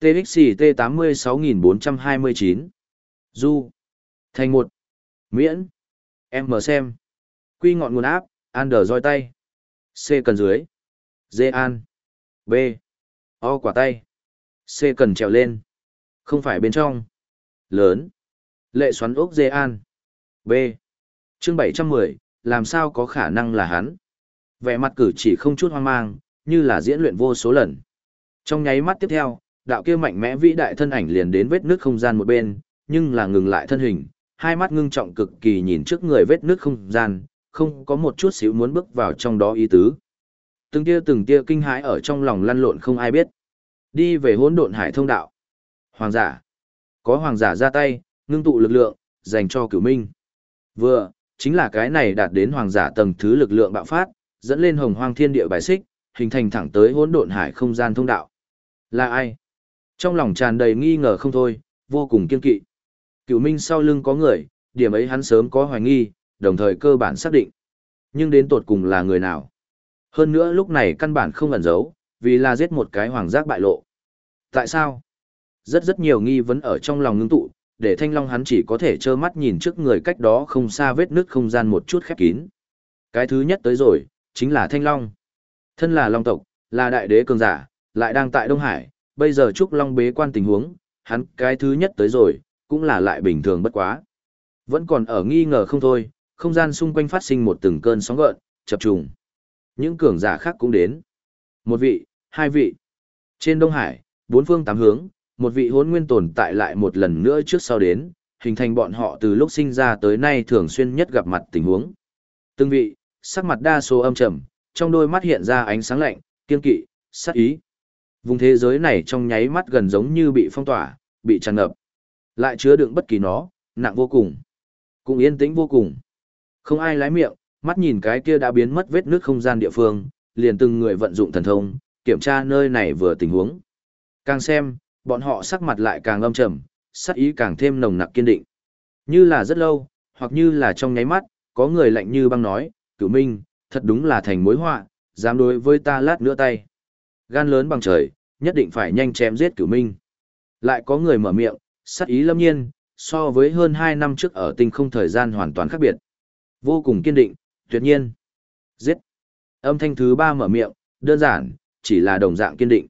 TXT 86429. Du. Thành một. Miễn. Em mở xem. Quy ngọn nguồn áp, Ander roi tay. C cần dưới. D an. B. O quả tay. C cần trèo lên. Không phải bên trong. Lớn. Lệ xoắn ốc D an. B. Chương 710, làm sao có khả năng là hắn? Vẻ mặt cử chỉ không chút hoang mang, như là diễn luyện vô số lần. Trong nháy mắt tiếp theo, đạo kia mạnh mẽ vĩ đại thân ảnh liền đến vết nước không gian một bên, nhưng là ngừng lại thân hình, hai mắt ngưng trọng cực kỳ nhìn trước người vết nước không gian, không có một chút xíu muốn bước vào trong đó ý tứ. Từng tia từng tia kinh hãi ở trong lòng lăn lộn không ai biết. Đi về hỗn độn hải thông đạo. Hoàng giả. Có hoàng giả ra tay, ngưng tụ lực lượng, dành cho cửu minh. Vừa, chính là cái này đạt đến hoàng giả tầng thứ lực lượng bạo phát, dẫn lên hồng hoang thiên địa bài xích, hình thành thẳng tới hỗn độn hải không gian thông đạo. Là ai? Trong lòng tràn đầy nghi ngờ không thôi, vô cùng kiên kỵ. Cửu Minh sau lưng có người, điểm ấy hắn sớm có hoài nghi, đồng thời cơ bản xác định. Nhưng đến tột cùng là người nào? Hơn nữa lúc này căn bản không ẩn giấu, vì là giết một cái hoàng giác bại lộ. Tại sao? Rất rất nhiều nghi vấn ở trong lòng ngưng tụ, để thanh long hắn chỉ có thể trơ mắt nhìn trước người cách đó không xa vết nước không gian một chút khép kín. Cái thứ nhất tới rồi, chính là thanh long. Thân là long tộc, là đại đế cường giả, lại đang tại Đông Hải, bây giờ Trúc Long bế quan tình huống, hắn cái thứ nhất tới rồi, cũng là lại bình thường bất quá. Vẫn còn ở nghi ngờ không thôi, không gian xung quanh phát sinh một từng cơn sóng gợn, chập trùng. Những cường giả khác cũng đến. Một vị, hai vị. Trên Đông Hải, bốn phương tám hướng, một vị hốn nguyên tồn tại lại một lần nữa trước sau đến, hình thành bọn họ từ lúc sinh ra tới nay thường xuyên nhất gặp mặt tình huống. Từng vị, sắc mặt đa số âm trầm, trong đôi mắt hiện ra ánh sáng lạnh, kiên kỵ, sát ý. Vùng thế giới này trong nháy mắt gần giống như bị phong tỏa, bị tràn ngập. Lại chứa đựng bất kỳ nó, nặng vô cùng. Cũng yên tĩnh vô cùng. Không ai lái miệng, mắt nhìn cái kia đã biến mất vết nước không gian địa phương, liền từng người vận dụng thần thông, kiểm tra nơi này vừa tình huống. Càng xem, bọn họ sắc mặt lại càng âm trầm, sắc ý càng thêm nồng nặc kiên định. Như là rất lâu, hoặc như là trong nháy mắt, có người lạnh như băng nói, cửu minh, thật đúng là thành mối họa, dám đối với ta lát nữa tay. Gan lớn bằng trời, nhất định phải nhanh chém giết cửu minh. Lại có người mở miệng, sắc ý lâm nhiên, so với hơn 2 năm trước ở tinh không thời gian hoàn toàn khác biệt. Vô cùng kiên định, tuyệt nhiên. Giết. Âm thanh thứ ba mở miệng, đơn giản, chỉ là đồng dạng kiên định.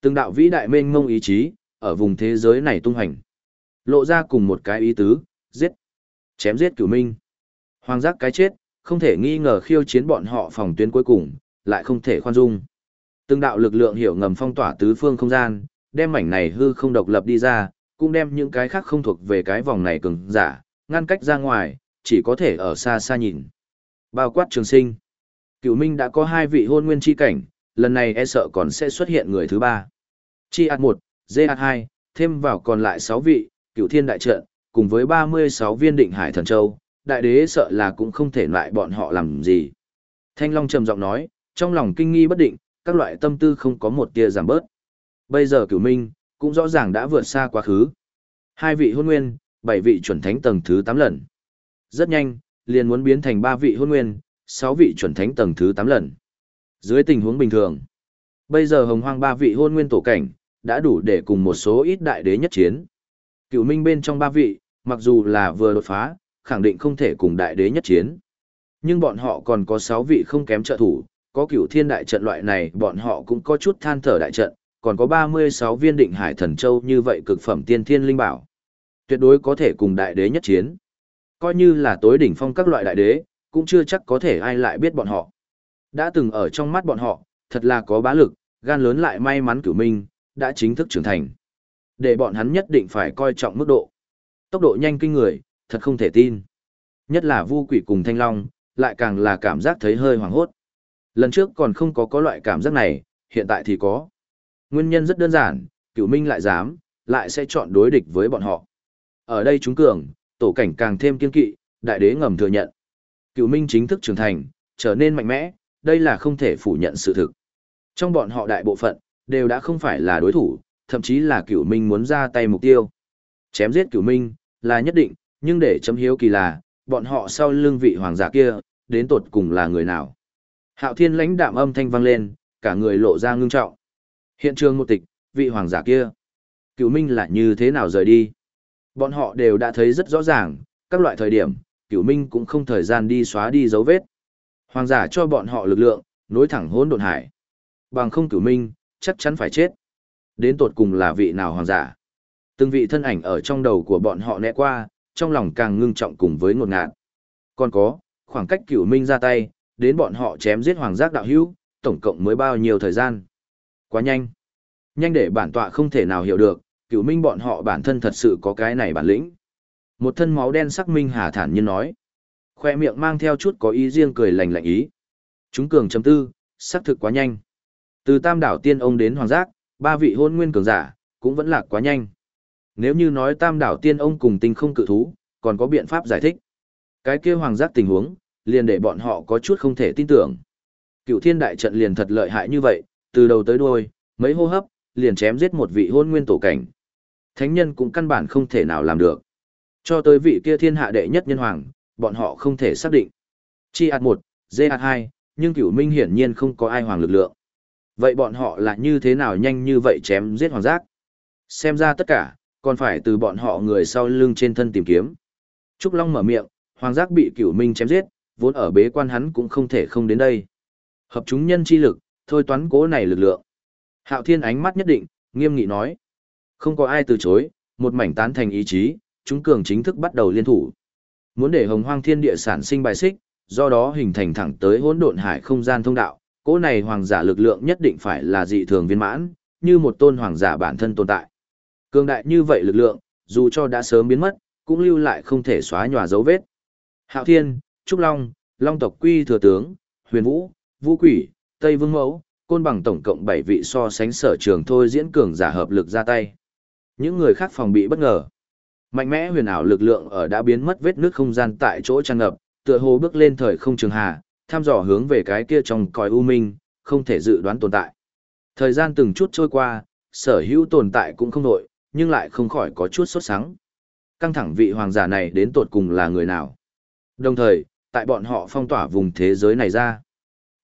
Từng đạo vĩ đại mênh mông ý chí, ở vùng thế giới này tung hành. Lộ ra cùng một cái ý tứ, giết. Chém giết cửu minh. Hoàng giác cái chết, không thể nghi ngờ khiêu chiến bọn họ phòng tuyến cuối cùng, lại không thể khoan dung. Từng đạo lực lượng hiểu ngầm phong tỏa tứ phương không gian, đem mảnh này hư không độc lập đi ra, cũng đem những cái khác không thuộc về cái vòng này cứng giả, ngăn cách ra ngoài, chỉ có thể ở xa xa nhìn. Bao quát trường sinh. Cửu Minh đã có hai vị hôn nguyên chi cảnh, lần này e sợ còn sẽ xuất hiện người thứ ba. Chi ạt 1, dê ạt 2, thêm vào còn lại 6 vị, cửu thiên đại trận, cùng với 36 viên định hải thần châu, đại đế sợ là cũng không thể loại bọn họ làm gì. Thanh Long trầm giọng nói, trong lòng kinh nghi bất định, các loại tâm tư không có một tia giảm bớt. Bây giờ cửu minh, cũng rõ ràng đã vượt xa quá khứ. Hai vị hôn nguyên, bảy vị chuẩn thánh tầng thứ 8 lần. Rất nhanh, liền muốn biến thành ba vị hôn nguyên, sáu vị chuẩn thánh tầng thứ 8 lần. Dưới tình huống bình thường, bây giờ hồng hoang ba vị hôn nguyên tổ cảnh, đã đủ để cùng một số ít đại đế nhất chiến. Cựu minh bên trong ba vị, mặc dù là vừa đột phá, khẳng định không thể cùng đại đế nhất chiến. Nhưng bọn họ còn có sáu vị không kém trợ thủ, có cửu thiên đại trận loại này bọn họ cũng có chút than thở đại trận, còn có 36 viên định hải thần châu như vậy cực phẩm tiên thiên linh bảo. Tuyệt đối có thể cùng đại đế nhất chiến. Coi như là tối đỉnh phong các loại đại đế, cũng chưa chắc có thể ai lại biết bọn họ. Đã từng ở trong mắt bọn họ, thật là có bá lực, gan lớn lại may mắn cửu minh, đã chính thức trưởng thành. Để bọn hắn nhất định phải coi trọng mức độ. Tốc độ nhanh kinh người, thật không thể tin. Nhất là vu quỷ cùng thanh long, lại càng là cảm giác thấy hơi hoảng hốt. Lần trước còn không có có loại cảm giác này, hiện tại thì có. Nguyên nhân rất đơn giản, cửu minh lại dám, lại sẽ chọn đối địch với bọn họ. Ở đây chúng cường, tổ cảnh càng thêm kiên kỵ, đại đế ngầm thừa nhận. Cửu minh chính thức trưởng thành, trở nên mạnh mẽ, đây là không thể phủ nhận sự thực. Trong bọn họ đại bộ phận, đều đã không phải là đối thủ, thậm chí là cửu minh muốn ra tay mục tiêu. Chém giết cửu minh, là nhất định, nhưng để chấm hiếu kỳ là, bọn họ sau lưng vị hoàng giả kia, đến tột cùng là người nào. Hạo thiên lãnh đạm âm thanh vang lên, cả người lộ ra ngưng trọng. Hiện trường một tịch, vị hoàng giả kia. cửu minh là như thế nào rời đi. Bọn họ đều đã thấy rất rõ ràng, các loại thời điểm, cửu minh cũng không thời gian đi xóa đi dấu vết. Hoàng giả cho bọn họ lực lượng, nối thẳng hỗn độn hải. Bằng không cửu minh, chắc chắn phải chết. Đến tột cùng là vị nào hoàng giả. Từng vị thân ảnh ở trong đầu của bọn họ né qua, trong lòng càng ngưng trọng cùng với ngột ngạt. Còn có, khoảng cách cửu minh ra tay, đến bọn họ chém giết hoàng giác đạo hữu, tổng cộng mới bao nhiêu thời gian. Quá nhanh. Nhanh để bản tọa không thể nào hiểu được, cửu minh bọn họ bản thân thật sự có cái này bản lĩnh. Một thân máu đen sắc minh hà thản nhiên nói. Khoe miệng mang theo chút có ý riêng cười lành lạnh ý. Chúng cường chấm tư, sắc thực quá nhanh. Từ tam đảo tiên ông đến hoàng giác, ba vị hôn nguyên cường giả, cũng vẫn lạc quá nhanh. Nếu như nói tam đảo tiên ông cùng tinh không cự thú, còn có biện pháp giải thích. Cái kia hoàng giác tình huống, liền để bọn họ có chút không thể tin tưởng. Cựu thiên đại trận liền thật lợi hại như vậy, từ đầu tới đuôi, mấy hô hấp, liền chém giết một vị hôn nguyên tổ cảnh. Thánh nhân cũng căn bản không thể nào làm được. Cho tới vị kia thiên hạ đệ nhất nhân hoàng, bọn họ không thể xác định. Chi ạt 1, dê ạt 2, nhưng cửu minh hiển nhiên không có ai hoàng lực lượng. Vậy bọn họ là như thế nào nhanh như vậy chém giết hoàng giác? Xem ra tất cả, còn phải từ bọn họ người sau lưng trên thân tìm kiếm. Trúc Long mở miệng, hoàng giác bị cửu minh chém giết, vốn ở bế quan hắn cũng không thể không đến đây. Hợp chúng nhân chi lực, thôi toán cố này lực lượng. Hạo Thiên ánh mắt nhất định, nghiêm nghị nói. Không có ai từ chối, một mảnh tán thành ý chí, chúng cường chính thức bắt đầu liên thủ. Muốn để hồng hoang thiên địa sản sinh bài xích, do đó hình thành thẳng tới hỗn độn hải không gian thông đạo, cố này hoàng giả lực lượng nhất định phải là dị thường viên mãn, như một tôn hoàng giả bản thân tồn tại. Cường đại như vậy lực lượng, dù cho đã sớm biến mất, cũng lưu lại không thể xóa nhòa dấu vết. Hạo Thiên, Trúc Long, Long tộc Quy Thừa Tướng, Huyền Vũ, Vũ Quỷ, Tây Vương Mẫu, Côn Bằng tổng cộng 7 vị so sánh sở trường thôi diễn cường giả hợp lực ra tay. Những người khác phòng bị bất ngờ. Mạnh mẽ huyền ảo lực lượng ở đã biến mất vết nước không gian tại chỗ tràn ngập, tựa hồ bước lên thời không trường hà, thăm dò hướng về cái kia trong cõi u minh, không thể dự đoán tồn tại. Thời gian từng chút trôi qua, sở hữu tồn tại cũng không nổi, nhưng lại không khỏi có chút sốt sắng. Căng thẳng vị hoàng giả này đến tột cùng là người nào? Đồng thời, tại bọn họ phong tỏa vùng thế giới này ra.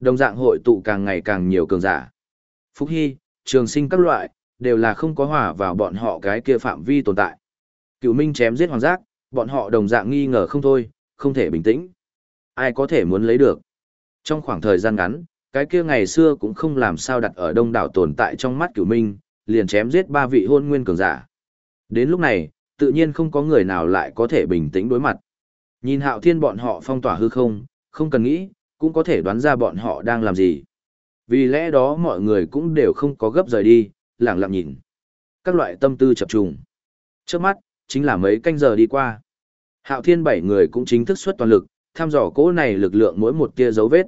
Đồng dạng hội tụ càng ngày càng nhiều cường giả. Phúc Hy, trường sinh các loại, đều là không có hòa vào bọn họ cái kia phạm vi tồn tại. Cựu Minh chém giết hoàng giác, bọn họ đồng dạng nghi ngờ không thôi, không thể bình tĩnh. Ai có thể muốn lấy được? Trong khoảng thời gian ngắn, cái kia ngày xưa cũng không làm sao đặt ở đông đảo tồn tại trong mắt cửu minh, liền chém giết ba vị hôn nguyên cường giả. Đến lúc này, tự nhiên không có người nào lại có thể bình tĩnh đối mặt. Nhìn hạo thiên bọn họ phong tỏa hư không, không cần nghĩ, cũng có thể đoán ra bọn họ đang làm gì. Vì lẽ đó mọi người cũng đều không có gấp rời đi, lẳng lặng nhìn. Các loại tâm tư chập trùng. Trước mắt, chính là mấy canh giờ đi qua. Hạo thiên bảy người cũng chính thức xuất toàn lực, thăm dò cỗ này lực lượng mỗi một tia dấu vết.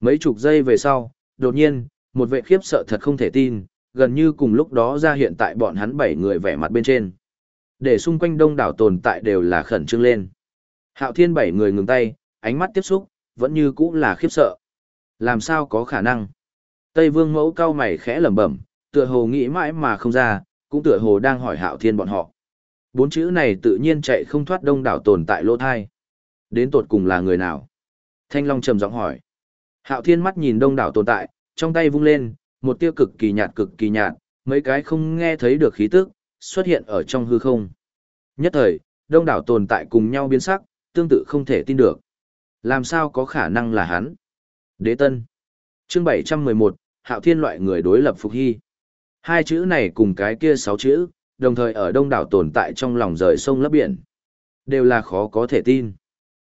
Mấy chục giây về sau, đột nhiên, một vệ khiếp sợ thật không thể tin, gần như cùng lúc đó ra hiện tại bọn hắn bảy người vẻ mặt bên trên. Để xung quanh đông đảo tồn tại đều là khẩn trương lên. Hạo thiên bảy người ngừng tay, ánh mắt tiếp xúc, vẫn như cũ là khiếp sợ. Làm sao có khả năng? Tây vương mẫu cao mày khẽ lẩm bẩm, tựa hồ nghĩ mãi mà không ra, cũng tựa hồ đang hỏi hạo thiên bọn họ. Bốn chữ này tự nhiên chạy không thoát đông đảo tồn tại lỗ thai. Đến tột cùng là người nào? Thanh Long trầm giọng hỏi. Hạo Thiên mắt nhìn đông đảo tồn tại, trong tay vung lên, một tia cực kỳ nhạt cực kỳ nhạt, mấy cái không nghe thấy được khí tức, xuất hiện ở trong hư không. Nhất thời, đông đảo tồn tại cùng nhau biến sắc, tương tự không thể tin được. Làm sao có khả năng là hắn? Đế Tân. Chương 711, Hạo Thiên loại người đối lập Phục Hy. Hai chữ này cùng cái kia sáu chữ, đồng thời ở đông đảo tồn tại trong lòng rời sông lấp biển. Đều là khó có thể tin.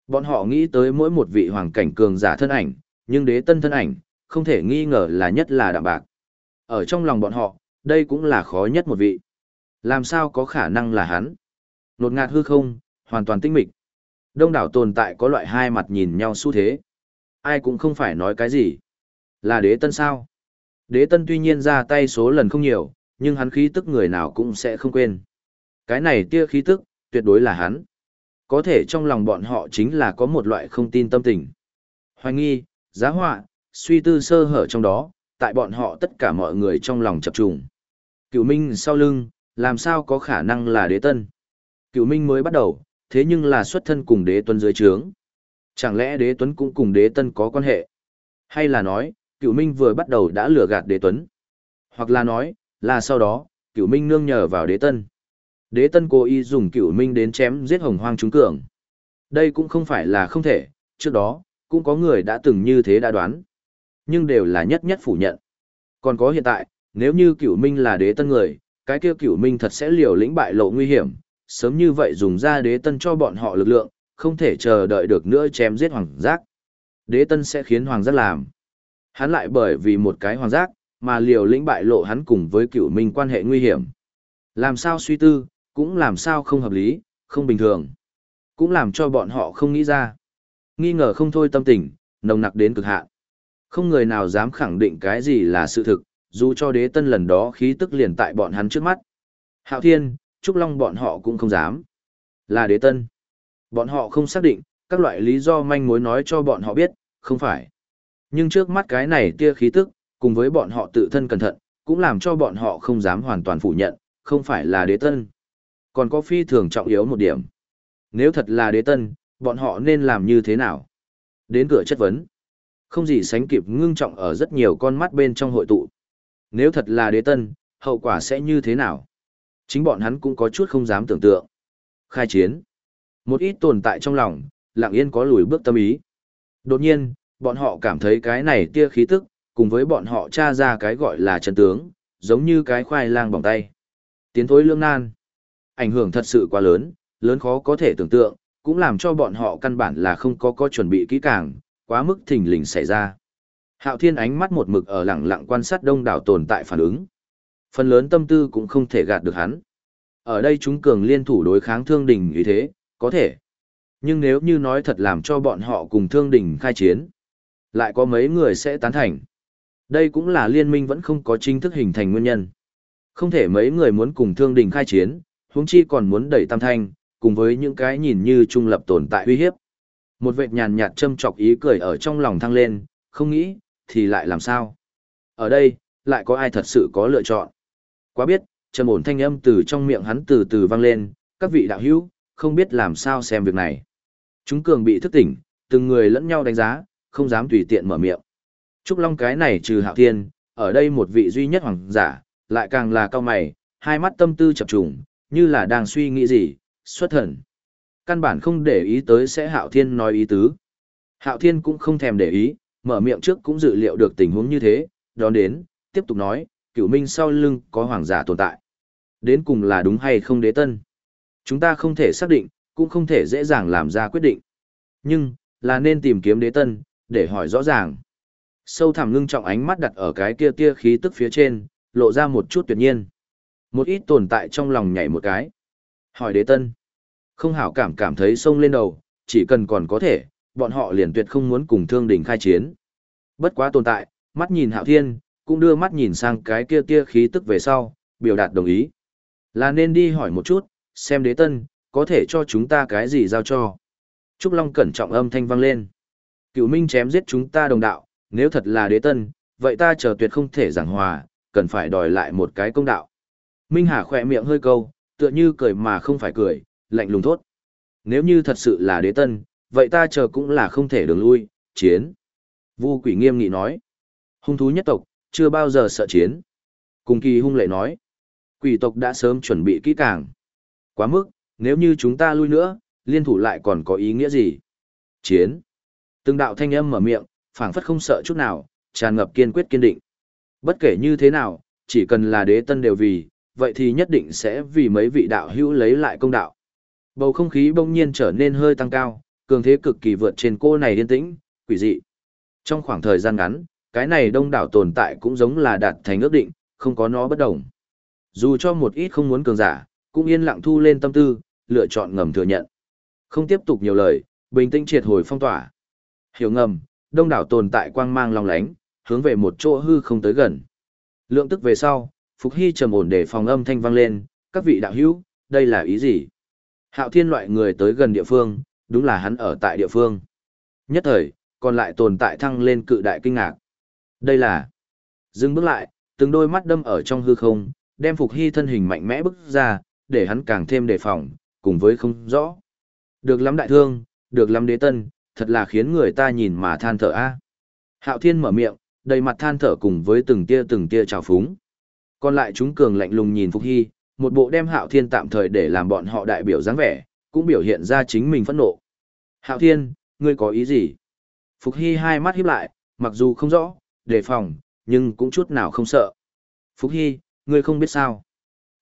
Bọn họ nghĩ tới mỗi một vị hoàng cảnh cường giả thân ảnh, nhưng đế tân thân ảnh, không thể nghi ngờ là nhất là đạm bạc. Ở trong lòng bọn họ, đây cũng là khó nhất một vị. Làm sao có khả năng là hắn? Nột ngạt hư không, hoàn toàn tinh mịch. Đông đảo tồn tại có loại hai mặt nhìn nhau xu thế. Ai cũng không phải nói cái gì. Là đế tân sao? Đế tân tuy nhiên ra tay số lần không nhiều, nhưng hắn khí tức người nào cũng sẽ không quên. Cái này tia khí tức, tuyệt đối là hắn. Có thể trong lòng bọn họ chính là có một loại không tin tâm tình. Hoài nghi, giá họa, suy tư sơ hở trong đó, tại bọn họ tất cả mọi người trong lòng chập trùng. Cửu Minh sau lưng, làm sao có khả năng là đế tân? Cửu Minh mới bắt đầu, thế nhưng là xuất thân cùng đế tuấn dưới trướng. Chẳng lẽ đế tuấn cũng cùng đế tân có quan hệ? Hay là nói, cựu Minh vừa bắt đầu đã lừa gạt đế tuấn? Hoặc là nói, là sau đó, cửu minh nương nhờ vào đế tân. Đế tân cố ý dùng cửu minh đến chém giết hồng hoang chúng cường. Đây cũng không phải là không thể, trước đó, cũng có người đã từng như thế đã đoán. Nhưng đều là nhất nhất phủ nhận. Còn có hiện tại, nếu như cửu minh là đế tân người, cái kia cửu minh thật sẽ liều lĩnh bại lộ nguy hiểm, sớm như vậy dùng ra đế tân cho bọn họ lực lượng, không thể chờ đợi được nữa chém giết hoàng giác. Đế tân sẽ khiến hoàng giác làm. Hắn lại bởi vì một cái hoàng giác, mà liều lĩnh bại lộ hắn cùng với cựu minh quan hệ nguy hiểm. Làm sao suy tư, cũng làm sao không hợp lý, không bình thường. Cũng làm cho bọn họ không nghĩ ra. Nghi ngờ không thôi tâm tình, nồng nặc đến cực hạn. Không người nào dám khẳng định cái gì là sự thực, dù cho đế tân lần đó khí tức liền tại bọn hắn trước mắt. Hạo Thiên, Trúc Long bọn họ cũng không dám. Là đế tân. Bọn họ không xác định, các loại lý do manh mối nói cho bọn họ biết, không phải. Nhưng trước mắt cái này tia khí tức, cùng với bọn họ tự thân cẩn thận, cũng làm cho bọn họ không dám hoàn toàn phủ nhận, không phải là đế tân. Còn có phi thường trọng yếu một điểm. Nếu thật là đế tân, bọn họ nên làm như thế nào? Đến cửa chất vấn. Không gì sánh kịp ngưng trọng ở rất nhiều con mắt bên trong hội tụ. Nếu thật là đế tân, hậu quả sẽ như thế nào? Chính bọn hắn cũng có chút không dám tưởng tượng. Khai chiến. Một ít tồn tại trong lòng, lặng yên có lùi bước tâm ý. Đột nhiên, bọn họ cảm thấy cái này tia khí tức, cùng với bọn họ tra ra cái gọi là chân tướng, giống như cái khoai lang bỏng tay. Tiến thối lương nan. Ảnh hưởng thật sự quá lớn, lớn khó có thể tưởng tượng, cũng làm cho bọn họ căn bản là không có có chuẩn bị kỹ càng, quá mức thình lình xảy ra. Hạo Thiên ánh mắt một mực ở lặng lặng quan sát đông đảo tồn tại phản ứng. Phần lớn tâm tư cũng không thể gạt được hắn. Ở đây chúng cường liên thủ đối kháng thương đình như thế, có thể. Nhưng nếu như nói thật làm cho bọn họ cùng thương đình khai chiến, lại có mấy người sẽ tán thành. Đây cũng là liên minh vẫn không có chính thức hình thành nguyên nhân. Không thể mấy người muốn cùng thương đình khai chiến, huống chi còn muốn đẩy tam thanh, cùng với những cái nhìn như trung lập tồn tại uy hiếp. Một vệt nhàn nhạt châm chọc ý cười ở trong lòng thăng lên, không nghĩ, thì lại làm sao? Ở đây, lại có ai thật sự có lựa chọn? Quá biết, trầm ổn thanh âm từ trong miệng hắn từ từ vang lên, các vị đạo hữu, không biết làm sao xem việc này. Chúng cường bị thức tỉnh, từng người lẫn nhau đánh giá, không dám tùy tiện mở miệng. Trúc Long cái này trừ hạo thiên, ở đây một vị duy nhất hoàng giả, lại càng là cao mày, hai mắt tâm tư chập trùng, như là đang suy nghĩ gì, xuất thần. Căn bản không để ý tới sẽ hạo thiên nói ý tứ. Hạo thiên cũng không thèm để ý, mở miệng trước cũng dự liệu được tình huống như thế, đón đến, tiếp tục nói, cửu minh sau lưng có hoàng giả tồn tại. Đến cùng là đúng hay không đế tân. Chúng ta không thể xác định, cũng không thể dễ dàng làm ra quyết định. Nhưng, là nên tìm kiếm đế tân, để hỏi rõ ràng. Sâu thẳm ngưng trọng ánh mắt đặt ở cái kia tia khí tức phía trên, lộ ra một chút tuyệt nhiên. Một ít tồn tại trong lòng nhảy một cái. Hỏi đế tân. Không hảo cảm cảm thấy sông lên đầu, chỉ cần còn có thể, bọn họ liền tuyệt không muốn cùng thương đỉnh khai chiến. Bất quá tồn tại, mắt nhìn hạo thiên, cũng đưa mắt nhìn sang cái kia tia khí tức về sau, biểu đạt đồng ý. Là nên đi hỏi một chút, xem đế tân, có thể cho chúng ta cái gì giao cho. Trúc Long cẩn trọng âm thanh vang lên. Cựu Minh chém giết chúng ta đồng đạo, nếu thật là đế tân, vậy ta chờ tuyệt không thể giảng hòa, cần phải đòi lại một cái công đạo. Minh Hà khỏe miệng hơi câu, tựa như cười mà không phải cười, lạnh lùng thốt. Nếu như thật sự là đế tân, vậy ta chờ cũng là không thể đường lui, chiến. Vu quỷ nghiêm nghị nói. Hung thú nhất tộc, chưa bao giờ sợ chiến. Cùng kỳ hung lệ nói. Quỷ tộc đã sớm chuẩn bị kỹ càng. Quá mức, nếu như chúng ta lui nữa, liên thủ lại còn có ý nghĩa gì? Chiến. Từng đạo thanh âm mở miệng, phảng phất không sợ chút nào, tràn ngập kiên quyết kiên định. Bất kể như thế nào, chỉ cần là đế tân đều vì, vậy thì nhất định sẽ vì mấy vị đạo hữu lấy lại công đạo. Bầu không khí bỗng nhiên trở nên hơi tăng cao, cường thế cực kỳ vượt trên cô này yên tĩnh, quỷ dị. Trong khoảng thời gian ngắn, cái này đông đảo tồn tại cũng giống là đạt thành ước định, không có nó bất đồng. Dù cho một ít không muốn cường giả, cũng yên lặng thu lên tâm tư, lựa chọn ngầm thừa nhận. Không tiếp tục nhiều lời, bình tĩnh triệt hồi phong tỏa. Hiểu ngầm, đông đảo tồn tại quang mang long lánh, hướng về một chỗ hư không tới gần. Lượng tức về sau, Phục Hy trầm ổn để phòng âm thanh vang lên, các vị đạo hữu, đây là ý gì? Hạo thiên loại người tới gần địa phương, đúng là hắn ở tại địa phương. Nhất thời, còn lại tồn tại thăng lên cự đại kinh ngạc. Đây là... Dừng bước lại, từng đôi mắt đâm ở trong hư không, đem Phục Hy thân hình mạnh mẽ bức ra, để hắn càng thêm đề phòng, cùng với không rõ. Được lắm đại thương, được lắm đế tân, thật là khiến người ta nhìn mà than thở a. Hạo Thiên mở miệng, đầy mặt than thở cùng với từng tia từng tia trào phúng. Còn lại chúng cường lạnh lùng nhìn Phục Hy, một bộ đem Hạo Thiên tạm thời để làm bọn họ đại biểu dáng vẻ, cũng biểu hiện ra chính mình phẫn nộ. Hạo Thiên, ngươi có ý gì? Phục Hy hai mắt híp lại, mặc dù không rõ, đề phòng, nhưng cũng chút nào không sợ. Phúc Hy, ngươi không biết sao.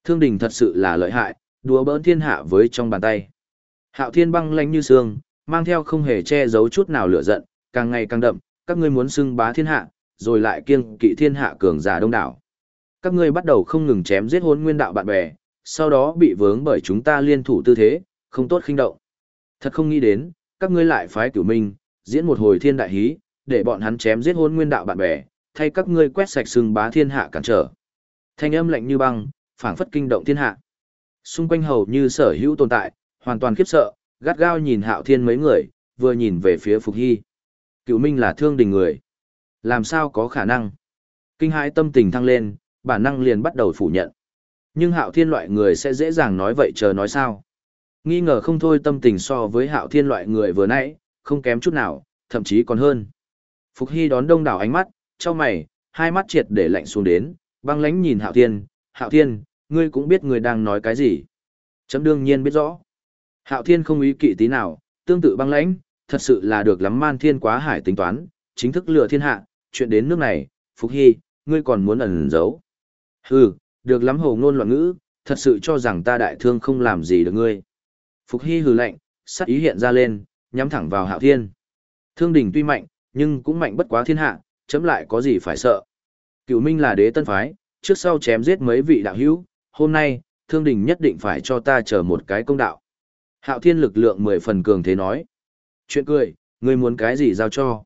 Thương đình thật sự là lợi hại, đùa bỡn thiên hạ với trong bàn tay. Hạo Thiên băng lạnh như sương, mang theo không hề che giấu chút nào lửa giận, càng ngày càng đậm, các ngươi muốn xưng bá thiên hạ, rồi lại kiêng kỵ thiên hạ cường giả đông đảo. Các ngươi bắt đầu không ngừng chém giết hôn nguyên đạo bạn bè, sau đó bị vướng bởi chúng ta liên thủ tư thế, không tốt khinh động. Thật không nghĩ đến, các ngươi lại phái cửu minh, diễn một hồi thiên đại hí, để bọn hắn chém giết hôn nguyên đạo bạn bè, thay các ngươi quét sạch sừng bá thiên hạ cản trở. Thanh âm lạnh như băng, phảng phất kinh động thiên hạ. Xung quanh hầu như sở hữu tồn tại, hoàn toàn khiếp sợ, gắt gao nhìn hạo thiên mấy người, vừa nhìn về phía Phục Hy. Cựu Minh là thương đình người. Làm sao có khả năng? Kinh hãi tâm tình thăng lên, bản năng liền bắt đầu phủ nhận. Nhưng hạo thiên loại người sẽ dễ dàng nói vậy chờ nói sao? Nghi ngờ không thôi tâm tình so với hạo thiên loại người vừa nãy, không kém chút nào, thậm chí còn hơn. Phục Hy đón đông đảo ánh mắt, cho mày, hai mắt triệt để lạnh xuống đến, băng lánh nhìn hạo thiên, hạo thiên, ngươi cũng biết ngươi đang nói cái gì. Chấm đương nhiên biết rõ. Hạo thiên không ý kỵ tí nào, tương tự băng lãnh, thật sự là được lắm man thiên quá hải tính toán, chính thức lừa thiên hạ, chuyện đến nước này, Phục Hy, ngươi còn muốn ẩn giấu. Hừ, được lắm hồ ngôn loạn ngữ, thật sự cho rằng ta đại thương không làm gì được ngươi. Phục Hy hừ lạnh, sắc ý hiện ra lên, nhắm thẳng vào hạo thiên. Thương đỉnh tuy mạnh, nhưng cũng mạnh bất quá thiên hạ, chấm lại có gì phải sợ. Cựu Minh là đế tân phái, trước sau chém giết mấy vị đạo hữu, hôm nay, thương đình nhất định phải cho ta chờ một cái công đạo. Hạo thiên lực lượng mười phần cường thế nói. Chuyện cười, ngươi muốn cái gì giao cho.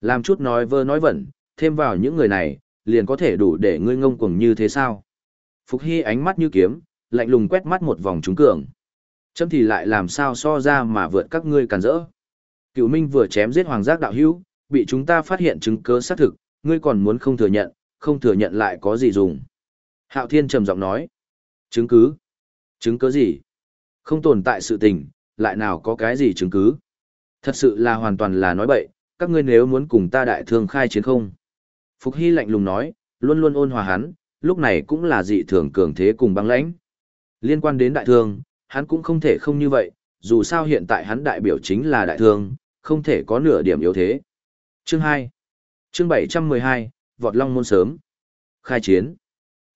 Làm chút nói vơ nói vẩn, thêm vào những người này, liền có thể đủ để ngươi ngông cuồng như thế sao. Phục Hy ánh mắt như kiếm, lạnh lùng quét mắt một vòng trúng cường. Chấm thì lại làm sao so ra mà vượt các ngươi càn rỡ. Cựu Minh vừa chém giết hoàng giác đạo hữu, bị chúng ta phát hiện chứng cứ xác thực, ngươi còn muốn không thừa nhận, không thừa nhận lại có gì dùng. Hạo Thiên trầm giọng nói. Chứng cứ? Chứng cứ gì? Không tồn tại sự tình, lại nào có cái gì chứng cứ? Thật sự là hoàn toàn là nói bậy, các ngươi nếu muốn cùng ta đại thương khai chiến không? Phục Hy lạnh lùng nói, luôn luôn ôn hòa hắn, lúc này cũng là dị thường cường thế cùng băng lãnh. Liên quan đến đại thương, hắn cũng không thể không như vậy, dù sao hiện tại hắn đại biểu chính là đại thương, không thể có nửa điểm yếu thế. Chương 2 Chương 712, Vọt Long môn sớm. Khai chiến.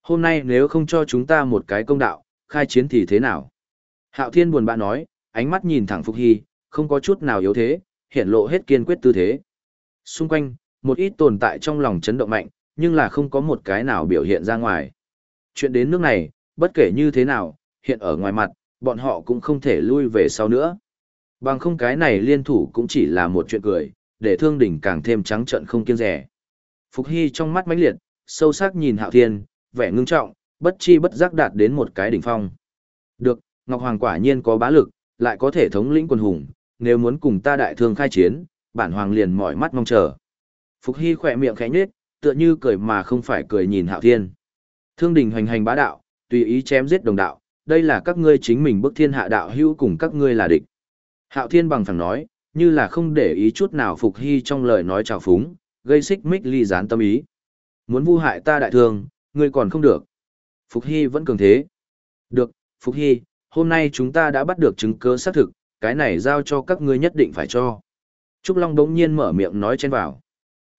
Hôm nay nếu không cho chúng ta một cái công đạo, khai chiến thì thế nào? Hạo Thiên buồn bã nói, ánh mắt nhìn thẳng Phục Hy, không có chút nào yếu thế, hiện lộ hết kiên quyết tư thế. Xung quanh, một ít tồn tại trong lòng chấn động mạnh, nhưng là không có một cái nào biểu hiện ra ngoài. Chuyện đến nước này, bất kể như thế nào, hiện ở ngoài mặt, bọn họ cũng không thể lui về sau nữa. Bằng không cái này liên thủ cũng chỉ là một chuyện cười, để thương đỉnh càng thêm trắng trợn không kiêng rẻ. Phục Hy trong mắt mãnh liệt, sâu sắc nhìn Hạo Thiên, vẻ ngưng trọng, bất chi bất giác đạt đến một cái đỉnh phong. Được, Ngọc Hoàng quả nhiên có bá lực, lại có thể thống lĩnh quân hùng, nếu muốn cùng ta đại thương khai chiến, bản hoàng liền mỏi mắt mong chờ. Phục Hy khỏe miệng khẽ nhếch, tựa như cười mà không phải cười nhìn Hạo Thiên. Thương đình hoành hành bá đạo, tùy ý chém giết đồng đạo, đây là các ngươi chính mình bức thiên hạ đạo hữu cùng các ngươi là địch. Hạo Thiên bằng phẳng nói, như là không để ý chút nào Phục Hy trong lời nói trào phúng, gây xích mích ly gián tâm ý. Muốn vu hại ta đại thương, ngươi còn không được. Phục Hy vẫn cường thế. Được, Phục Hy, hôm nay chúng ta đã bắt được chứng cứ xác thực, cái này giao cho các ngươi nhất định phải cho. Trúc Long đống nhiên mở miệng nói chen vào.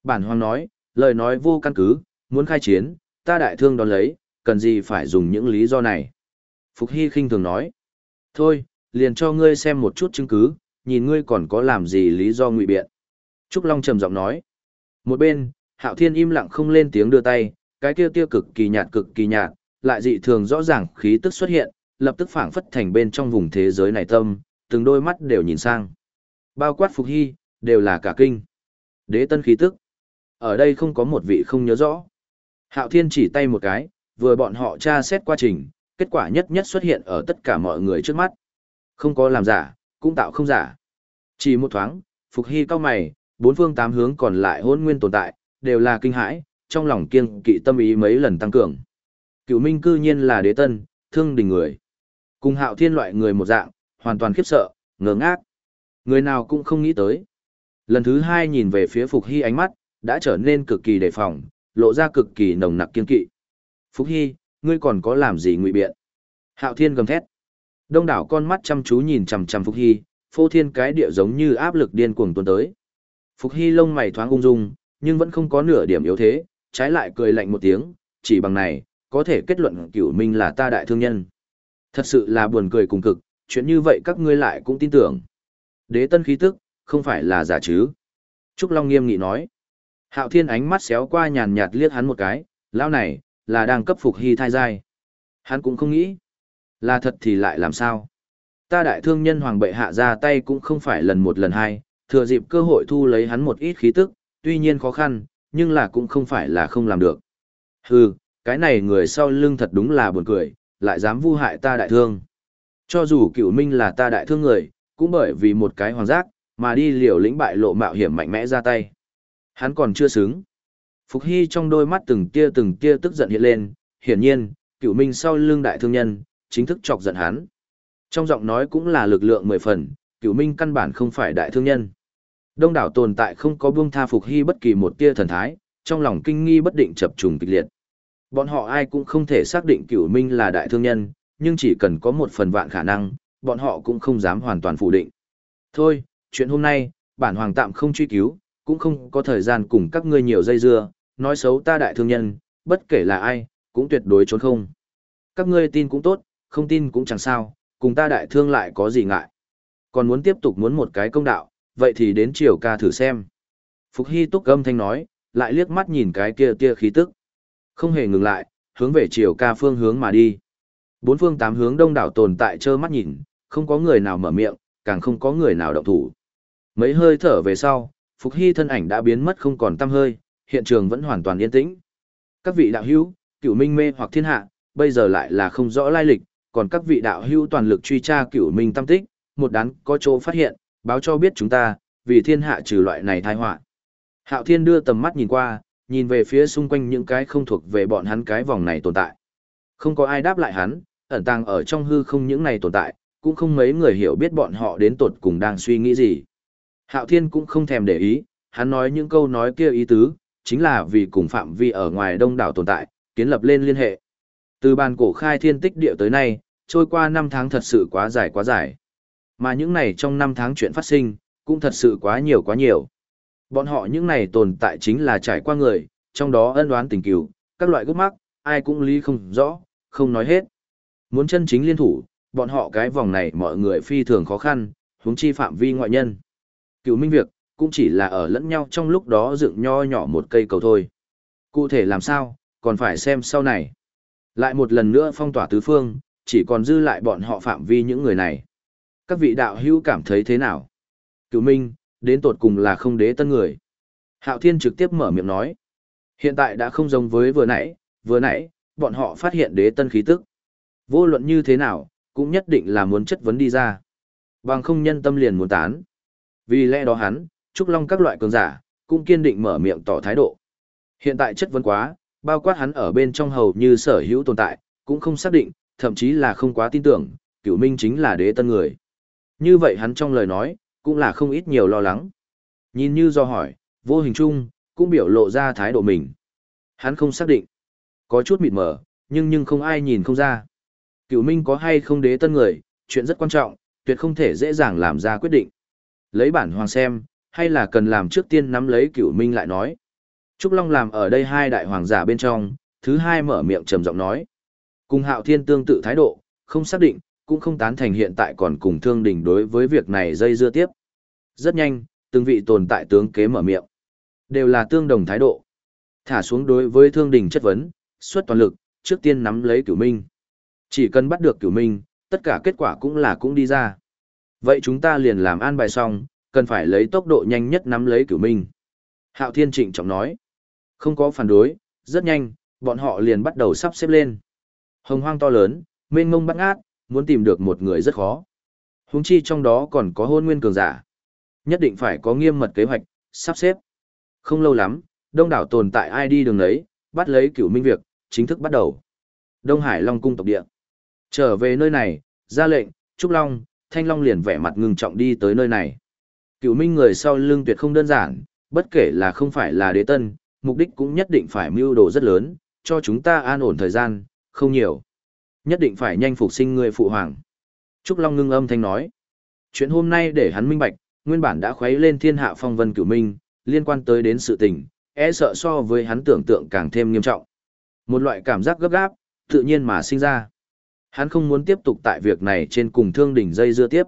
Bản hoàng nói, lời nói vô căn cứ, muốn khai chiến, ta đại thương đón lấy, cần gì phải dùng những lý do này. Phục Hy khinh thường nói. Thôi, liền cho ngươi xem một chút chứng cứ, nhìn ngươi còn có làm gì lý do ngụy biện. Trúc Long trầm giọng nói. Một bên, Hạo Thiên im lặng không lên tiếng đưa tay, cái kia tiêu cực kỳ nhạt cực kỳ nhạt, lại dị thường rõ ràng khí tức xuất hiện, lập tức phảng phất thành bên trong vùng thế giới này tâm, từng đôi mắt đều nhìn sang. Bao quát Phục Hy, đều là cả kinh. Đế tân khí tức. Ở đây không có một vị không nhớ rõ. Hạo Thiên chỉ tay một cái, vừa bọn họ tra xét quá trình, kết quả nhất nhất xuất hiện ở tất cả mọi người trước mắt. Không có làm giả, cũng tạo không giả. Chỉ một thoáng, Phục Hy cao mày, bốn phương tám hướng còn lại hôn nguyên tồn tại, đều là kinh hãi, trong lòng kiêng kỵ tâm ý mấy lần tăng cường. Cựu Minh cư nhiên là đế tân, thương đình người. Cùng hạo thiên loại người một dạng, hoàn toàn khiếp sợ, ngớ ngác. Người nào cũng không nghĩ tới. Lần thứ hai nhìn về phía Phục Hy ánh mắt, đã trở nên cực kỳ đề phòng, lộ ra cực kỳ nồng nặc kiên kỵ. phục Hy, ngươi còn có làm gì ngụy biện? Hạo Thiên gầm thét. Đông đảo con mắt chăm chú nhìn chằm chằm phục Hy, phô thiên cái địa giống như áp lực điên cuồng tuôn tới. phục Hy lông mày thoáng ung dung, nhưng vẫn không có nửa điểm yếu thế, trái lại cười lạnh một tiếng, chỉ bằng này, có thể kết luận cửu minh là ta đại thương nhân. Thật sự là buồn cười cùng cực, chuyện như vậy các ngươi lại cũng tin tưởng. Đế tân khí tức, không phải là giả chứ. Trúc Long nghiêm nghị nói. Hạo Thiên ánh mắt xéo qua nhàn nhạt liếc hắn một cái, lão này, là đang cấp phục hy thai giai. Hắn cũng không nghĩ. Là thật thì lại làm sao? Ta đại thương nhân hoàng bệ hạ ra tay cũng không phải lần một lần hai, thừa dịp cơ hội thu lấy hắn một ít khí tức, tuy nhiên khó khăn, nhưng là cũng không phải là không làm được. Hừ, cái này người sau lưng thật đúng là buồn cười, lại dám vu hại ta đại thương. Cho dù cựu minh là ta đại thương người, cũng bởi vì một cái hoàng giác, mà đi liều lĩnh bại lộ mạo hiểm mạnh mẽ ra tay. Hắn còn chưa xứng. Phục Hy trong đôi mắt từng tia từng tia tức giận hiện lên, hiển nhiên, cựu minh sau lưng đại thương nhân, chính thức chọc giận hắn. Trong giọng nói cũng là lực lượng mười phần, cửu minh căn bản không phải đại thương nhân. Đông đảo tồn tại không có buông tha Phục Hy bất kỳ một tia thần thái, trong lòng kinh nghi bất định chập trùng kịch liệt. Bọn họ ai cũng không thể xác định cửu minh là đại thương nhân, nhưng chỉ cần có một phần vạn khả năng, bọn họ cũng không dám hoàn toàn phủ định. Thôi, chuyện hôm nay, bản hoàng tạm không truy cứu, cũng không có thời gian cùng các ngươi nhiều dây dưa, nói xấu ta đại thương nhân, bất kể là ai, cũng tuyệt đối trốn không. Các ngươi tin cũng tốt, không tin cũng chẳng sao, cùng ta đại thương lại có gì ngại. Còn muốn tiếp tục muốn một cái công đạo, vậy thì đến chiều ca thử xem. Phục Hy túc âm thanh nói, lại liếc mắt nhìn cái kia tia khí tức. Không hề ngừng lại, hướng về chiều ca phương hướng mà đi. Bốn phương tám hướng đông đảo tồn tại trơ mắt nhìn, không có người nào mở miệng, càng không có người nào động thủ. Mấy hơi thở về sau, Phục Hy thân ảnh đã biến mất không còn tăm hơi, hiện trường vẫn hoàn toàn yên tĩnh. Các vị đạo hữu, cửu minh mê hoặc thiên hạ, bây giờ lại là không rõ lai lịch, còn các vị đạo hữu toàn lực truy tra cửu minh tâm tích, một đán có chỗ phát hiện, báo cho biết chúng ta, vì thiên hạ trừ loại này tai họa. Hạo Thiên đưa tầm mắt nhìn qua, nhìn về phía xung quanh những cái không thuộc về bọn hắn cái vòng này tồn tại. Không có ai đáp lại hắn, ẩn tàng ở trong hư không những này tồn tại, cũng không mấy người hiểu biết bọn họ đến tột cùng đang suy nghĩ gì. Hạo Thiên cũng không thèm để ý, hắn nói những câu nói kia ý tứ, chính là vì cùng phạm vi ở ngoài đông đảo tồn tại, kiến lập lên liên hệ. Từ bàn cổ khai thiên tích địa tới nay, trôi qua năm tháng thật sự quá dài quá dài. Mà những này trong năm tháng chuyện phát sinh, cũng thật sự quá nhiều quá nhiều. Bọn họ những này tồn tại chính là trải qua người, trong đó ân đoán tình cừu, các loại gốc mắc, ai cũng lý không rõ, không nói hết. Muốn chân chính liên thủ, bọn họ cái vòng này mọi người phi thường khó khăn, huống chi phạm vi ngoại nhân. Cựu minh việc, cũng chỉ là ở lẫn nhau trong lúc đó dựng nho nhỏ một cây cầu thôi. Cụ thể làm sao, còn phải xem sau này. Lại một lần nữa phong tỏa tứ phương, chỉ còn dư lại bọn họ phạm vi những người này. Các vị đạo hữu cảm thấy thế nào? Cựu minh, đến tột cùng là không đế tân người. Hạo Thiên trực tiếp mở miệng nói. Hiện tại đã không giống với vừa nãy, vừa nãy, bọn họ phát hiện đế tân khí tức. Vô luận như thế nào, cũng nhất định là muốn chất vấn đi ra. Bằng không nhân tâm liền muốn tán. Vì lẽ đó hắn, Trúc Long các loại cường giả, cũng kiên định mở miệng tỏ thái độ. Hiện tại chất vấn quá, bao quát hắn ở bên trong hầu như sở hữu tồn tại, cũng không xác định, thậm chí là không quá tin tưởng, cửu minh chính là đế tân người. Như vậy hắn trong lời nói, cũng là không ít nhiều lo lắng. Nhìn như do hỏi, vô hình chung, cũng biểu lộ ra thái độ mình. Hắn không xác định. Có chút mịt mờ, nhưng nhưng không ai nhìn không ra. Cửu Minh có hay không đế tân người, chuyện rất quan trọng, tuyệt không thể dễ dàng làm ra quyết định. Lấy bản hoàng xem, hay là cần làm trước tiên nắm lấy Cửu Minh lại nói. Trúc Long làm ở đây hai đại hoàng giả bên trong, thứ hai mở miệng trầm giọng nói. Cùng Hạo Thiên tương tự thái độ, không xác định, cũng không tán thành hiện tại còn cùng thương đình đối với việc này dây dưa tiếp. Rất nhanh, từng vị tồn tại tướng kế mở miệng. Đều là tương đồng thái độ. Thả xuống đối với thương đình chất vấn, xuất toàn lực, trước tiên nắm lấy cửu minh. Chỉ cần bắt được cửu minh, tất cả kết quả cũng là cũng đi ra. Vậy chúng ta liền làm an bài xong, cần phải lấy tốc độ nhanh nhất nắm lấy cửu minh. Hạo Thiên Trịnh trọng nói. Không có phản đối, rất nhanh, bọn họ liền bắt đầu sắp xếp lên. Hồng hoang to lớn, mênh mông bắt ngát, muốn tìm được một người rất khó. Huống chi trong đó còn có hôn nguyên cường giả. Nhất định phải có nghiêm mật kế hoạch, sắp xếp. Không lâu lắm, đông đảo tồn tại ai đi đường đấy, bắt lấy cửu minh việc, chính thức bắt đầu. Đông Hải Long cung tộc địa. Trở về nơi này, ra lệnh, Trúc Long, Thanh Long liền vẻ mặt ngừng trọng đi tới nơi này. Cửu minh người sau lưng tuyệt không đơn giản, bất kể là không phải là đế tân, mục đích cũng nhất định phải mưu đồ rất lớn, cho chúng ta an ổn thời gian, không nhiều. Nhất định phải nhanh phục sinh người phụ hoàng. Trúc Long ngưng âm thanh nói. Chuyện hôm nay để hắn minh bạch, nguyên bản đã khuấy lên thiên hạ phong vân cửu minh, liên quan tới đến sự tình, e sợ so với hắn tưởng tượng càng thêm nghiêm trọng. Một loại cảm giác gấp gáp, tự nhiên mà sinh ra. Hắn không muốn tiếp tục tại việc này trên cùng thương đỉnh dây dưa tiếp.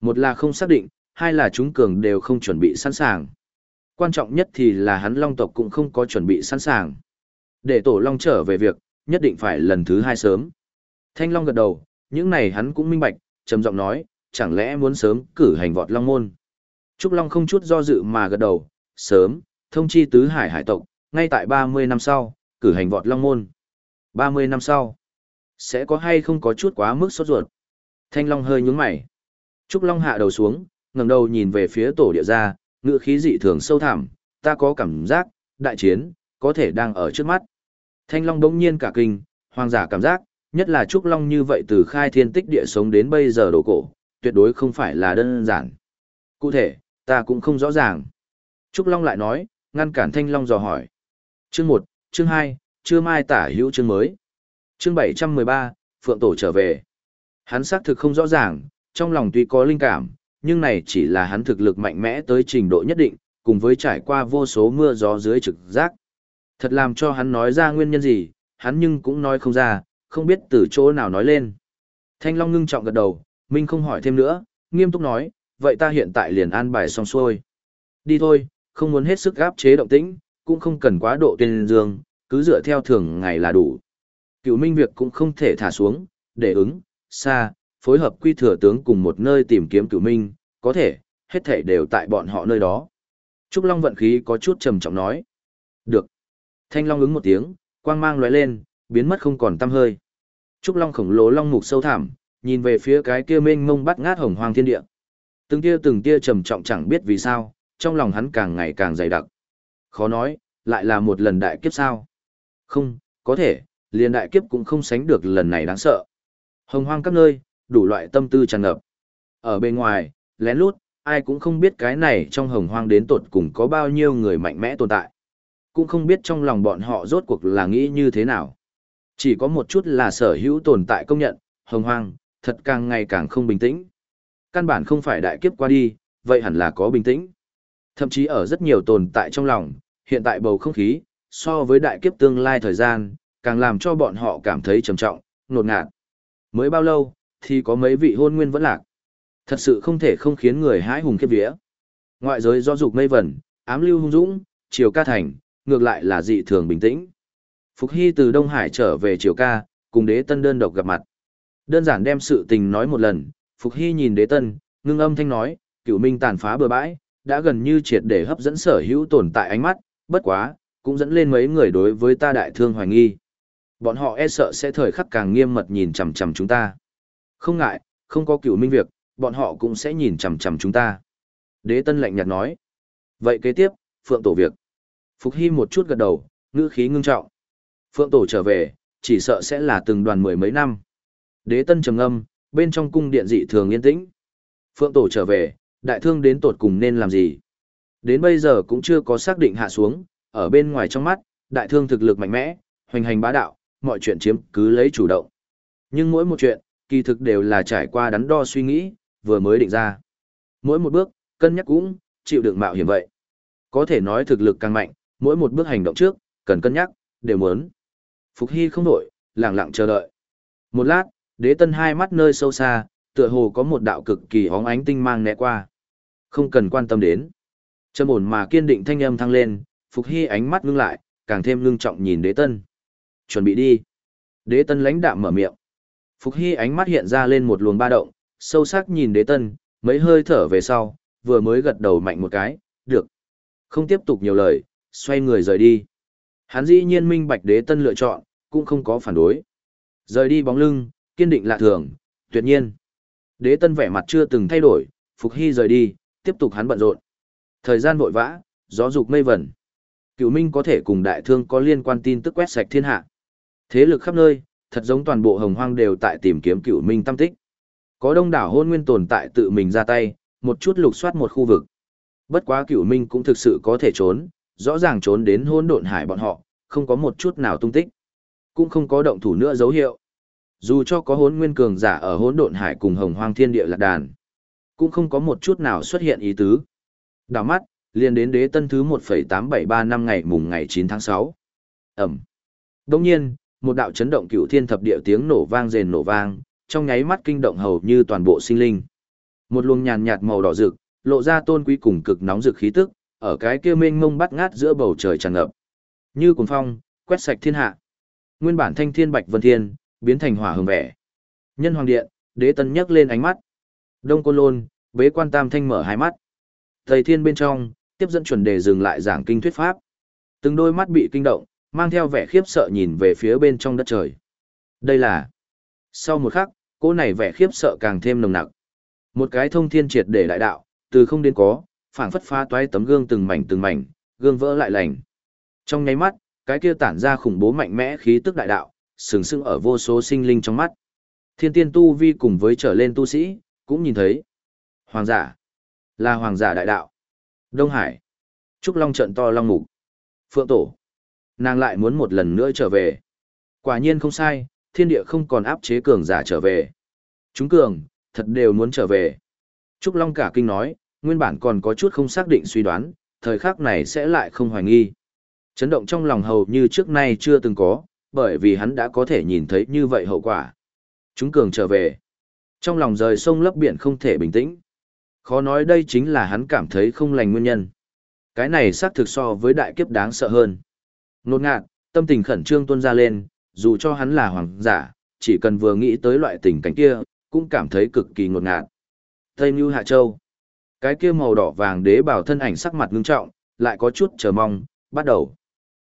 Một là không xác định, hai là chúng cường đều không chuẩn bị sẵn sàng. Quan trọng nhất thì là hắn long tộc cũng không có chuẩn bị sẵn sàng. Để tổ long trở về việc, nhất định phải lần thứ hai sớm. Thanh long gật đầu, những này hắn cũng minh bạch, trầm giọng nói, chẳng lẽ muốn sớm cử hành vọt long môn. Trúc Long không chút do dự mà gật đầu, sớm, thông chi tứ hải hải tộc, ngay tại 30 năm sau, cử hành vọt long môn. 30 năm sau, sẽ có hay không có chút quá mức sốt ruột. Thanh Long hơi nhướng mày. Trúc Long hạ đầu xuống, ngẩng đầu nhìn về phía tổ địa gia, ngựa khí dị thường sâu thẳm, ta có cảm giác, đại chiến, có thể đang ở trước mắt. Thanh Long đống nhiên cả kinh, hoàng giả cảm giác, nhất là Trúc Long như vậy từ khai thiên tích địa sống đến bây giờ đổ cổ, tuyệt đối không phải là đơn giản. Cụ thể, ta cũng không rõ ràng. Trúc Long lại nói, ngăn cản Thanh Long dò hỏi. Chương 1, chương 2, chưa mai tả hữu chương mới. Chương 713, Phượng Tổ trở về. Hắn xác thực không rõ ràng, trong lòng tuy có linh cảm, nhưng này chỉ là hắn thực lực mạnh mẽ tới trình độ nhất định, cùng với trải qua vô số mưa gió dưới trực giác. Thật làm cho hắn nói ra nguyên nhân gì, hắn nhưng cũng nói không ra, không biết từ chỗ nào nói lên. Thanh Long ngưng trọng gật đầu, Minh không hỏi thêm nữa, nghiêm túc nói, vậy ta hiện tại liền an bài xong xuôi. Đi thôi, không muốn hết sức gáp chế động tĩnh, cũng không cần quá độ tuyên dương, cứ dựa theo thường ngày là đủ. Cựu minh việc cũng không thể thả xuống, để ứng, xa, phối hợp quy thừa tướng cùng một nơi tìm kiếm cửu minh, có thể, hết thể đều tại bọn họ nơi đó. Trúc Long vận khí có chút trầm trọng nói. Được. Thanh Long ứng một tiếng, quang mang lóe lên, biến mất không còn tăm hơi. Trúc Long khổng lồ long mục sâu thẳm, nhìn về phía cái kia mênh mông bắt ngát hồng hoang thiên địa. Từng tia từng tia trầm trọng chẳng biết vì sao, trong lòng hắn càng ngày càng dày đặc. Khó nói, lại là một lần đại kiếp sao? Không, có thể, liền đại kiếp cũng không sánh được lần này đáng sợ. Hồng hoang các nơi, đủ loại tâm tư tràn ngập. Ở bên ngoài, lén lút, ai cũng không biết cái này trong hồng hoang đến tột cùng có bao nhiêu người mạnh mẽ tồn tại. Cũng không biết trong lòng bọn họ rốt cuộc là nghĩ như thế nào. Chỉ có một chút là sở hữu tồn tại công nhận, hồng hoang, thật càng ngày càng không bình tĩnh. Căn bản không phải đại kiếp qua đi, vậy hẳn là có bình tĩnh. Thậm chí ở rất nhiều tồn tại trong lòng, hiện tại bầu không khí, so với đại kiếp tương lai thời gian, càng làm cho bọn họ cảm thấy trầm trọng, nột ngạt. Mới bao lâu, thì có mấy vị hôn nguyên vẫn lạc. Thật sự không thể không khiến người hãi hùng khiếp vía. Ngoại giới do dục mây vẩn, ám lưu hung dũng, chiều ca thành, ngược lại là dị thường bình tĩnh. Phục Hy từ Đông Hải trở về chiều ca, cùng đế tân đơn độc gặp mặt. Đơn giản đem sự tình nói một lần, Phục Hy nhìn đế tân, ngưng âm thanh nói, cửu minh tàn phá bừa bãi, đã gần như triệt để hấp dẫn sở hữu tồn tại ánh mắt, bất quá, cũng dẫn lên mấy người đối với ta đại thương hoài nghi. Bọn họ e sợ sẽ thời khắc càng nghiêm mật nhìn chằm chằm chúng ta. Không ngại, không có cửu minh việc, bọn họ cũng sẽ nhìn chằm chằm chúng ta. Đế tân lạnh nhạt nói. Vậy kế tiếp, Phượng Tổ việc. Phục Hy một chút gật đầu, ngữ khí ngưng trọng. Phượng Tổ trở về, chỉ sợ sẽ là từng đoàn mười mấy năm. Đế tân trầm ngâm, bên trong cung điện dị thường yên tĩnh. Phượng Tổ trở về, đại thương đến tột cùng nên làm gì? Đến bây giờ cũng chưa có xác định hạ xuống, ở bên ngoài trong mắt, đại thương thực lực mạnh mẽ, hoành hành bá đạo, mọi chuyện chiếm cứ lấy chủ động. Nhưng mỗi một chuyện, kỳ thực đều là trải qua đắn đo suy nghĩ, vừa mới định ra. Mỗi một bước, cân nhắc cũng, chịu đựng mạo hiểm vậy. Có thể nói thực lực càng mạnh, mỗi một bước hành động trước, cần cân nhắc, đều muốn. Phục Hy không đổi, lặng lặng chờ đợi. Một lát, đế tân hai mắt nơi sâu xa, tựa hồ có một đạo cực kỳ hóng ánh tinh mang nẹ qua. Không cần quan tâm đến. Trầm ổn mà kiên định thanh âm thăng lên, Phục Hy ánh mắt ngưng lại, càng thêm ngưng trọng nhìn đế tân. Chuẩn bị đi. Đế tân lãnh đạm mở miệng. Phục Hy ánh mắt hiện ra lên một luồng ba động, sâu sắc nhìn đế tân, mấy hơi thở về sau, vừa mới gật đầu mạnh một cái, được. Không tiếp tục nhiều lời, xoay người rời đi. Hắn dĩ nhiên minh bạch đế tân lựa chọn, cũng không có phản đối. Rời đi bóng lưng, kiên định lạ thường, tuyệt nhiên. Đế tân vẻ mặt chưa từng thay đổi, Phục Hy rời đi, tiếp tục hắn bận rộn. Thời gian vội vã, gió dục mây vẩn. Cửu Minh có thể cùng đại thương có liên quan tin tức quét sạch thiên hạ. Thế lực khắp nơi, thật giống toàn bộ hồng hoang đều tại tìm kiếm Cựu Minh tâm tích. Có đông đảo hôn nguyên tồn tại tự mình ra tay, một chút lục soát một khu vực. Bất quá Cựu Minh cũng thực sự có thể trốn, rõ ràng trốn đến hôn độn hải bọn họ, không có một chút nào tung tích. cũng không có động thủ nữa dấu hiệu. Dù cho có hôn nguyên cường giả ở hốn độn hải cùng hồng hoang thiên địa lạc đàn, cũng không có một chút nào xuất hiện ý tứ. Đào mắt, liền đến đế tân thứ 1,873 năm ngày mùng ngày 9 tháng 6. Ẩm. Đông nhiên, một đạo chấn động cửu thiên thập địa tiếng nổ vang rền nổ vang, trong nháy mắt kinh động hầu như toàn bộ sinh linh. Một luồng nhàn nhạt màu đỏ rực, lộ ra tôn quý cùng cực nóng rực khí tức, ở cái kia mênh mông bắt ngát giữa bầu trời tràn ngập. Như cuồng phong, quét sạch thiên hạ. Nguyên bản thanh thiên bạch vân thiên, biến thành hỏa hường vẻ. Nhân hoàng điện, đế tân nhấc lên ánh mắt. Đông côn lôn, bế quan tam thanh mở hai mắt. Thầy thiên bên trong, tiếp dẫn chuẩn đề dừng lại giảng kinh thuyết pháp. Từng đôi mắt bị kinh động, mang theo vẻ khiếp sợ nhìn về phía bên trong đất trời. Đây là... Sau một khắc, cô này vẻ khiếp sợ càng thêm nồng nặc. Một cái thông thiên triệt để đại đạo, từ không đến có, phảng phất phá toái tấm gương từng mảnh từng mảnh, gương vỡ lại lành. Trong nháy mắt, cái kia tản ra khủng bố mạnh mẽ khí tức đại đạo, sừng sững ở vô số sinh linh trong mắt. Thiên tiên tu vi cùng với trở lên tu sĩ, cũng nhìn thấy. Hoàng giả, là hoàng giả đại đạo. Đông Hải, Trúc Long trận to long mục. Phượng Tổ, nàng lại muốn một lần nữa trở về. Quả nhiên không sai, thiên địa không còn áp chế cường giả trở về. Chúng cường, thật đều muốn trở về. Trúc Long cả kinh nói, nguyên bản còn có chút không xác định suy đoán, thời khắc này sẽ lại không hoài nghi. Chấn động trong lòng hầu như trước nay chưa từng có, bởi vì hắn đã có thể nhìn thấy như vậy hậu quả. Chúng cường trở về. Trong lòng rời sông lấp biển không thể bình tĩnh. Khó nói đây chính là hắn cảm thấy không lành nguyên nhân. Cái này xác thực so với đại kiếp đáng sợ hơn. Nột ngạt, tâm tình khẩn trương tuôn ra lên, dù cho hắn là hoàng giả, chỉ cần vừa nghĩ tới loại tình cảnh kia, cũng cảm thấy cực kỳ ngột ngạt. Tây Như Hạ Châu. Cái kia màu đỏ vàng đế bảo thân ảnh sắc mặt ngưng trọng, lại có chút chờ mong, bắt đầu.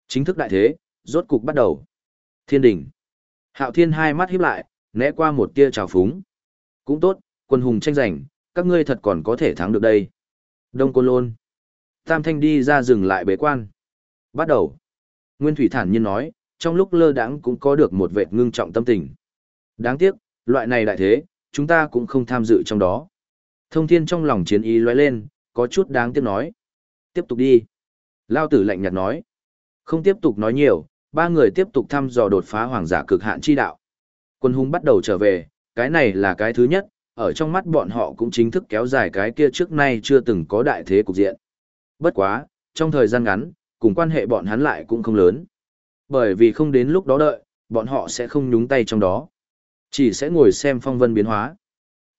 Chính thức đại thế, rốt cục bắt đầu. Thiên đỉnh. Hạo Thiên hai mắt híp lại, né qua một tia trào phúng. Cũng tốt, quân hùng tranh giành, các ngươi thật còn có thể thắng được đây. Đông Côn Lôn. Tam Thanh đi ra dừng lại bế quan. Bắt đầu. Nguyên Thủy thản nhiên nói, trong lúc lơ đãng cũng có được một vệt ngưng trọng tâm tình. Đáng tiếc, loại này đại thế, chúng ta cũng không tham dự trong đó. Thông thiên trong lòng chiến ý lóe lên, có chút đáng tiếc nói. Tiếp tục đi. Lao tử lạnh nhạt nói. Không tiếp tục nói nhiều, ba người tiếp tục thăm dò đột phá hoàng giả cực hạn chi đạo. Quân hùng bắt đầu trở về, cái này là cái thứ nhất, ở trong mắt bọn họ cũng chính thức kéo dài cái kia trước nay chưa từng có đại thế cục diện. Bất quá, trong thời gian ngắn, cùng quan hệ bọn hắn lại cũng không lớn. Bởi vì không đến lúc đó đợi, bọn họ sẽ không nhúng tay trong đó. Chỉ sẽ ngồi xem phong vân biến hóa.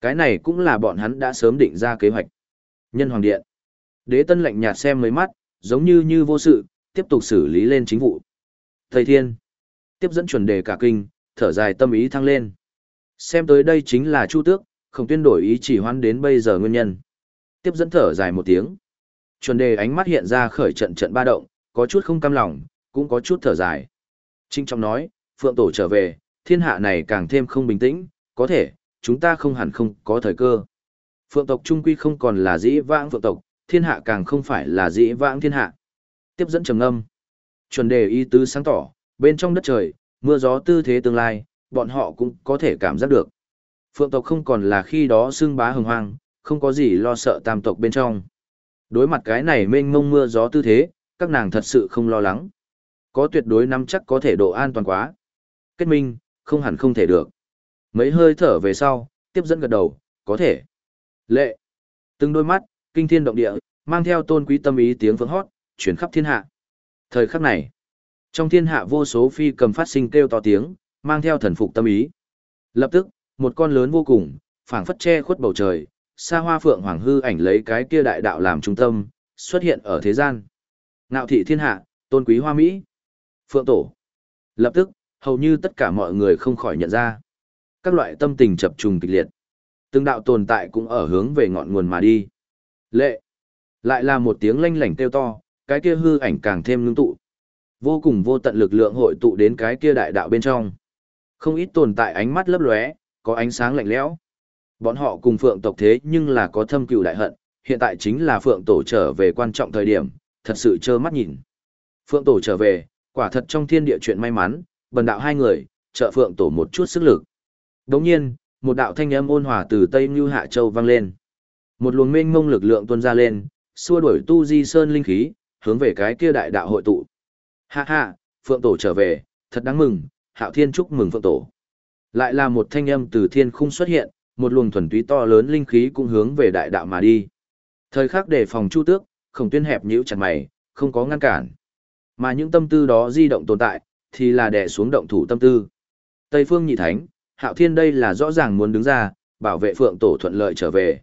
Cái này cũng là bọn hắn đã sớm định ra kế hoạch. Nhân Hoàng Điện. Đế tân lạnh nhạt xem mấy mắt, giống như như vô sự, tiếp tục xử lý lên chính vụ. Thầy Thiên. Tiếp dẫn chuẩn đề cả kinh, thở dài tâm ý thăng lên. Xem tới đây chính là Chu Tước, không tuyên đổi ý chỉ hoan đến bây giờ nguyên nhân. Tiếp dẫn thở dài một tiếng. Chuẩn đề ánh mắt hiện ra khởi trận trận ba động, có chút không cam lòng, cũng có chút thở dài. Trinh trọng nói, Phượng Tổ trở về, thiên hạ này càng thêm không bình tĩnh, có thể, chúng ta không hẳn không có thời cơ. Phượng tộc trung quy không còn là dĩ vãng phượng tộc, thiên hạ càng không phải là dĩ vãng thiên hạ. Tiếp dẫn trầm âm. Chuẩn đề ý tứ sáng tỏ, bên trong đất trời, mưa gió tư thế tương lai, bọn họ cũng có thể cảm giác được. Phượng tộc không còn là khi đó xưng bá hừng hoang, không có gì lo sợ tam tộc bên trong. Đối mặt cái này mênh mông mưa gió tư thế, các nàng thật sự không lo lắng. Có tuyệt đối nắm chắc có thể độ an toàn quá. Kết minh, không hẳn không thể được. Mấy hơi thở về sau, tiếp dẫn gật đầu, có thể. Lệ. Từng đôi mắt, kinh thiên động địa, mang theo tôn quý tâm ý tiếng vững hót, chuyển khắp thiên hạ. Thời khắc này, trong thiên hạ vô số phi cầm phát sinh kêu to tiếng, mang theo thần phục tâm ý. Lập tức, một con lớn vô cùng, phảng phất che khuất bầu trời, xa hoa phượng hoàng hư ảnh lấy cái kia đại đạo làm trung tâm, xuất hiện ở thế gian. Ngạo thị thiên hạ, tôn quý hoa Mỹ. Phượng tổ. Lập tức, hầu như tất cả mọi người không khỏi nhận ra. Các loại tâm tình chập trùng kịch liệt. Từng đạo tồn tại cũng ở hướng về ngọn nguồn mà đi. Lệ. Lại là một tiếng lanh lảnh kêu to, cái kia hư ảnh càng thêm ngưng tụ. Vô cùng vô tận lực lượng hội tụ đến cái kia đại đạo bên trong. Không ít tồn tại ánh mắt lấp lóe, có ánh sáng lạnh lẽo. Bọn họ cùng phượng tộc thế nhưng là có thâm cừu đại hận, hiện tại chính là phượng tổ trở về quan trọng thời điểm, thật sự trơ mắt nhìn. Phượng tổ trở về, quả thật trong thiên địa chuyện may mắn, bần đạo hai người, trợ phượng tổ một chút sức lực. Đồng nhiên, một đạo thanh âm ôn hòa từ Tây Như Hạ Châu vang lên. Một luồng mênh mông lực lượng tuôn ra lên, xua đuổi tu di sơn linh khí, hướng về cái kia đại đạo hội tụ. ha ha, phượng tổ trở về, thật đáng mừng, Hạo Thiên chúc mừng Phượng Tổ. Lại là một thanh âm từ thiên khung xuất hiện, một luồng thuần túy to lớn linh khí cũng hướng về đại đạo mà đi. Thời khắc để phòng Chu Tước, Khổng Tuyên hẹp nhíu chặt mày, không có ngăn cản. Mà những tâm tư đó di động tồn tại, thì là đè xuống động thủ tâm tư. Tây Phương Nhị Thánh, Hạo Thiên đây là rõ ràng muốn đứng ra, bảo vệ Phượng Tổ thuận lợi trở về.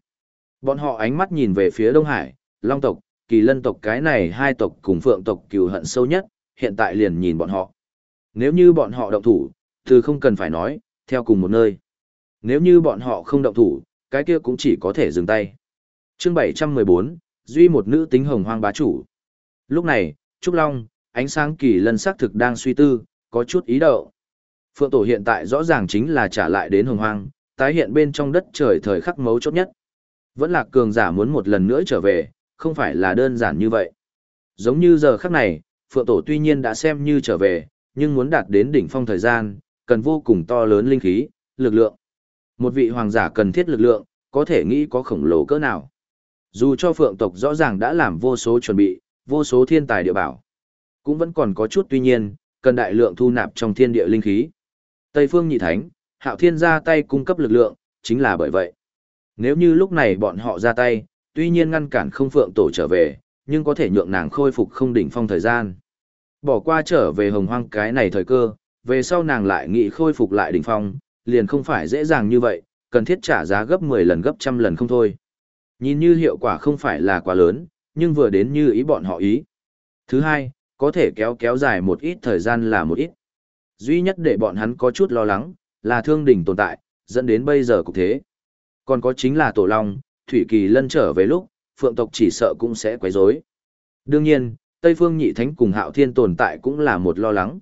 Bọn họ ánh mắt nhìn về phía Đông Hải, Long tộc, Kỳ Lân tộc cái này hai tộc cùng Phượng tộc cừu hận sâu nhất, hiện tại liền nhìn bọn họ. Nếu như bọn họ động thủ, từ không cần phải nói, theo cùng một nơi. Nếu như bọn họ không động thủ, cái kia cũng chỉ có thể dừng tay. Chương 714, duy một nữ tính hồng hoang bá chủ. Lúc này, Trúc Long, ánh sáng kỳ lân sắc thực đang suy tư, có chút ý đậu. Phượng tổ hiện tại rõ ràng chính là trả lại đến hồng hoang, tái hiện bên trong đất trời thời khắc mấu chốt nhất. Vẫn là cường giả muốn một lần nữa trở về, không phải là đơn giản như vậy. Giống như giờ khắc này, Phượng tổ tuy nhiên đã xem như trở về, nhưng muốn đạt đến đỉnh phong thời gian, cần vô cùng to lớn linh khí, lực lượng. Một vị hoàng giả cần thiết lực lượng, có thể nghĩ có khổng lồ cỡ nào. Dù cho phượng tộc rõ ràng đã làm vô số chuẩn bị, vô số thiên tài địa bảo, cũng vẫn còn có chút tuy nhiên, cần đại lượng thu nạp trong thiên địa linh khí. Tây phương nhị thánh, hạo thiên ra tay cung cấp lực lượng, chính là bởi vậy. Nếu như lúc này bọn họ ra tay, tuy nhiên ngăn cản không phượng tổ trở về, nhưng có thể nhượng nàng khôi phục không đỉnh phong thời gian. Bỏ qua trở về hồng hoang cái này thời cơ, về sau nàng lại nghị khôi phục lại đỉnh phong, liền không phải dễ dàng như vậy, cần thiết trả giá gấp 10 lần gấp trăm lần không thôi. Nhìn như hiệu quả không phải là quá lớn, nhưng vừa đến như ý bọn họ ý. Thứ hai, có thể kéo kéo dài một ít thời gian là một ít. Duy nhất để bọn hắn có chút lo lắng, là thương đỉnh tồn tại, dẫn đến bây giờ cục thế. Còn có chính là Tổ Long, Thủy Kỳ lân trở về lúc, Phượng tộc chỉ sợ cũng sẽ quấy rối. Đương nhiên, Tây Phương Nhị Thánh cùng Hạo Thiên tồn tại cũng là một lo lắng.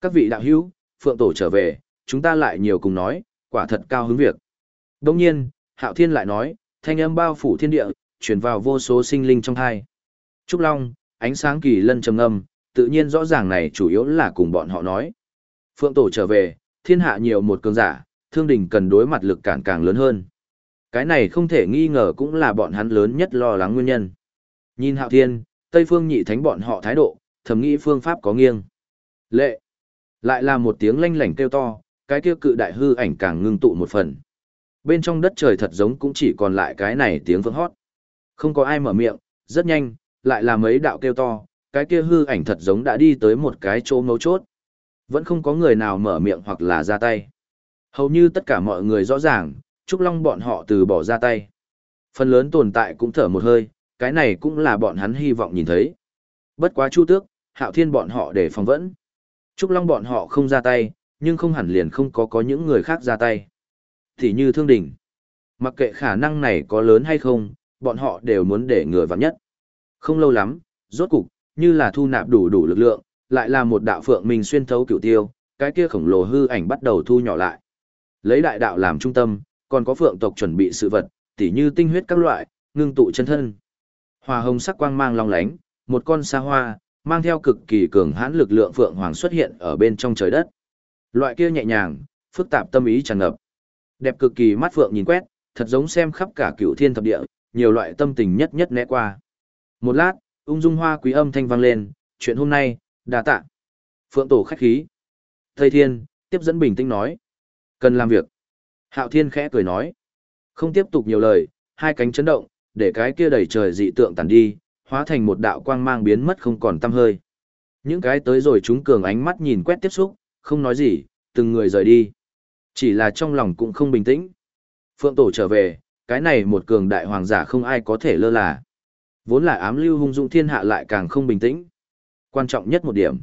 Các vị đạo hữu, Phượng Tổ trở về, chúng ta lại nhiều cùng nói, quả thật cao hứng việc. Đồng nhiên, Hạo Thiên lại nói, thanh âm bao phủ thiên địa, truyền vào vô số sinh linh trong thai. Trúc Long, ánh sáng kỳ lân trầm âm, tự nhiên rõ ràng này chủ yếu là cùng bọn họ nói. Phượng Tổ trở về, thiên hạ nhiều một cường giả, thương đình cần đối mặt lực cản càng lớn hơn. Cái này không thể nghi ngờ cũng là bọn hắn lớn nhất lo lắng nguyên nhân. Nhìn Hạo Thiên, Tây Phương nhị thánh bọn họ thái độ, thầm nghĩ phương pháp có nghiêng. Lệ. Lại là một tiếng lanh lảnh kêu to, cái kia cự đại hư ảnh càng ngưng tụ một phần. Bên trong đất trời thật giống cũng chỉ còn lại cái này tiếng vỡ hót. Không có ai mở miệng, rất nhanh, lại là mấy đạo kêu to, cái kia hư ảnh thật giống đã đi tới một cái chỗ mấu chốt. Vẫn không có người nào mở miệng hoặc là ra tay. Hầu như tất cả mọi người rõ ràng, Trúc Long bọn họ từ bỏ ra tay. Phần lớn tồn tại cũng thở một hơi, cái này cũng là bọn hắn hy vọng nhìn thấy. Bất quá Chu Tước, Hạo Thiên bọn họ để phòng vẫn. Trúc Long bọn họ không ra tay, nhưng không hẳn liền không có có những người khác ra tay. Thì như Thương Đình. Mặc kệ khả năng này có lớn hay không, bọn họ đều muốn để người vào nhất. Không lâu lắm, rốt cục, như là thu nạp đủ đủ lực lượng, lại là một đạo phượng mình xuyên thấu cửu tiêu, cái kia khổng lồ hư ảnh bắt đầu thu nhỏ lại. Lấy đại đạo làm trung tâm, còn có phượng tộc chuẩn bị sự vật, tỉ như tinh huyết các loại, ngưng tụ chân thân. Hòa hồng sắc quang mang long lánh, một con sa hoa, mang theo cực kỳ cường hãn lực lượng phượng hoàng xuất hiện ở bên trong trời đất. Loại kia nhẹ nhàng, phức tạp tâm ý tràn ngập. Đẹp cực kỳ mắt phượng nhìn quét, thật giống xem khắp cả cựu thiên thập địa, nhiều loại tâm tình nhất nhất né qua. Một lát, ung dung hoa quý âm thanh vang lên, chuyện hôm nay, đà tạ. Phượng tổ khách khí. thầy Thiên, tiếp dẫn bình tĩnh nói. Cần làm việc. Hạo Thiên khẽ cười nói. Không tiếp tục nhiều lời, hai cánh chấn động, để cái kia đầy trời dị tượng tàn đi, hóa thành một đạo quang mang biến mất không còn tăm hơi. Những cái tới rồi chúng cường ánh mắt nhìn quét tiếp xúc, không nói gì, từng người rời đi. Chỉ là trong lòng cũng không bình tĩnh. Phượng Tổ trở về, cái này một cường đại hoàng giả không ai có thể lơ là. Vốn là ám lưu hung dũng thiên hạ lại càng không bình tĩnh. Quan trọng nhất một điểm.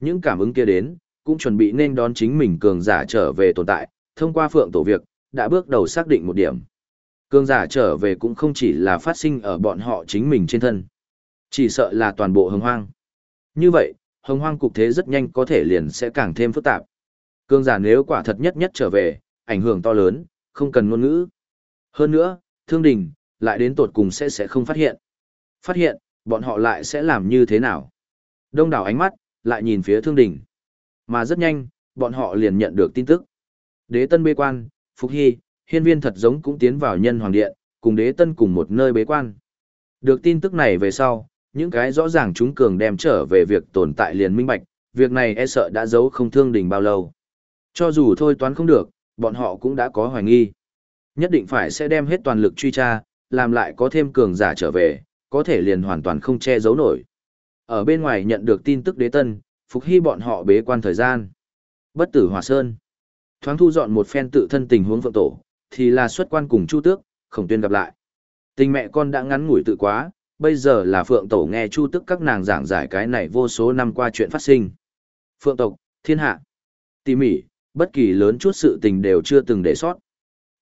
Những cảm ứng kia đến, cũng chuẩn bị nên đón chính mình cường giả trở về tồn tại, thông qua Phượng Tổ việc, đã bước đầu xác định một điểm. Cường giả trở về cũng không chỉ là phát sinh ở bọn họ chính mình trên thân. Chỉ sợ là toàn bộ hồng hoang. Như vậy, hồng hoang cục thế rất nhanh có thể liền sẽ càng thêm phức tạp cương giả nếu quả thật nhất nhất trở về, ảnh hưởng to lớn, không cần ngôn ngữ. Hơn nữa, thương đình, lại đến tột cùng sẽ sẽ không phát hiện. Phát hiện, bọn họ lại sẽ làm như thế nào? Đông đảo ánh mắt, lại nhìn phía thương đình. Mà rất nhanh, bọn họ liền nhận được tin tức. Đế tân bê quan, Phục Hy, hiên viên thật giống cũng tiến vào nhân hoàng điện, cùng đế tân cùng một nơi bế quan. Được tin tức này về sau, những cái rõ ràng chúng cường đem trở về việc tồn tại liền minh bạch, việc này e sợ đã giấu không thương đình bao lâu. Cho dù thôi toán không được, bọn họ cũng đã có hoài nghi. Nhất định phải sẽ đem hết toàn lực truy tra, làm lại có thêm cường giả trở về, có thể liền hoàn toàn không che giấu nổi. Ở bên ngoài nhận được tin tức đế tân, phục hy bọn họ bế quan thời gian. Bất tử hòa sơn. Thoáng thu dọn một phen tự thân tình huống phượng tổ, thì là xuất quan cùng Chu Tước, khổng tuyên gặp lại. Tình mẹ con đã ngắn ngủi tự quá, bây giờ là phượng tổ nghe Chu Tước các nàng giảng giải cái này vô số năm qua chuyện phát sinh. Phượng tộc, thiên hạ, tỉ mỉ, bất kỳ lớn chút sự tình đều chưa từng để sót.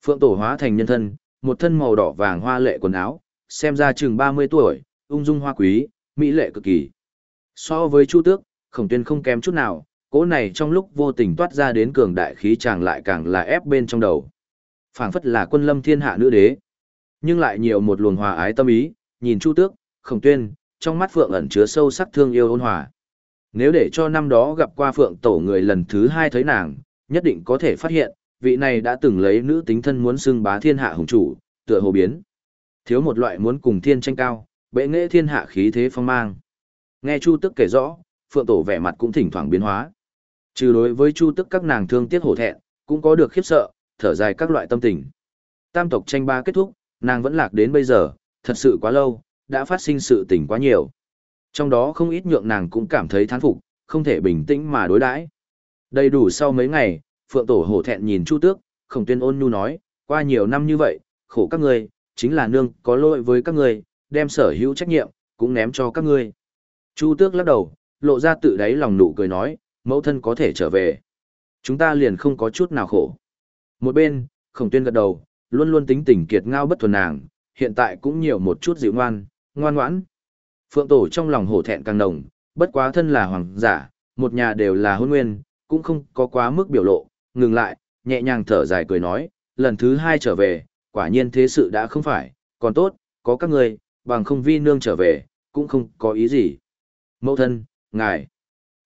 Phượng tổ hóa thành nhân thân, một thân màu đỏ vàng hoa lệ quần áo, xem ra chừng 30 tuổi, ung dung hoa quý, mỹ lệ cực kỳ. So với Chu Tước, Khổng Tuyên không kém chút nào, cỗ này trong lúc vô tình toát ra đến cường đại khí chàng lại càng là ép bên trong đầu. Phảng phất là quân lâm thiên hạ nữ đế, nhưng lại nhiều một luồng hòa ái tâm ý, nhìn Chu Tước, Khổng Tuyên, trong mắt Phượng ẩn chứa sâu sắc thương yêu ôn hòa. Nếu để cho năm đó gặp qua Phượng tổ người lần thứ hai thấy nàng, nhất định có thể phát hiện, vị này đã từng lấy nữ tính thân muốn xưng bá thiên hạ hùng chủ, tựa hồ biến. Thiếu một loại muốn cùng thiên tranh cao, bệ nghệ thiên hạ khí thế phong mang. Nghe Chu Tức kể rõ, Phượng Tổ vẻ mặt cũng thỉnh thoảng biến hóa. Trừ đối với Chu Tức các nàng thương tiếc hổ thẹn, cũng có được khiếp sợ, thở dài các loại tâm tình. Tam tộc tranh ba kết thúc, nàng vẫn lạc đến bây giờ, thật sự quá lâu, đã phát sinh sự tình quá nhiều. Trong đó không ít nhượng nàng cũng cảm thấy thán phục, không thể bình tĩnh mà đối đãi. Đầy đủ sau mấy ngày, Phượng Tổ hổ thẹn nhìn Chu Tước, Khổng Tuyên ôn nhu nói, qua nhiều năm như vậy, khổ các ngươi, chính là nương có lỗi với các ngươi, đem sở hữu trách nhiệm cũng ném cho các ngươi. Chu Tước lắc đầu, lộ ra tự đáy lòng nụ cười nói, mẫu thân có thể trở về. Chúng ta liền không có chút nào khổ. Một bên, Khổng Tuyên gật đầu, luôn luôn tính tình kiệt ngao bất thuần nàng, hiện tại cũng nhiều một chút dịu ngoan, ngoan ngoãn. Phượng Tổ trong lòng hổ thẹn càng nồng, bất quá thân là hoàng giả, một nhà đều là hôn nguyên, cũng không có quá mức biểu lộ, ngừng lại, nhẹ nhàng thở dài cười nói, lần thứ hai trở về, quả nhiên thế sự đã không phải, còn tốt, có các người, bằng không vi nương trở về, cũng không có ý gì. Mẫu thân, ngài.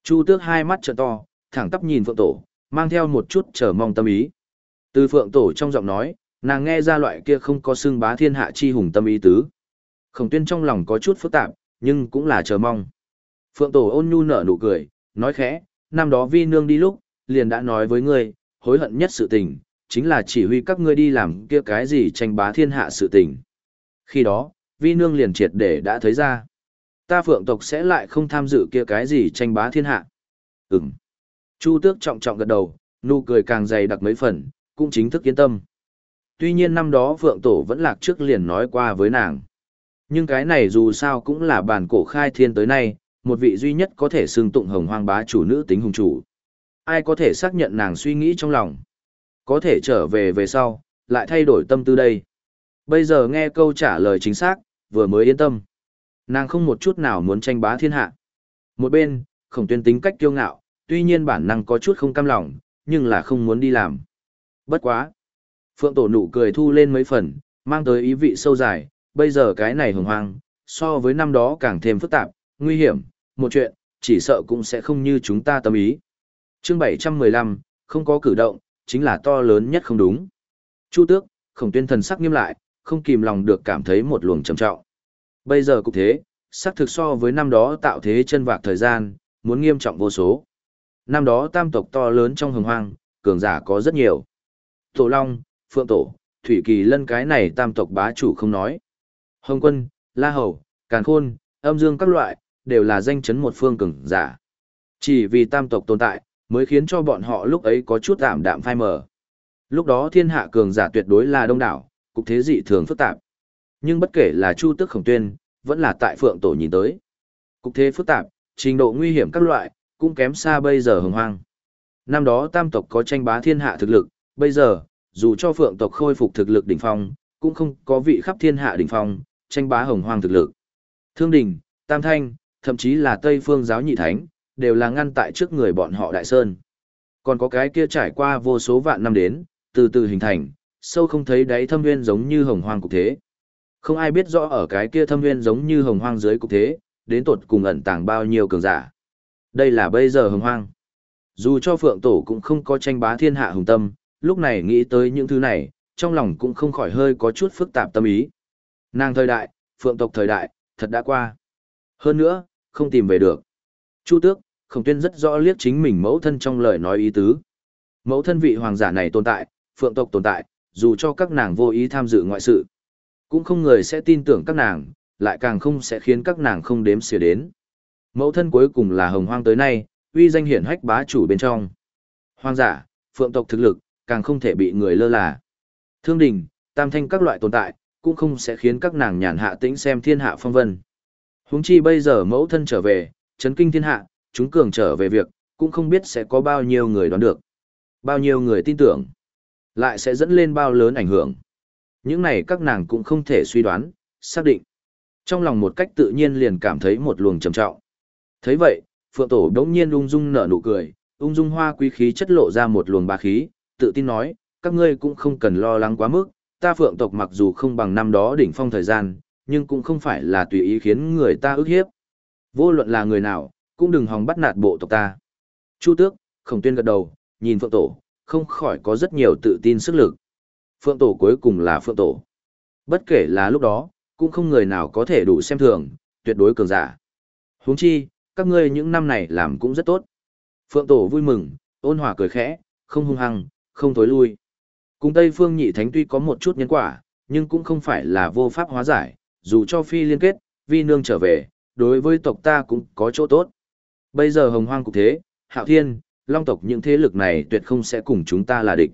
Chu tước hai mắt trợ to, thẳng tắp nhìn phượng tổ, mang theo một chút chờ mong tâm ý. Từ phượng tổ trong giọng nói, nàng nghe ra loại kia không có xưng bá thiên hạ chi hùng tâm ý tứ. Khổng tuyên trong lòng có chút phức tạp, nhưng cũng là chờ mong. Phượng tổ ôn nhu nở nụ cười, nói khẽ, năm đó vi nương đi lúc, liền đã nói với ngươi, hối hận nhất sự tình, chính là chỉ huy các ngươi đi làm kia cái gì tranh bá thiên hạ sự tình. Khi đó, vi nương liền triệt để đã thấy ra. Ta phượng tộc sẽ lại không tham dự kia cái gì tranh bá thiên hạ. Ừm. Chu tước trọng trọng gật đầu, nụ cười càng dày đặc mấy phần, cũng chính thức yên tâm. Tuy nhiên năm đó phượng tổ vẫn lạc trước liền nói qua với nàng. Nhưng cái này dù sao cũng là bản cổ khai thiên tới nay, một vị duy nhất có thể xưng tụng hồng hoang bá chủ nữ tính hùng chủ. Ai có thể xác nhận nàng suy nghĩ trong lòng? Có thể trở về về sau, lại thay đổi tâm tư đây. Bây giờ nghe câu trả lời chính xác, vừa mới yên tâm. Nàng không một chút nào muốn tranh bá thiên hạ. Một bên, khổng tuyên tính cách kiêu ngạo, tuy nhiên bản năng có chút không cam lòng, nhưng là không muốn đi làm. Bất quá. Phượng tổ nụ cười thu lên mấy phần, mang tới ý vị sâu dài, bây giờ cái này hồng hoang, so với năm đó càng thêm phức tạp, nguy hiểm, một chuyện, chỉ sợ cũng sẽ không như chúng ta tâm ý. Chương 715, không có cử động, chính là to lớn nhất không đúng. Chu tước, khổng tuyên thần sắc nghiêm lại, không kìm lòng được cảm thấy một luồng trầm trọng. Bây giờ cũng thế, sắc thực so với năm đó tạo thế chân vạc thời gian, muốn nghiêm trọng vô số. Năm đó tam tộc to lớn trong hồng hoang, cường giả có rất nhiều. Tổ Long, Phượng Tổ, Thủy Kỳ Lân cái này tam tộc bá chủ không nói. Hồng Quân, La Hầu, Càn Khôn, Âm Dương các loại, đều là danh chấn một phương cường giả. Chỉ vì tam tộc tồn tại, mới khiến cho bọn họ lúc ấy có chút ảm đạm phai mờ. Lúc đó thiên hạ cường giả tuyệt đối là đông đảo, cục thế dị thường phức tạp. Nhưng bất kể là Chu Tức Khổng Tuyên, vẫn là tại Phượng Tổ nhìn tới. Cục thế phức tạp, trình độ nguy hiểm các loại, cũng kém xa bây giờ hồng hoang. Năm đó tam tộc có tranh bá thiên hạ thực lực, bây giờ, dù cho Phượng tộc khôi phục thực lực đỉnh phong, cũng không có vị khắp thiên hạ đỉnh phong, tranh bá hồng hoang thực lực. Thương Đình, Tam Thanh, thậm chí là Tây Phương giáo nhị thánh, đều là ngăn tại trước người bọn họ Đại Sơn. Còn có cái kia trải qua vô số vạn năm đến, từ từ hình thành, sâu không thấy đáy thâm nguyên giống như hồng hoang cục thế. Không ai biết rõ ở cái kia thâm nguyên giống như hồng hoang dưới cục thế, đến tột cùng ẩn tàng bao nhiêu cường giả. Đây là bây giờ hồng hoang. Dù cho Phượng Tổ cũng không có tranh bá thiên hạ hùng tâm, lúc này nghĩ tới những thứ này, trong lòng cũng không khỏi hơi có chút phức tạp tâm ý. Nàng thời đại, Phượng tộc thời đại, thật đã qua. Hơn nữa, không tìm về được. Chu Tước, khổng tuyên rất rõ liếc chính mình mẫu thân trong lời nói ý tứ. Mẫu thân vị hoàng giả này tồn tại, phượng tộc tồn tại, dù cho các nàng vô ý tham dự ngoại sự. Cũng không người sẽ tin tưởng các nàng, lại càng không sẽ khiến các nàng không đếm xỉa đến. Mẫu thân cuối cùng là hồng hoang tới nay, uy danh hiển hách bá chủ bên trong. hoàng giả, phượng tộc thực lực, càng không thể bị người lơ là. Thương đình, tam thanh các loại tồn tại, cũng không sẽ khiến các nàng nhàn hạ tĩnh xem thiên hạ phong vân. Huống chi bây giờ mẫu thân trở về, chấn kinh thiên hạ, chúng cường trở về việc, cũng không biết sẽ có bao nhiêu người đoán được. Bao nhiêu người tin tưởng, lại sẽ dẫn lên bao lớn ảnh hưởng. Những này các nàng cũng không thể suy đoán, xác định. Trong lòng một cách tự nhiên liền cảm thấy một luồng trầm trọng. thấy vậy, Phượng Tổ đống nhiên ung dung nở nụ cười, ung dung hoa quý khí chất lộ ra một luồng bá khí, tự tin nói, các ngươi cũng không cần lo lắng quá mức, ta Phượng tộc mặc dù không bằng năm đó đỉnh phong thời gian, nhưng cũng không phải là tùy ý khiến người ta ức hiếp. Vô luận là người nào, cũng đừng hòng bắt nạt bộ tộc ta. Chu Tước, Khổng Tuyên gật đầu, nhìn Phượng Tổ, không khỏi có rất nhiều tự tin sức lực. Phượng Tổ cuối cùng là Phượng Tổ. Bất kể là lúc đó, cũng không người nào có thể đủ xem thường, tuyệt đối cường giả. Huống chi, các ngươi những năm này làm cũng rất tốt. Phượng Tổ vui mừng, ôn hòa cười khẽ, không hung hăng, không tối lui. Cùng Tây Phương Nhị Thánh tuy có một chút nhân quả, nhưng cũng không phải là vô pháp hóa giải, dù cho phi liên kết, vi nương trở về, đối với tộc ta cũng có chỗ tốt. Bây giờ hồng hoang cục thế, hạo thiên, long tộc những thế lực này tuyệt không sẽ cùng chúng ta là địch.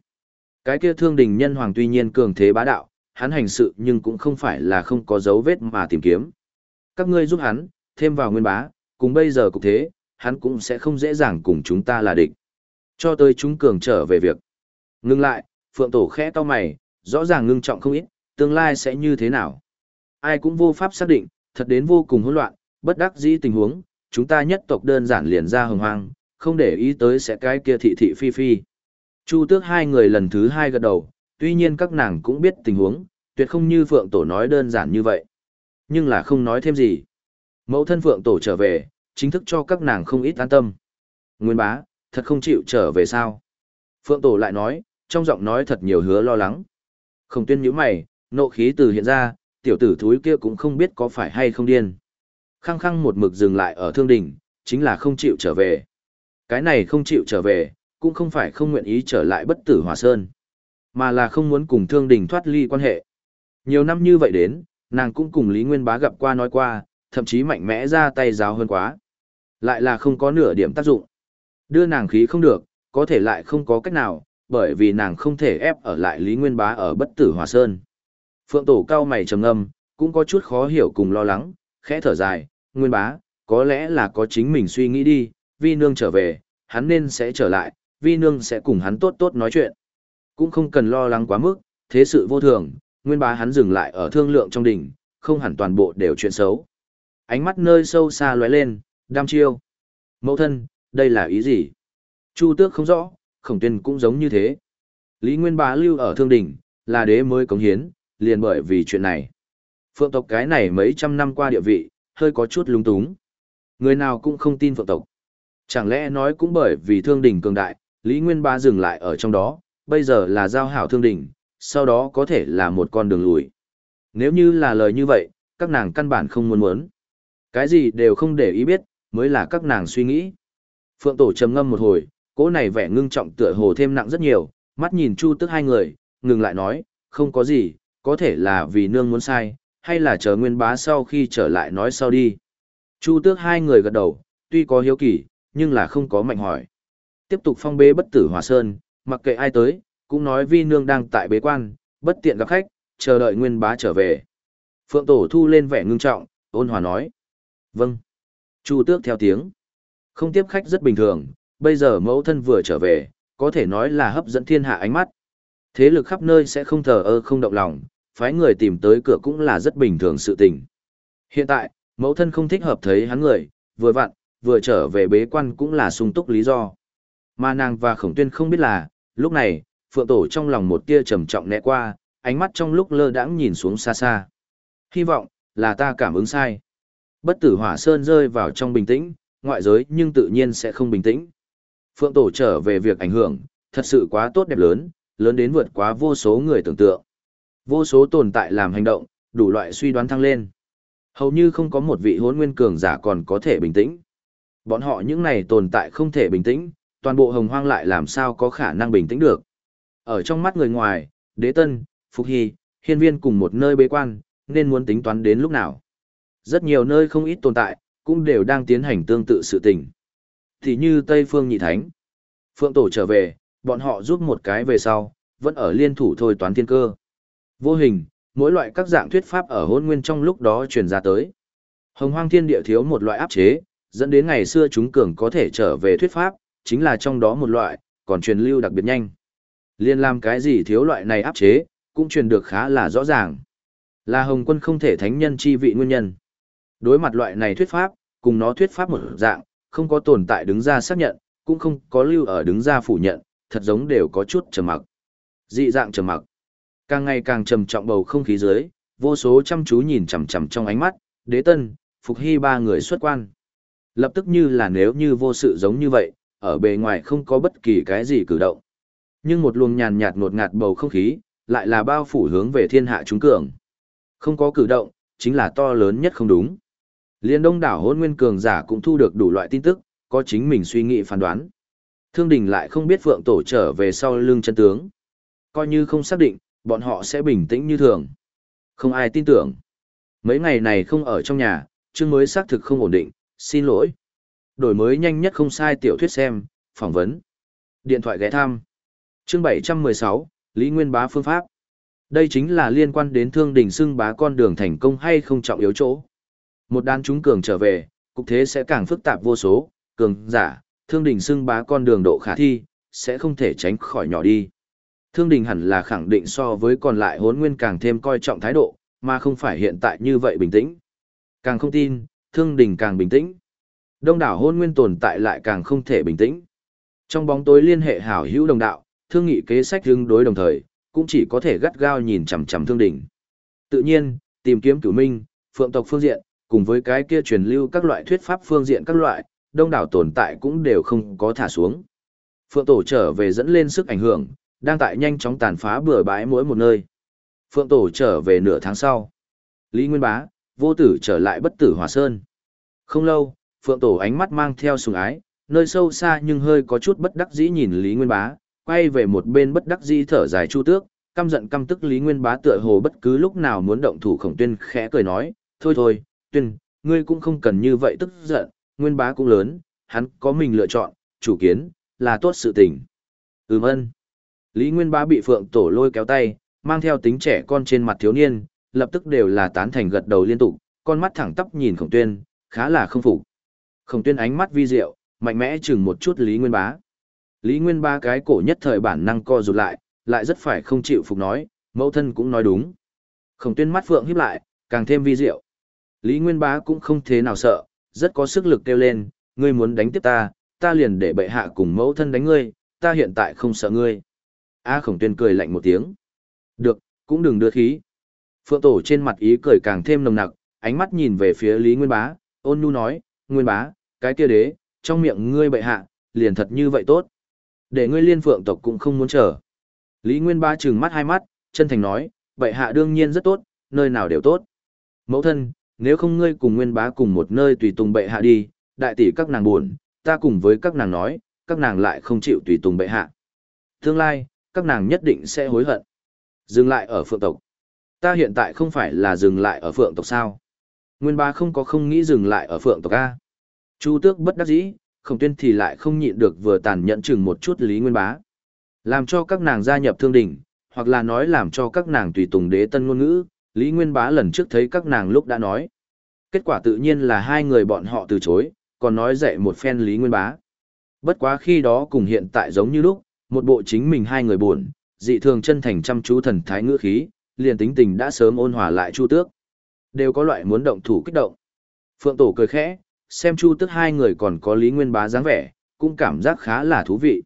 Cái kia thương đình nhân hoàng tuy nhiên cường thế bá đạo, hắn hành sự nhưng cũng không phải là không có dấu vết mà tìm kiếm. Các ngươi giúp hắn, thêm vào nguyên bá, cùng bây giờ cục thế, hắn cũng sẽ không dễ dàng cùng chúng ta là địch. Cho tới chúng cường trở về việc. Ngưng lại, phượng tổ khẽ to mày, rõ ràng ngưng trọng không ít, tương lai sẽ như thế nào. Ai cũng vô pháp xác định, thật đến vô cùng hỗn loạn, bất đắc dĩ tình huống, chúng ta nhất tộc đơn giản liền ra hồng hoang, không để ý tới sẽ cái kia thị thị phi phi. Chu tước hai người lần thứ hai gật đầu, tuy nhiên các nàng cũng biết tình huống, tuyệt không như Phượng Tổ nói đơn giản như vậy. Nhưng là không nói thêm gì. Mẫu thân Phượng Tổ trở về, chính thức cho các nàng không ít an tâm. Nguyên bá, thật không chịu trở về sao? Phượng Tổ lại nói, trong giọng nói thật nhiều hứa lo lắng. Không tuyên nhíu mày, nộ khí từ hiện ra, tiểu tử thúi kia cũng không biết có phải hay không điên. Khăng khăng một mực dừng lại ở thương đỉnh, chính là không chịu trở về. Cái này không chịu trở về, cũng không phải không nguyện ý trở lại bất tử hòa sơn, mà là không muốn cùng thương đình thoát ly quan hệ. Nhiều năm như vậy đến, nàng cũng cùng Lý Nguyên Bá gặp qua nói qua, thậm chí mạnh mẽ ra tay giáo hơn quá. Lại là không có nửa điểm tác dụng. Đưa nàng khí không được, có thể lại không có cách nào, bởi vì nàng không thể ép ở lại Lý Nguyên Bá ở bất tử hòa sơn. Phượng Tổ cao mày trầm ngâm, cũng có chút khó hiểu cùng lo lắng, khẽ thở dài, Nguyên Bá, có lẽ là có chính mình suy nghĩ đi, vi nương trở về, hắn nên sẽ trở lại, vi nương sẽ cùng hắn tốt tốt nói chuyện. Cũng không cần lo lắng quá mức, thế sự vô thường, nguyên bá hắn dừng lại ở thương lượng trong đỉnh, không hẳn toàn bộ đều chuyện xấu. Ánh mắt nơi sâu xa lóe lên, đam chiêu. Mẫu thân, đây là ý gì? Chu tước không rõ, khổng tuyên cũng giống như thế. Lý Nguyên bá lưu ở thương đỉnh, là đế mới cống hiến, liền bởi vì chuyện này. Phượng tộc cái này mấy trăm năm qua địa vị, hơi có chút lung túng. Người nào cũng không tin phượng tộc. Chẳng lẽ nói cũng bởi vì thương đình cường đại, Lý Nguyên Ba dừng lại ở trong đó, bây giờ là giao hảo thương đình sau đó có thể là một con đường lùi. Nếu như là lời như vậy, các nàng căn bản không muốn muốn. Cái gì đều không để ý biết, mới là các nàng suy nghĩ. Phượng Tổ trầm ngâm một hồi, cỗ này vẻ ngưng trọng tựa hồ thêm nặng rất nhiều, mắt nhìn Chu Tức hai người, ngừng lại nói, không có gì, có thể là vì nương muốn sai, hay là chờ Nguyên Bá sau khi trở lại nói sau đi. Chu Tước hai người gật đầu, tuy có hiếu kỳ, nhưng là không có mạnh hỏi. Tiếp tục phong bế bất tử hòa sơn, mặc kệ ai tới, cũng nói vi nương đang tại bế quan, bất tiện gặp khách, chờ đợi nguyên bá trở về. Phượng Tổ thu lên vẻ ngưng trọng, ôn hòa nói. Vâng. Chu tước theo tiếng. Không tiếp khách rất bình thường, bây giờ mẫu thân vừa trở về, có thể nói là hấp dẫn thiên hạ ánh mắt. Thế lực khắp nơi sẽ không thờ ơ không động lòng, phái người tìm tới cửa cũng là rất bình thường sự tình. Hiện tại, mẫu thân không thích hợp thấy hắn người, vừa vặn, vừa trở về bế quan cũng là sung túc lý do. Mà nàng và khổng tuyên không biết là, lúc này, phượng tổ trong lòng một tia trầm trọng nẹ qua, ánh mắt trong lúc lơ đãng nhìn xuống xa xa. Hy vọng, là ta cảm ứng sai. Bất tử hỏa sơn rơi vào trong bình tĩnh, ngoại giới nhưng tự nhiên sẽ không bình tĩnh. Phượng tổ trở về việc ảnh hưởng, thật sự quá tốt đẹp lớn, lớn đến vượt quá vô số người tưởng tượng. Vô số tồn tại làm hành động, đủ loại suy đoán thăng lên. Hầu như không có một vị hốn nguyên cường giả còn có thể bình tĩnh. Bọn họ những này tồn tại không thể bình tĩnh, toàn bộ hồng hoang lại làm sao có khả năng bình tĩnh được. Ở trong mắt người ngoài, đế tân, phục hy, hiên viên cùng một nơi bế quan, nên muốn tính toán đến lúc nào. Rất nhiều nơi không ít tồn tại, cũng đều đang tiến hành tương tự sự tình. Thì như Tây Phương Nhị Thánh. Phượng Tổ trở về, bọn họ giúp một cái về sau, vẫn ở liên thủ thôi toán thiên cơ. Vô hình, mỗi loại các dạng thuyết pháp ở hôn nguyên trong lúc đó truyền ra tới. Hồng hoang thiên địa thiếu một loại áp chế, dẫn đến ngày xưa chúng cường có thể trở về thuyết pháp, chính là trong đó một loại, còn truyền lưu đặc biệt nhanh. Liên làm cái gì thiếu loại này áp chế, cũng truyền được khá là rõ ràng. Là Hồng quân không thể thánh nhân chi vị nguyên nhân. Đối mặt loại này thuyết pháp, cùng nó thuyết pháp một dạng, không có tồn tại đứng ra xác nhận, cũng không có lưu ở đứng ra phủ nhận, thật giống đều có chút trầm mặc. Dị dạng trầm mặc. Càng ngày càng trầm trọng bầu không khí dưới, vô số chăm chú nhìn chằm chằm trong ánh mắt, đế tân, phục hy ba người xuất quan. Lập tức như là nếu như vô sự giống như vậy, ở bề ngoài không có bất kỳ cái gì cử động. Nhưng một luồng nhàn nhạt ngột ngạt bầu không khí, lại là bao phủ hướng về thiên hạ chúng cường. Không có cử động, chính là to lớn nhất không đúng. Liên đông đảo hôn nguyên cường giả cũng thu được đủ loại tin tức, có chính mình suy nghĩ phán đoán. Thương đình lại không biết Phượng Tổ trở về sau lưng chân tướng. Coi như không xác định, bọn họ sẽ bình tĩnh như thường. Không ai tin tưởng. Mấy ngày này không ở trong nhà, chương mới xác thực không ổn định, xin lỗi. Đổi mới nhanh nhất không sai tiểu thuyết xem, phỏng vấn. Điện thoại ghé thăm. Chương 716, Lý Nguyên Bá phương pháp. Đây chính là liên quan đến thương đình xưng bá con đường thành công hay không trọng yếu chỗ. Một đàn chúng cường trở về, cục thế sẽ càng phức tạp vô số, cường giả, thương đình xưng bá con đường độ khả thi, sẽ không thể tránh khỏi nhỏ đi. Thương đình hẳn là khẳng định so với còn lại hốn nguyên càng thêm coi trọng thái độ, mà không phải hiện tại như vậy bình tĩnh. Càng không tin, thương đình càng bình tĩnh. Đông đảo hôn nguyên tồn tại lại càng không thể bình tĩnh. Trong bóng tối liên hệ hảo hữu đồng đạo, thương nghị kế sách hướng đối đồng thời, cũng chỉ có thể gắt gao nhìn chằm chằm thương đình. Tự nhiên, tìm kiếm cửu minh, phượng tộc phương diện, cùng với cái kia truyền lưu các loại thuyết pháp phương diện các loại, đông đảo tồn tại cũng đều không có thả xuống. Phượng tổ trở về dẫn lên sức ảnh hưởng, đang tại nhanh chóng tàn phá bừa bãi mỗi một nơi. Phượng tổ trở về nửa tháng sau. Lý Nguyên Bá, vô tử trở lại bất tử hòa sơn. Không lâu, Phượng tổ ánh mắt mang theo sùng ái, nơi sâu xa nhưng hơi có chút bất đắc dĩ nhìn Lý Nguyên Bá, quay về một bên bất đắc dĩ thở dài chu tước, căm giận căm tức Lý Nguyên Bá tựa hồ bất cứ lúc nào muốn động thủ khổng tuyên khẽ cười nói, thôi thôi, tuyên, ngươi cũng không cần như vậy tức giận, Nguyên Bá cũng lớn, hắn có mình lựa chọn, chủ kiến, là tốt sự tình. Ừm ân. Lý Nguyên Bá bị Phượng Tổ lôi kéo tay, mang theo tính trẻ con trên mặt thiếu niên, lập tức đều là tán thành gật đầu liên tục, con mắt thẳng tắp nhìn Khổng Tuyên, khá là không phục. Khổng Tuyên ánh mắt vi diệu, mạnh mẽ chừng một chút Lý Nguyên Bá. Lý Nguyên Bá cái cổ nhất thời bản năng co rụt lại, lại rất phải không chịu phục nói, mẫu thân cũng nói đúng. Khổng Tuyên mắt phượng híp lại, càng thêm vi diệu. Lý Nguyên Bá cũng không thế nào sợ, rất có sức lực kêu lên, ngươi muốn đánh tiếp ta, ta liền để bệ hạ cùng mẫu thân đánh ngươi, ta hiện tại không sợ ngươi. A khổng tuyên cười lạnh một tiếng. Được, cũng đừng đưa khí. Phượng tổ trên mặt ý cười càng thêm nồng nặc, ánh mắt nhìn về phía Lý Nguyên Bá, ôn nhu nói, Nguyên Bá, cái kia đế, trong miệng ngươi bệ hạ, liền thật như vậy tốt. Để ngươi liên phượng tộc cũng không muốn chờ. Lý Nguyên Bá trừng mắt hai mắt, chân thành nói, bệ hạ đương nhiên rất tốt, nơi nào đều tốt. Mẫu thân, nếu không ngươi cùng Nguyên Bá cùng một nơi tùy tùng bệ hạ đi, đại tỷ các nàng buồn, ta cùng với các nàng nói, các nàng lại không chịu tùy tùng bệ hạ. Tương lai, các nàng nhất định sẽ hối hận. Dừng lại ở phượng tộc. Ta hiện tại không phải là dừng lại ở phượng tộc sao? Nguyên Bá không có không nghĩ dừng lại ở phượng tộc A. Chu tước bất đắc dĩ, khổng tuyên thì lại không nhịn được vừa tàn nhẫn chừng một chút lý nguyên bá. Làm cho các nàng gia nhập thương đỉnh, hoặc là nói làm cho các nàng tùy tùng đế tân ngôn ngữ, Lý Nguyên Bá lần trước thấy các nàng lúc đã nói. Kết quả tự nhiên là hai người bọn họ từ chối, còn nói dạy một phen Lý Nguyên Bá. Bất quá khi đó cùng hiện tại giống như lúc, một bộ chính mình hai người buồn, dị thường chân thành chăm chú thần thái ngữ khí, liền tính tình đã sớm ôn hòa lại chu tước. Đều có loại muốn động thủ kích động. Phượng Tổ cười khẽ, xem chu tước hai người còn có Lý Nguyên Bá dáng vẻ, cũng cảm giác khá là thú vị.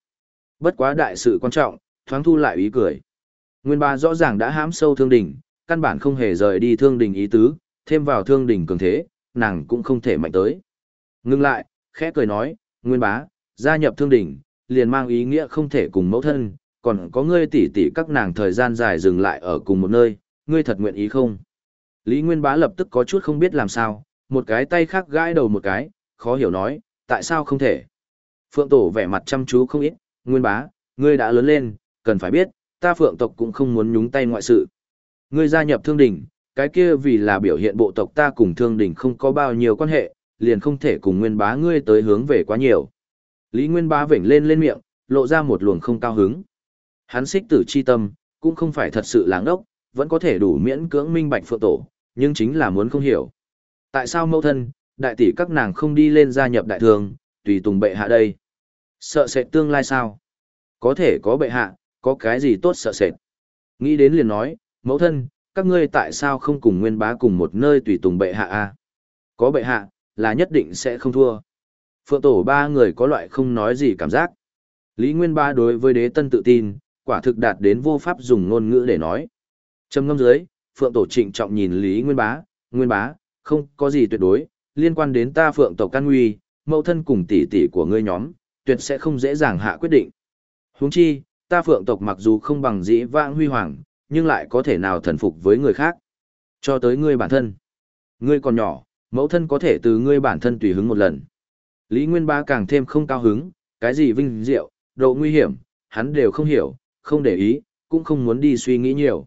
Bất quá đại sự quan trọng, thoáng thu lại ý cười. Nguyên Bá rõ ràng đã hãm sâu thương đỉnh, căn bản không hề rời đi thương đình ý tứ, thêm vào thương đình cường thế, nàng cũng không thể mạnh tới. Ngưng lại, khẽ cười nói, Nguyên bá, gia nhập thương đình, liền mang ý nghĩa không thể cùng mẫu thân, còn có ngươi tỷ tỷ các nàng thời gian dài dừng lại ở cùng một nơi, ngươi thật nguyện ý không? Lý Nguyên bá lập tức có chút không biết làm sao, một cái tay khác gãi đầu một cái, khó hiểu nói, tại sao không thể? Phượng Tổ vẻ mặt chăm chú không ít, nguyên bá, ngươi đã lớn lên, cần phải biết, ta Phượng tộc cũng không muốn nhúng tay ngoại sự. Ngươi gia nhập thương Đình, cái kia vì là biểu hiện bộ tộc ta cùng thương Đình không có bao nhiêu quan hệ, liền không thể cùng nguyên bá ngươi tới hướng về quá nhiều. Lý Nguyên bá vểnh lên lên miệng, lộ ra một luồng không cao hứng. Hắn xích tử chi tâm, cũng không phải thật sự láng ốc, vẫn có thể đủ miễn cưỡng minh bạch phượng tổ, nhưng chính là muốn không hiểu. Tại sao mẫu thân, đại tỷ các nàng không đi lên gia nhập đại thường, tùy tùng bệ hạ đây? Sợ sệt tương lai sao? Có thể có bệ hạ, có cái gì tốt sợ sệt? Nghĩ đến liền nói, mẫu thân, các ngươi tại sao không cùng nguyên bá cùng một nơi tùy tùng bệ hạ a? Có bệ hạ, là nhất định sẽ không thua. Phượng tổ ba người có loại không nói gì cảm giác. Lý Nguyên Ba đối với đế tân tự tin, quả thực đạt đến vô pháp dùng ngôn ngữ để nói. Trầm ngâm dưới, Phượng tổ trịnh trọng nhìn Lý Nguyên Bá, Nguyên Bá, không có gì tuyệt đối, liên quan đến ta Phượng tổ can nguy, mẫu thân cùng tỷ tỷ của ngươi nhóm, tuyệt sẽ không dễ dàng hạ quyết định. Huống chi, ta Phượng tộc mặc dù không bằng dĩ vãng huy hoàng, nhưng lại có thể nào thần phục với người khác. Cho tới ngươi bản thân. Ngươi còn nhỏ, mẫu thân có thể từ ngươi bản thân tùy hứng một lần. Lý Nguyên Bá càng thêm không cao hứng, cái gì vinh diệu, độ nguy hiểm, hắn đều không hiểu, không để ý, cũng không muốn đi suy nghĩ nhiều.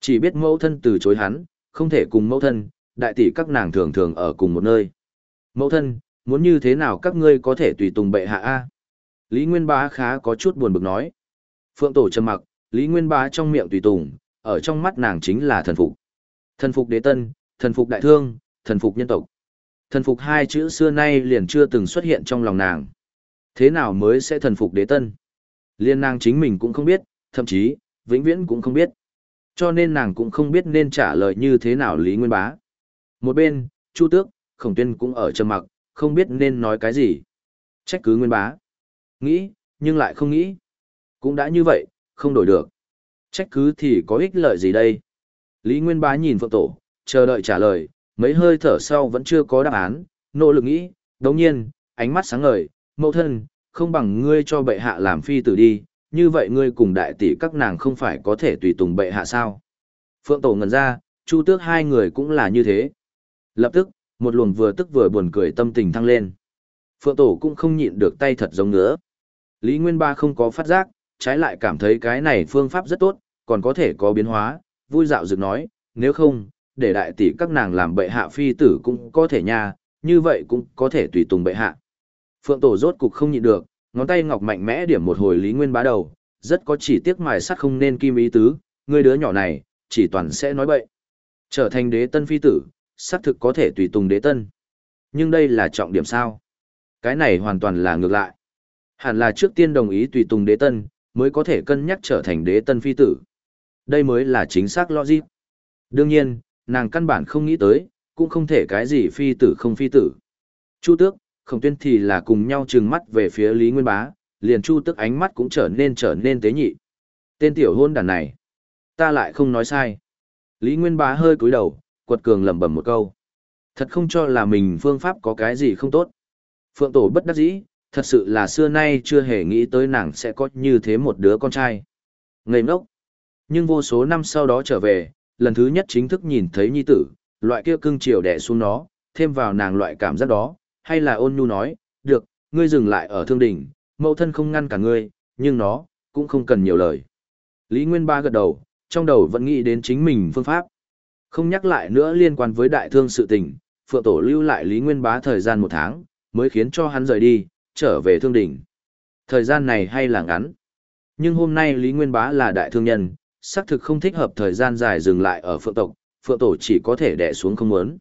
Chỉ biết mẫu thân từ chối hắn, không thể cùng mẫu thân, đại tỷ các nàng thường thường ở cùng một nơi. Mẫu thân, muốn như thế nào các ngươi có thể tùy tùng bệ hạ A? Lý Nguyên Bá khá có chút buồn bực nói. Phượng Tổ trầm mặc, Lý Nguyên Bá trong miệng tùy tùng, ở trong mắt nàng chính là thần phục. Thần phục đế tân, thần phục đại thương, thần phục nhân tộc. Thần phục hai chữ xưa nay liền chưa từng xuất hiện trong lòng nàng. Thế nào mới sẽ thần phục đế tân? Liên nàng chính mình cũng không biết, thậm chí, vĩnh viễn cũng không biết. Cho nên nàng cũng không biết nên trả lời như thế nào Lý Nguyên Bá. Một bên, Chu Tước, Khổng Tuyên cũng ở trầm mặc, không biết nên nói cái gì. Trách cứ Nguyên Bá. Nghĩ, nhưng lại không nghĩ. Cũng đã như vậy, không đổi được. Trách cứ thì có ích lợi gì đây? Lý Nguyên Bá nhìn Phượng Tổ, chờ đợi trả lời, mấy hơi thở sau vẫn chưa có đáp án, nỗ lực nghĩ, đồng nhiên, ánh mắt sáng ngời, mẫu thân, không bằng ngươi cho bệ hạ làm phi tử đi, như vậy ngươi cùng đại tỷ các nàng không phải có thể tùy tùng bệ hạ sao. Phượng Tổ ngần ra, Chu Tước hai người cũng là như thế. Lập tức, một luồng vừa tức vừa buồn cười tâm tình thăng lên. Phượng Tổ cũng không nhịn được tay thật giống nữa. Lý Nguyên Ba không có phát giác, trái lại cảm thấy cái này phương pháp rất tốt, còn có thể có biến hóa, vui dạo dực nói, nếu không, để đại tỷ các nàng làm bệ hạ phi tử cũng có thể nha, như vậy cũng có thể tùy tùng bệ hạ. Phượng Tổ rốt cục không nhịn được, ngón tay ngọc mạnh mẽ điểm một hồi Lý Nguyên bá đầu, rất có chỉ tiếc mài sắt không nên kim ý tứ, người đứa nhỏ này, chỉ toàn sẽ nói bậy. Trở thành đế tân phi tử, xác thực có thể tùy tùng đế tân. Nhưng đây là trọng điểm sao? Cái này hoàn toàn là ngược lại. Hẳn là trước tiên đồng ý tùy tùng đế tân, mới có thể cân nhắc trở thành đế tân phi tử. Đây mới là chính xác logic. Đương nhiên, nàng căn bản không nghĩ tới, cũng không thể cái gì phi tử không phi tử. Chu tước, khổng tuyên thì là cùng nhau trừng mắt về phía Lý Nguyên Bá, liền chu tước ánh mắt cũng trở nên trở nên tế nhị. Tên tiểu hôn đàn này, ta lại không nói sai. Lý Nguyên Bá hơi cúi đầu, quật cường lẩm bẩm một câu. Thật không cho là mình phương pháp có cái gì không tốt. Phượng Tổ bất đắc dĩ, thật sự là xưa nay chưa hề nghĩ tới nàng sẽ có như thế một đứa con trai. Ngây ngốc. Nhưng vô số năm sau đó trở về, lần thứ nhất chính thức nhìn thấy nhi tử, loại kia cưng chiều đẻ xuống nó, thêm vào nàng loại cảm giác đó, hay là ôn nhu nói, được, ngươi dừng lại ở thương đỉnh, mẫu thân không ngăn cả ngươi, nhưng nó, cũng không cần nhiều lời. Lý Nguyên Ba gật đầu, trong đầu vẫn nghĩ đến chính mình phương pháp. Không nhắc lại nữa liên quan với đại thương sự tình, Phượng Tổ lưu lại Lý Nguyên Bá thời gian một tháng, mới khiến cho hắn rời đi, trở về thương đỉnh. Thời gian này hay là ngắn. Nhưng hôm nay Lý Nguyên Bá là đại thương nhân, xác thực không thích hợp thời gian dài dừng lại ở Phượng tộc, Phượng Tổ chỉ có thể đẻ xuống không muốn.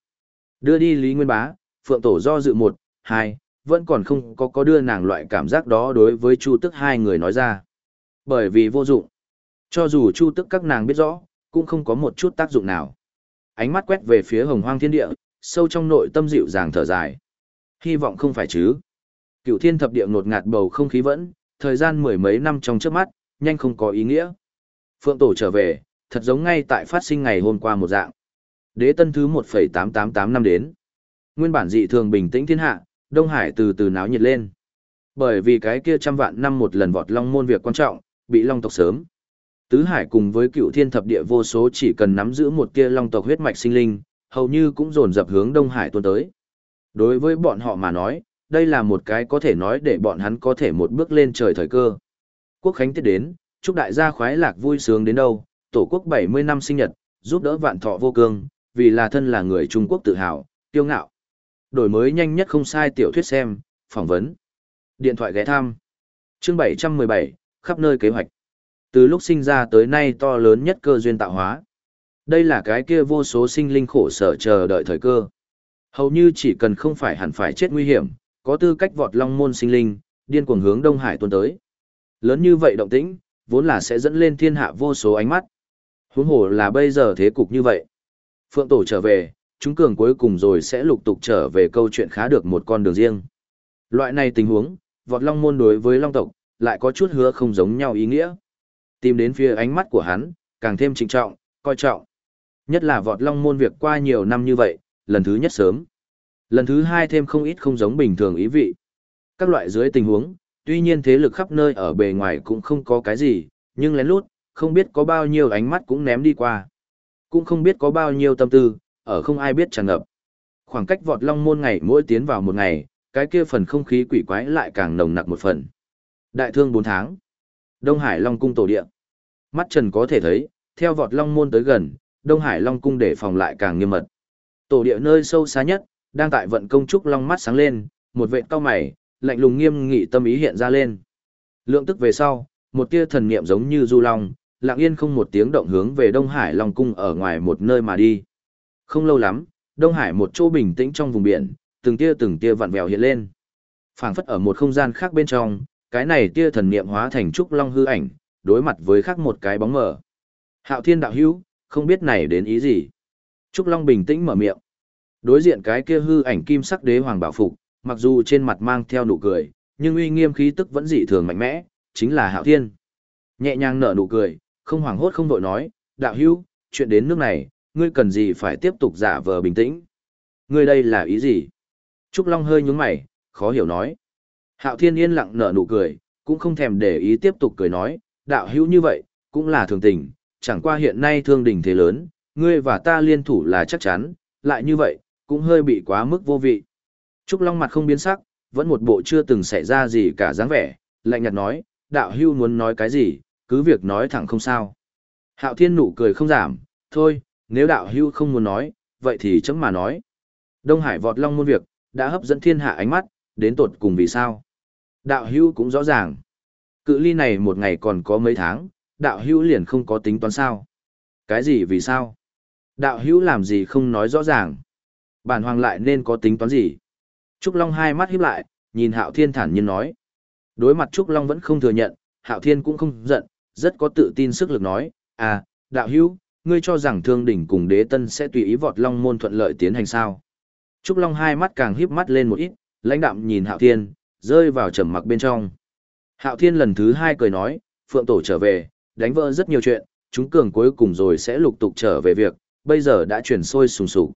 Đưa đi Lý Nguyên Bá, Phượng Tổ do dự một, hai, vẫn còn không có có đưa nàng loại cảm giác đó đối với Chu Tức hai người nói ra. Bởi vì vô dụng. Cho dù Chu Tức các nàng biết rõ, cũng không có một chút tác dụng nào. Ánh mắt quét về phía hồng hoang thiên địa, sâu trong nội tâm dịu dàng thở dài. Hy vọng không phải chứ. Cựu thiên thập địa ngột ngạt bầu không khí vẫn, thời gian mười mấy năm trong trước mắt, nhanh không có ý nghĩa. Phượng Tổ trở về, thật giống ngay tại phát sinh ngày hôm qua một dạng. Đế tân thứ 1,888 năm đến. Nguyên bản dị thường bình tĩnh thiên hạ, Đông Hải từ từ náo nhiệt lên. Bởi vì cái kia trăm vạn năm một lần vọt long môn việc quan trọng, bị long tộc sớm. Tứ Hải cùng với cựu thiên thập địa vô số chỉ cần nắm giữ một tia long tộc huyết mạch sinh linh, hầu như cũng dồn dập hướng Đông Hải tuôn tới. Đối với bọn họ mà nói, đây là một cái có thể nói để bọn hắn có thể một bước lên trời thời cơ. Quốc khánh tiết đến, chúc đại gia khoái lạc vui sướng đến đâu, tổ quốc 70 năm sinh nhật, giúp đỡ vạn thọ vô cương, vì là thân là người Trung Quốc tự hào, kiêu ngạo. Đổi mới nhanh nhất không sai tiểu thuyết xem, phỏng vấn. Điện thoại ghé thăm. Chương 717, khắp nơi kế hoạch. Từ lúc sinh ra tới nay to lớn nhất cơ duyên tạo hóa. Đây là cái kia vô số sinh linh khổ sở chờ đợi thời cơ. Hầu như chỉ cần không phải hẳn phải chết nguy hiểm, có tư cách vọt long môn sinh linh, điên cuồng hướng Đông Hải tuôn tới. Lớn như vậy động tĩnh, vốn là sẽ dẫn lên thiên hạ vô số ánh mắt. Huống hồ là bây giờ thế cục như vậy. Phượng Tổ trở về, chúng cường cuối cùng rồi sẽ lục tục trở về câu chuyện khá được một con đường riêng. Loại này tình huống, vọt long môn đối với long tộc, lại có chút hứa không giống nhau ý nghĩa. Tìm đến phía ánh mắt của hắn, càng thêm trịnh trọng, coi trọng. Nhất là vọt long môn việc qua nhiều năm như vậy, lần thứ nhất sớm. Lần thứ hai thêm không ít không giống bình thường ý vị. Các loại dưới tình huống, tuy nhiên thế lực khắp nơi ở bề ngoài cũng không có cái gì, nhưng lén lút, không biết có bao nhiêu ánh mắt cũng ném đi qua. Cũng không biết có bao nhiêu tâm tư, ở không ai biết tràn ngập. Khoảng cách vọt long môn ngày mỗi tiến vào một ngày, cái kia phần không khí quỷ quái lại càng nồng nặc một phần. Đại thương 4 tháng. Đông Hải Long cung tổ địa. Mắt Trần có thể thấy, theo vọt long môn tới gần, Đông Hải Long cung để phòng lại càng nghiêm mật. Tổ địa nơi sâu xa nhất, đang tại vận công trúc long mắt sáng lên, một vệt cao mày, lạnh lùng nghiêm nghị tâm ý hiện ra lên. Lượng tức về sau, một tia thần niệm giống như du long, lặng yên không một tiếng động hướng về Đông Hải Long cung ở ngoài một nơi mà đi. Không lâu lắm, Đông Hải một chỗ bình tĩnh trong vùng biển, từng tia từng tia vặn vẹo hiện lên. Phảng phất ở một không gian khác bên trong, cái này tia thần niệm hóa thành trúc long hư ảnh, đối mặt với khác một cái bóng mờ. Hạo Thiên đạo hữu, không biết này đến ý gì. Trúc Long bình tĩnh mở miệng. Đối diện cái kia hư ảnh kim sắc đế hoàng bảo phục, mặc dù trên mặt mang theo nụ cười, nhưng uy nghiêm khí tức vẫn dị thường mạnh mẽ, chính là Hạo Thiên. Nhẹ nhàng nở nụ cười, không hoảng hốt không đội nói, đạo hữu, chuyện đến nước này, ngươi cần gì phải tiếp tục giả vờ bình tĩnh. Ngươi đây là ý gì? Trúc Long hơi nhúng mày, khó hiểu nói. Hạo Thiên yên lặng nở nụ cười, cũng không thèm để ý tiếp tục cười nói, đạo hữu như vậy, cũng là thường tình, chẳng qua hiện nay thương đình thế lớn, ngươi và ta liên thủ là chắc chắn, lại như vậy, cũng hơi bị quá mức vô vị. Trúc Long mặt không biến sắc, vẫn một bộ chưa từng xảy ra gì cả dáng vẻ, lạnh nhạt nói, đạo hưu muốn nói cái gì, cứ việc nói thẳng không sao. Hạo Thiên nụ cười không giảm, thôi, nếu đạo hưu không muốn nói, vậy thì chấm mà nói. Đông Hải vọt long môn việc, đã hấp dẫn thiên hạ ánh mắt, đến tột cùng vì sao. Đạo hưu cũng rõ ràng. Cự ly này một ngày còn có mấy tháng, đạo hưu liền không có tính toán sao. Cái gì vì sao? Đạo hưu làm gì không nói rõ ràng. Bản hoàng lại nên có tính toán gì? Trúc Long hai mắt híp lại, nhìn Hạo Thiên thản nhiên nói. Đối mặt Trúc Long vẫn không thừa nhận, Hạo Thiên cũng không giận, rất có tự tin sức lực nói, à, đạo hữu, ngươi cho rằng thương đỉnh cùng đế tân sẽ tùy ý vọt long môn thuận lợi tiến hành sao. Trúc Long hai mắt càng híp mắt lên một ít, lãnh đạm nhìn Hạo Thiên, rơi vào trầm mặc bên trong. Hạo Thiên lần thứ hai cười nói, Phượng Tổ trở về, đánh vỡ rất nhiều chuyện, chúng cường cuối cùng rồi sẽ lục tục trở về việc, bây giờ đã chuyển sôi sùng sục.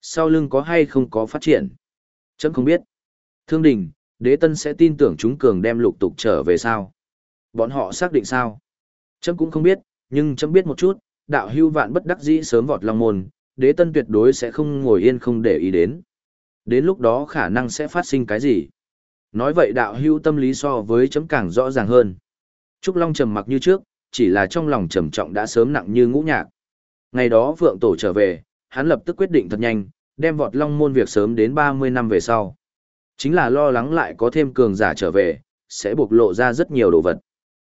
Sau lưng có hay không có phát triển? Chấm không biết. Thương đình, đế tân sẽ tin tưởng chúng cường đem lục tục trở về sao? Bọn họ xác định sao? Chấm cũng không biết, nhưng chấm biết một chút, đạo hưu vạn bất đắc dĩ sớm vọt long môn, đế tân tuyệt đối sẽ không ngồi yên không để ý đến. Đến lúc đó khả năng sẽ phát sinh cái gì? Nói vậy đạo hưu tâm lý so với chấm càng rõ ràng hơn. Trúc Long trầm mặc như trước, chỉ là trong lòng trầm trọng đã sớm nặng như ngũ nhạc. Ngày đó vượng Tổ trở về, hắn lập tức quyết định thật nhanh, đem vọt long môn việc sớm đến 30 năm về sau. Chính là lo lắng lại có thêm cường giả trở về, sẽ bộc lộ ra rất nhiều đồ vật.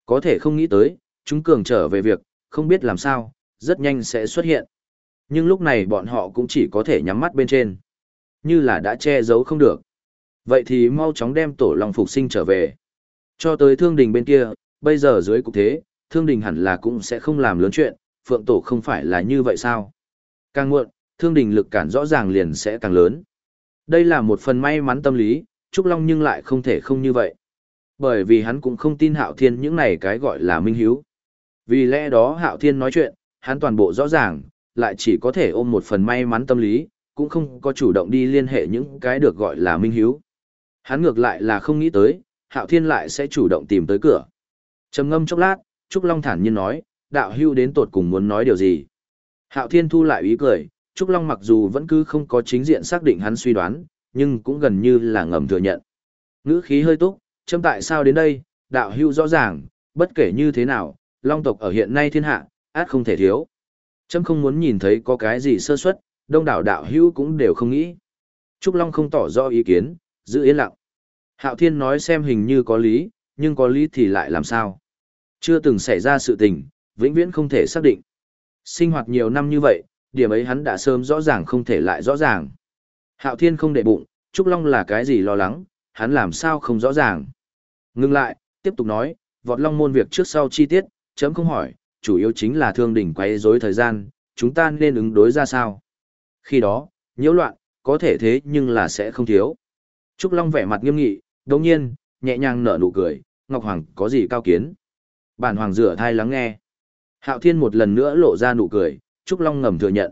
Có thể không nghĩ tới, chúng cường trở về việc, không biết làm sao, rất nhanh sẽ xuất hiện. Nhưng lúc này bọn họ cũng chỉ có thể nhắm mắt bên trên. Như là đã che giấu không được. Vậy thì mau chóng đem tổ long phục sinh trở về. Cho tới thương đình bên kia, bây giờ dưới cục thế, thương đình hẳn là cũng sẽ không làm lớn chuyện, phượng tổ không phải là như vậy sao? Càng muộn, thương đình lực cản rõ ràng liền sẽ càng lớn. Đây là một phần may mắn tâm lý, Trúc Long nhưng lại không thể không như vậy. Bởi vì hắn cũng không tin Hạo Thiên những này cái gọi là minh hiếu. Vì lẽ đó Hạo Thiên nói chuyện, hắn toàn bộ rõ ràng, lại chỉ có thể ôm một phần may mắn tâm lý, cũng không có chủ động đi liên hệ những cái được gọi là minh hiếu. Hắn ngược lại là không nghĩ tới, Hạo Thiên lại sẽ chủ động tìm tới cửa. Trầm ngâm chốc lát, Trúc Long thản nhiên nói, đạo hưu đến tột cùng muốn nói điều gì. Hạo Thiên thu lại ý cười, Trúc Long mặc dù vẫn cứ không có chính diện xác định hắn suy đoán, nhưng cũng gần như là ngầm thừa nhận. Ngữ khí hơi túc, châm tại sao đến đây, đạo hưu rõ ràng, bất kể như thế nào, long tộc ở hiện nay thiên hạ, át không thể thiếu. Châm không muốn nhìn thấy có cái gì sơ suất, đông đảo đạo hưu cũng đều không nghĩ. Trúc Long không tỏ rõ ý kiến, giữ yên lặng. Hạo Thiên nói xem hình như có lý, nhưng có lý thì lại làm sao? Chưa từng xảy ra sự tình, vĩnh viễn không thể xác định. Sinh hoạt nhiều năm như vậy, điểm ấy hắn đã sớm rõ ràng không thể lại rõ ràng. Hạo Thiên không để bụng, Trúc Long là cái gì lo lắng, hắn làm sao không rõ ràng. Ngưng lại, tiếp tục nói, vọt Long môn việc trước sau chi tiết, chấm không hỏi, chủ yếu chính là thương đỉnh quấy rối thời gian, chúng ta nên ứng đối ra sao. Khi đó, nhiễu loạn, có thể thế nhưng là sẽ không thiếu. Trúc Long vẻ mặt nghiêm nghị, đồng nhiên, nhẹ nhàng nở nụ cười, Ngọc Hoàng có gì cao kiến. Bản Hoàng rửa thai lắng nghe. Hạo Thiên một lần nữa lộ ra nụ cười, Trúc Long ngầm thừa nhận.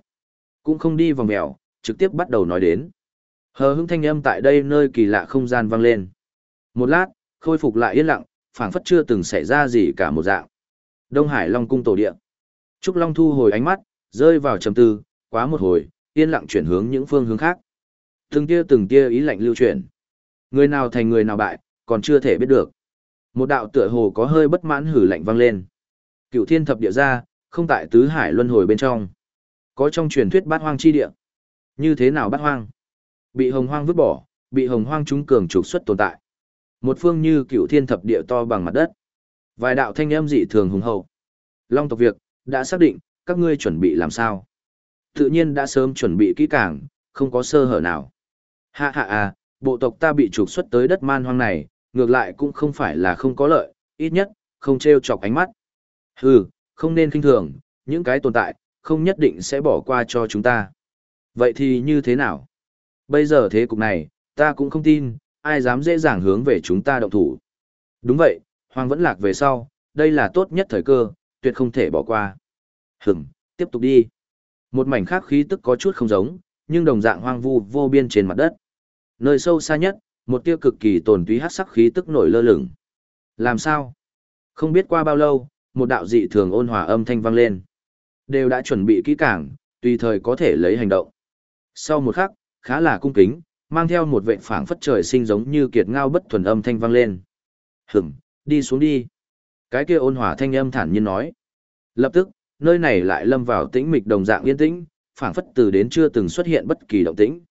Cũng không đi vòng mèo, trực tiếp bắt đầu nói đến. Hờ hững thanh âm tại đây nơi kỳ lạ không gian vang lên. Một lát, khôi phục lại yên lặng, phảng phất chưa từng xảy ra gì cả một dạng. Đông Hải Long cung tổ địa. Trúc Long thu hồi ánh mắt, rơi vào trầm tư, quá một hồi, yên lặng chuyển hướng những phương hướng khác. Từng tia từng tia ý lạnh lưu chuyển. Người nào thành người nào bại, còn chưa thể biết được. Một đạo tựa hồ có hơi bất mãn hử lạnh vang lên. Cựu thiên thập địa ra, không tại tứ hải luân hồi bên trong. Có trong truyền thuyết bát hoang chi địa. Như thế nào bát hoang? Bị hồng hoang vứt bỏ, bị hồng hoang trúng cường trục xuất tồn tại. Một phương như cựu thiên thập địa to bằng mặt đất. Vài đạo thanh âm dị thường hùng hậu. Long tộc việc, đã xác định, các ngươi chuẩn bị làm sao? Tự nhiên đã sớm chuẩn bị kỹ càng, không có sơ hở nào. Hạ hạ à, bộ tộc ta bị trục xuất tới đất man hoang này, ngược lại cũng không phải là không có lợi, ít nhất, không treo chọc ánh mắt. Hừ, không nên kinh thường, những cái tồn tại, không nhất định sẽ bỏ qua cho chúng ta. Vậy thì như thế nào? Bây giờ thế cục này, ta cũng không tin, ai dám dễ dàng hướng về chúng ta động thủ. Đúng vậy, Hoàng vẫn lạc về sau, đây là tốt nhất thời cơ, tuyệt không thể bỏ qua. Hửm, tiếp tục đi. Một mảnh khác khí tức có chút không giống, nhưng đồng dạng hoang vu vô biên trên mặt đất. Nơi sâu xa nhất, một tia cực kỳ tồn túy hắc sắc khí tức nổi lơ lửng. Làm sao? Không biết qua bao lâu, một đạo dị thường ôn hòa âm thanh vang lên. Đều đã chuẩn bị kỹ càng, tùy thời có thể lấy hành động. Sau một khắc, khá là cung kính, mang theo một vệ phảng phất trời sinh giống như kiệt ngao bất thuần âm thanh vang lên. Hửm, đi xuống đi. Cái kia ôn hòa thanh âm thản nhiên nói. Lập tức, nơi này lại lâm vào tĩnh mịch đồng dạng yên tĩnh, phảng phất từ đến chưa từng xuất hiện bất kỳ động tĩnh.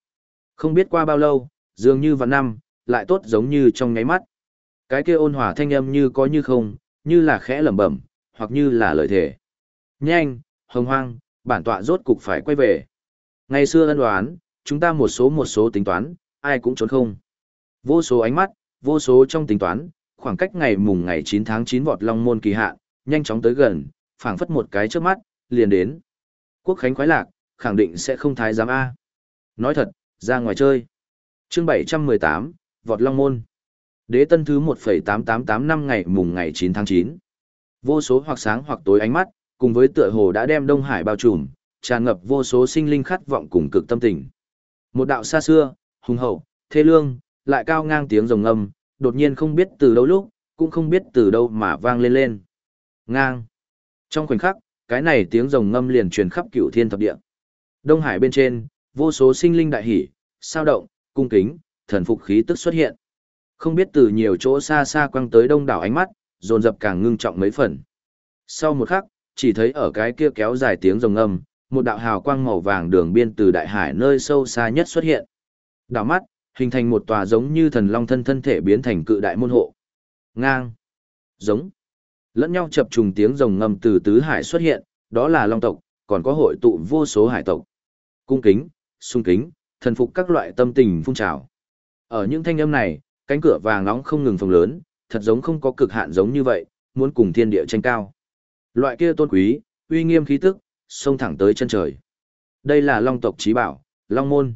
Không biết qua bao lâu, dường như vạn năm, lại tốt giống như trong nháy mắt. Cái kia ôn hòa thanh âm như có như không, như là khẽ lẩm bẩm, hoặc như là lời thể Nhanh, hồng hoang, bản tọa rốt cục phải quay về. Ngày xưa ân đoán, chúng ta một số một số tính toán, ai cũng trốn không. Vô số ánh mắt, vô số trong tính toán, khoảng cách ngày mùng ngày 9 tháng 9 vọt long môn kỳ hạ, nhanh chóng tới gần, phảng phất một cái trước mắt, liền đến. Quốc khánh khoái lạc, khẳng định sẽ không thái giám A. Nói thật, ra ngoài chơi. chương 718, vọt long môn. Đế tân thứ 1,888 năm ngày mùng ngày 9 tháng 9. Vô số hoặc sáng hoặc tối ánh mắt, cùng với tựa hồ đã đem Đông Hải bao trùm, tràn ngập vô số sinh linh khát vọng cùng cực tâm tình. Một đạo xa xưa, hùng hậu, thê lương, lại cao ngang tiếng rồng ngâm, đột nhiên không biết từ đâu lúc, cũng không biết từ đâu mà vang lên lên. Ngang. Trong khoảnh khắc, cái này tiếng rồng ngâm liền truyền khắp cửu thiên thập địa. Đông Hải bên trên, vô số sinh linh đại hỉ, sao động, cung kính, thần phục khí tức xuất hiện. Không biết từ nhiều chỗ xa xa quăng tới đông đảo ánh mắt, dồn dập càng ngưng trọng mấy phần. Sau một khắc, chỉ thấy ở cái kia kéo dài tiếng rồng âm, một đạo hào quang màu vàng đường biên từ đại hải nơi sâu xa nhất xuất hiện. Đảo mắt, hình thành một tòa giống như thần long thân thân thể biến thành cự đại môn hộ. Ngang. Giống. Lẫn nhau chập trùng tiếng rồng ngâm từ tứ hải xuất hiện, đó là long tộc, còn có hội tụ vô số hải tộc. Cung kính, sung kính, thần phục các loại tâm tình phun trào. Ở những thanh âm này, cánh cửa vàng nóng không ngừng phồng lớn, thật giống không có cực hạn giống như vậy, muốn cùng thiên địa tranh cao. Loại kia tôn quý, uy nghiêm khí tức, xông thẳng tới chân trời. Đây là long tộc trí bảo, long môn.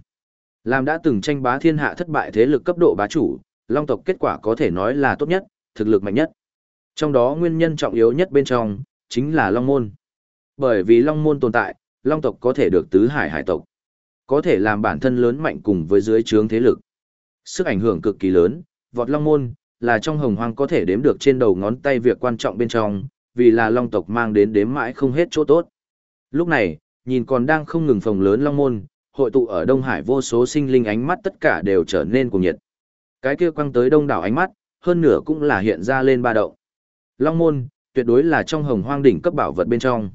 Làm đã từng tranh bá thiên hạ thất bại thế lực cấp độ bá chủ, long tộc kết quả có thể nói là tốt nhất, thực lực mạnh nhất. Trong đó nguyên nhân trọng yếu nhất bên trong, chính là long môn. Bởi vì long môn tồn tại, long tộc có thể được tứ hải hải tộc. Có thể làm bản thân lớn mạnh cùng với dưới trướng thế lực. Sức ảnh hưởng cực kỳ lớn, vọt long môn, là trong hồng hoang có thể đếm được trên đầu ngón tay việc quan trọng bên trong, vì là long tộc mang đến đếm mãi không hết chỗ tốt. Lúc này, nhìn còn đang không ngừng phồng lớn long môn, hội tụ ở Đông Hải vô số sinh linh ánh mắt tất cả đều trở nên cuồng nhiệt. Cái kia quăng tới đông đảo ánh mắt, hơn nửa cũng là hiện ra lên ba động. Long môn, tuyệt đối là trong hồng hoang đỉnh cấp bảo vật bên trong.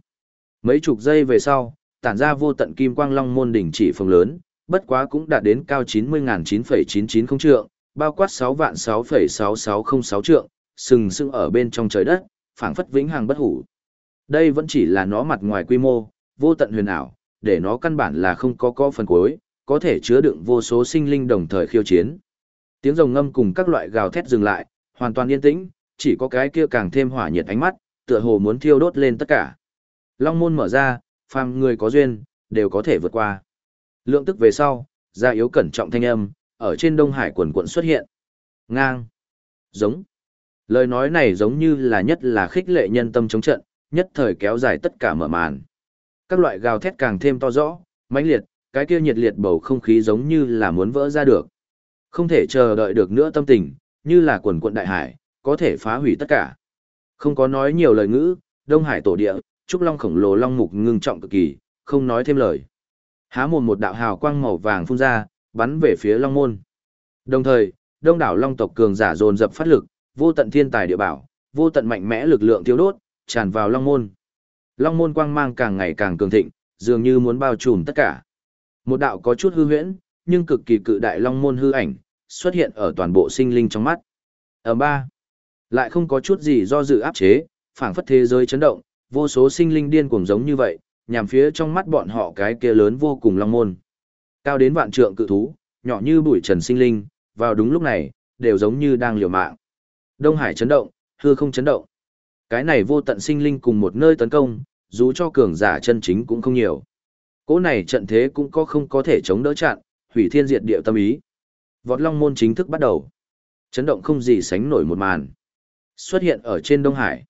Mấy chục giây về sau, tản ra vô tận kim quang long môn đỉnh chỉ phồng lớn, bất quá cũng đạt đến cao 90.9,990 trượng, bao quát 6 vạn 6,6606 trượng, sừng sững ở bên trong trời đất, phảng phất vĩnh hằng bất hủ. Đây vẫn chỉ là nó mặt ngoài quy mô, vô tận huyền ảo, để nó căn bản là không có có phần cuối, có thể chứa đựng vô số sinh linh đồng thời khiêu chiến. Tiếng rồng ngâm cùng các loại gào thét dừng lại, hoàn toàn yên tĩnh, chỉ có cái kia càng thêm hỏa nhiệt ánh mắt, tựa hồ muốn thiêu đốt lên tất cả. Long môn mở ra, phàm người có duyên, đều có thể vượt qua. Lượng tức về sau, gia yếu cẩn trọng thanh âm, ở trên Đông Hải quần quận xuất hiện. Ngang. Giống. Lời nói này giống như là nhất là khích lệ nhân tâm chống trận, nhất thời kéo dài tất cả mở màn. Các loại gào thét càng thêm to rõ, mãnh liệt, cái kia nhiệt liệt bầu không khí giống như là muốn vỡ ra được. Không thể chờ đợi được nữa tâm tình, như là quần quận đại hải, có thể phá hủy tất cả. Không có nói nhiều lời ngữ, Đông Hải tổ địa, trúc long khổng lồ long mục ngưng trọng cực kỳ, không nói thêm lời. Há mồm một đạo hào quang màu vàng phun ra, bắn về phía long môn. Đồng thời, đông đảo long tộc cường giả dồn dập phát lực, vô tận thiên tài địa bảo, vô tận mạnh mẽ lực lượng tiêu đốt, tràn vào long môn. Long môn quang mang càng ngày càng cường thịnh, dường như muốn bao trùm tất cả. Một đạo có chút hư huyễn, nhưng cực kỳ cự đại long môn hư ảnh, xuất hiện ở toàn bộ sinh linh trong mắt. Ở ba, lại không có chút gì do dự áp chế, phảng phất thế giới chấn động, vô số sinh linh điên cuồng giống như vậy, nhằm phía trong mắt bọn họ cái kia lớn vô cùng long môn. Cao đến vạn trượng cự thú, nhỏ như bụi trần sinh linh, vào đúng lúc này, đều giống như đang liều mạng. Đông Hải chấn động, hư không chấn động. Cái này vô tận sinh linh cùng một nơi tấn công, dù cho cường giả chân chính cũng không nhiều. Cỗ này trận thế cũng có không có thể chống đỡ chặn, hủy thiên diệt địa tâm ý. Vọt Long môn chính thức bắt đầu. Chấn động không gì sánh nổi một màn. Xuất hiện ở trên Đông Hải.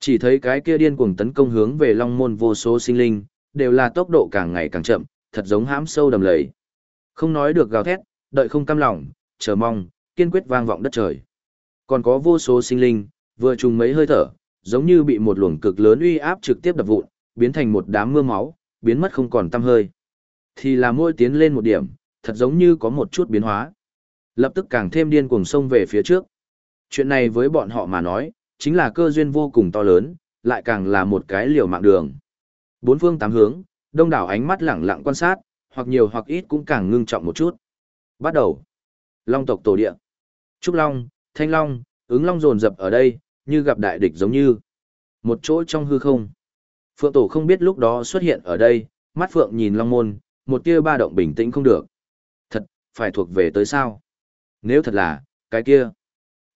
Chỉ thấy cái kia điên cuồng tấn công hướng về Long môn vô số sinh linh, đều là tốc độ càng ngày càng chậm, thật giống hãm sâu đầm lầy. Không nói được gào thét, đợi không cam lòng, chờ mong, kiên quyết vang vọng đất trời. Còn có vô số sinh linh, vừa trùng mấy hơi thở, giống như bị một luồng cực lớn uy áp trực tiếp đập vụn, biến thành một đám mưa máu, biến mất không còn tăm hơi. Thì là môi tiến lên một điểm, thật giống như có một chút biến hóa. Lập tức càng thêm điên cuồng sông về phía trước. Chuyện này với bọn họ mà nói, chính là cơ duyên vô cùng to lớn, lại càng là một cái liều mạng đường. Bốn phương tám hướng, đông đảo ánh mắt lẳng lặng quan sát, hoặc nhiều hoặc ít cũng càng ngưng trọng một chút. Bắt đầu. Long tộc tổ địa. Trúc Long, Thanh Long, ứng Long dồn dập ở đây, như gặp đại địch giống như. Một chỗ trong hư không. Phượng tổ không biết lúc đó xuất hiện ở đây, mắt Phượng nhìn Long môn, một tia ba động bình tĩnh không được. Thật, phải thuộc về tới sao? Nếu thật là, cái kia.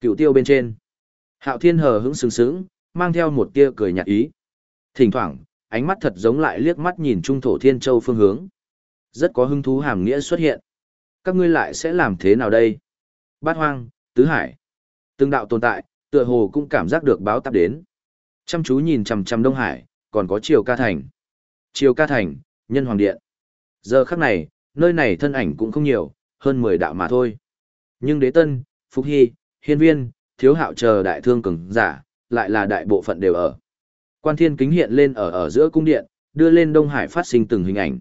Cựu tiêu bên trên. Hạo thiên hờ hững sướng sướng, mang theo một tia cười nhạt ý. Thỉnh thoảng, ánh mắt thật giống lại liếc mắt nhìn trung thổ thiên châu phương hướng. Rất có hứng thú hàm nghĩa xuất hiện. Các ngươi lại sẽ làm thế nào đây? Bát hoang, tứ hải. Từng đạo tồn tại, tựa hồ cũng cảm giác được báo táp đến. Chăm chú nhìn chằm chằm Đông Hải, còn có Triều Ca Thành. Triều Ca Thành, Nhân Hoàng Điện. Giờ khắc này, nơi này thân ảnh cũng không nhiều, hơn 10 đạo mà thôi. Nhưng Đế Tân, Phúc Hy, Hiên Viên, Thiếu Hạo chờ đại thương cường giả, lại là đại bộ phận đều ở. Quan thiên kính hiện lên ở ở giữa cung điện, đưa lên Đông Hải phát sinh từng hình ảnh.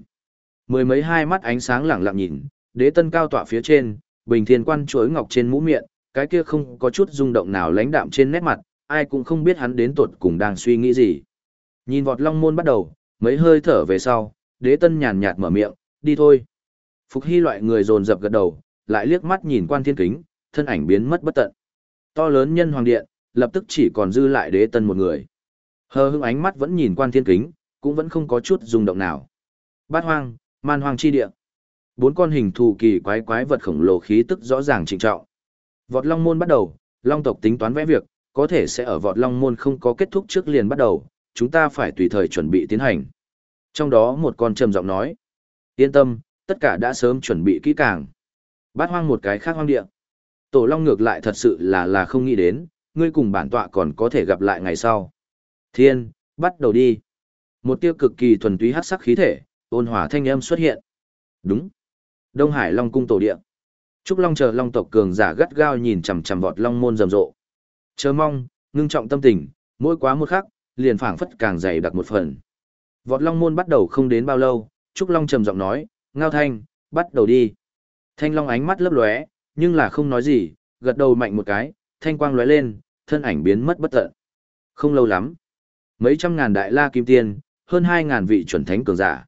Mười mấy hai mắt ánh sáng lẳng lặng nhìn, đế tân cao tọa phía trên, bình thiên quan chuối ngọc trên mũ miệng, cái kia không có chút rung động nào lãnh đạm trên nét mặt, ai cũng không biết hắn đến tuột cùng đang suy nghĩ gì. Nhìn vọt long môn bắt đầu, mấy hơi thở về sau, đế tân nhàn nhạt mở miệng, đi thôi. Phục hy loại người dồn dập gật đầu, lại liếc mắt nhìn quan thiên kính, thân ảnh biến mất bất tận. To lớn nhân hoàng điện, lập tức chỉ còn dư lại đế tân một người. Hờ hững ánh mắt vẫn nhìn quan thiên kính, cũng vẫn không có chút rung động nào. Bát hoang, man hoang chi địa. Bốn con hình thù kỳ quái quái vật khổng lồ khí tức rõ ràng trịnh trọng. Vọt long môn bắt đầu, long tộc tính toán vẽ việc, có thể sẽ ở vọt long môn không có kết thúc trước liền bắt đầu, chúng ta phải tùy thời chuẩn bị tiến hành. Trong đó một con trầm giọng nói, yên tâm, tất cả đã sớm chuẩn bị kỹ càng. Bát hoang một cái khác hoang địa. Tổ long ngược lại thật sự là là không nghĩ đến, ngươi cùng bản tọa còn có thể gặp lại ngày sau. Thiên, bắt đầu đi. Một tiêu cực kỳ thuần túy hắc sắc khí thể, ôn hòa thanh âm xuất hiện. Đúng. Đông Hải Long cung tổ địa. Trúc Long chờ Long tộc cường giả gắt gao nhìn chằm chằm vọt Long môn rầm rộ. Chờ mong, ngưng trọng tâm tình, mỗi quá một khắc, liền phảng phất càng dày đặc một phần. Vọt Long môn bắt đầu không đến bao lâu, Trúc Long trầm giọng nói, "Ngao Thanh, bắt đầu đi." Thanh Long ánh mắt lấp lóe, nhưng là không nói gì, gật đầu mạnh một cái, thanh quang lóe lên, thân ảnh biến mất bất tận. Không lâu lắm, mấy trăm ngàn đại la kim tiên, hơn hai ngàn vị chuẩn thánh cường giả.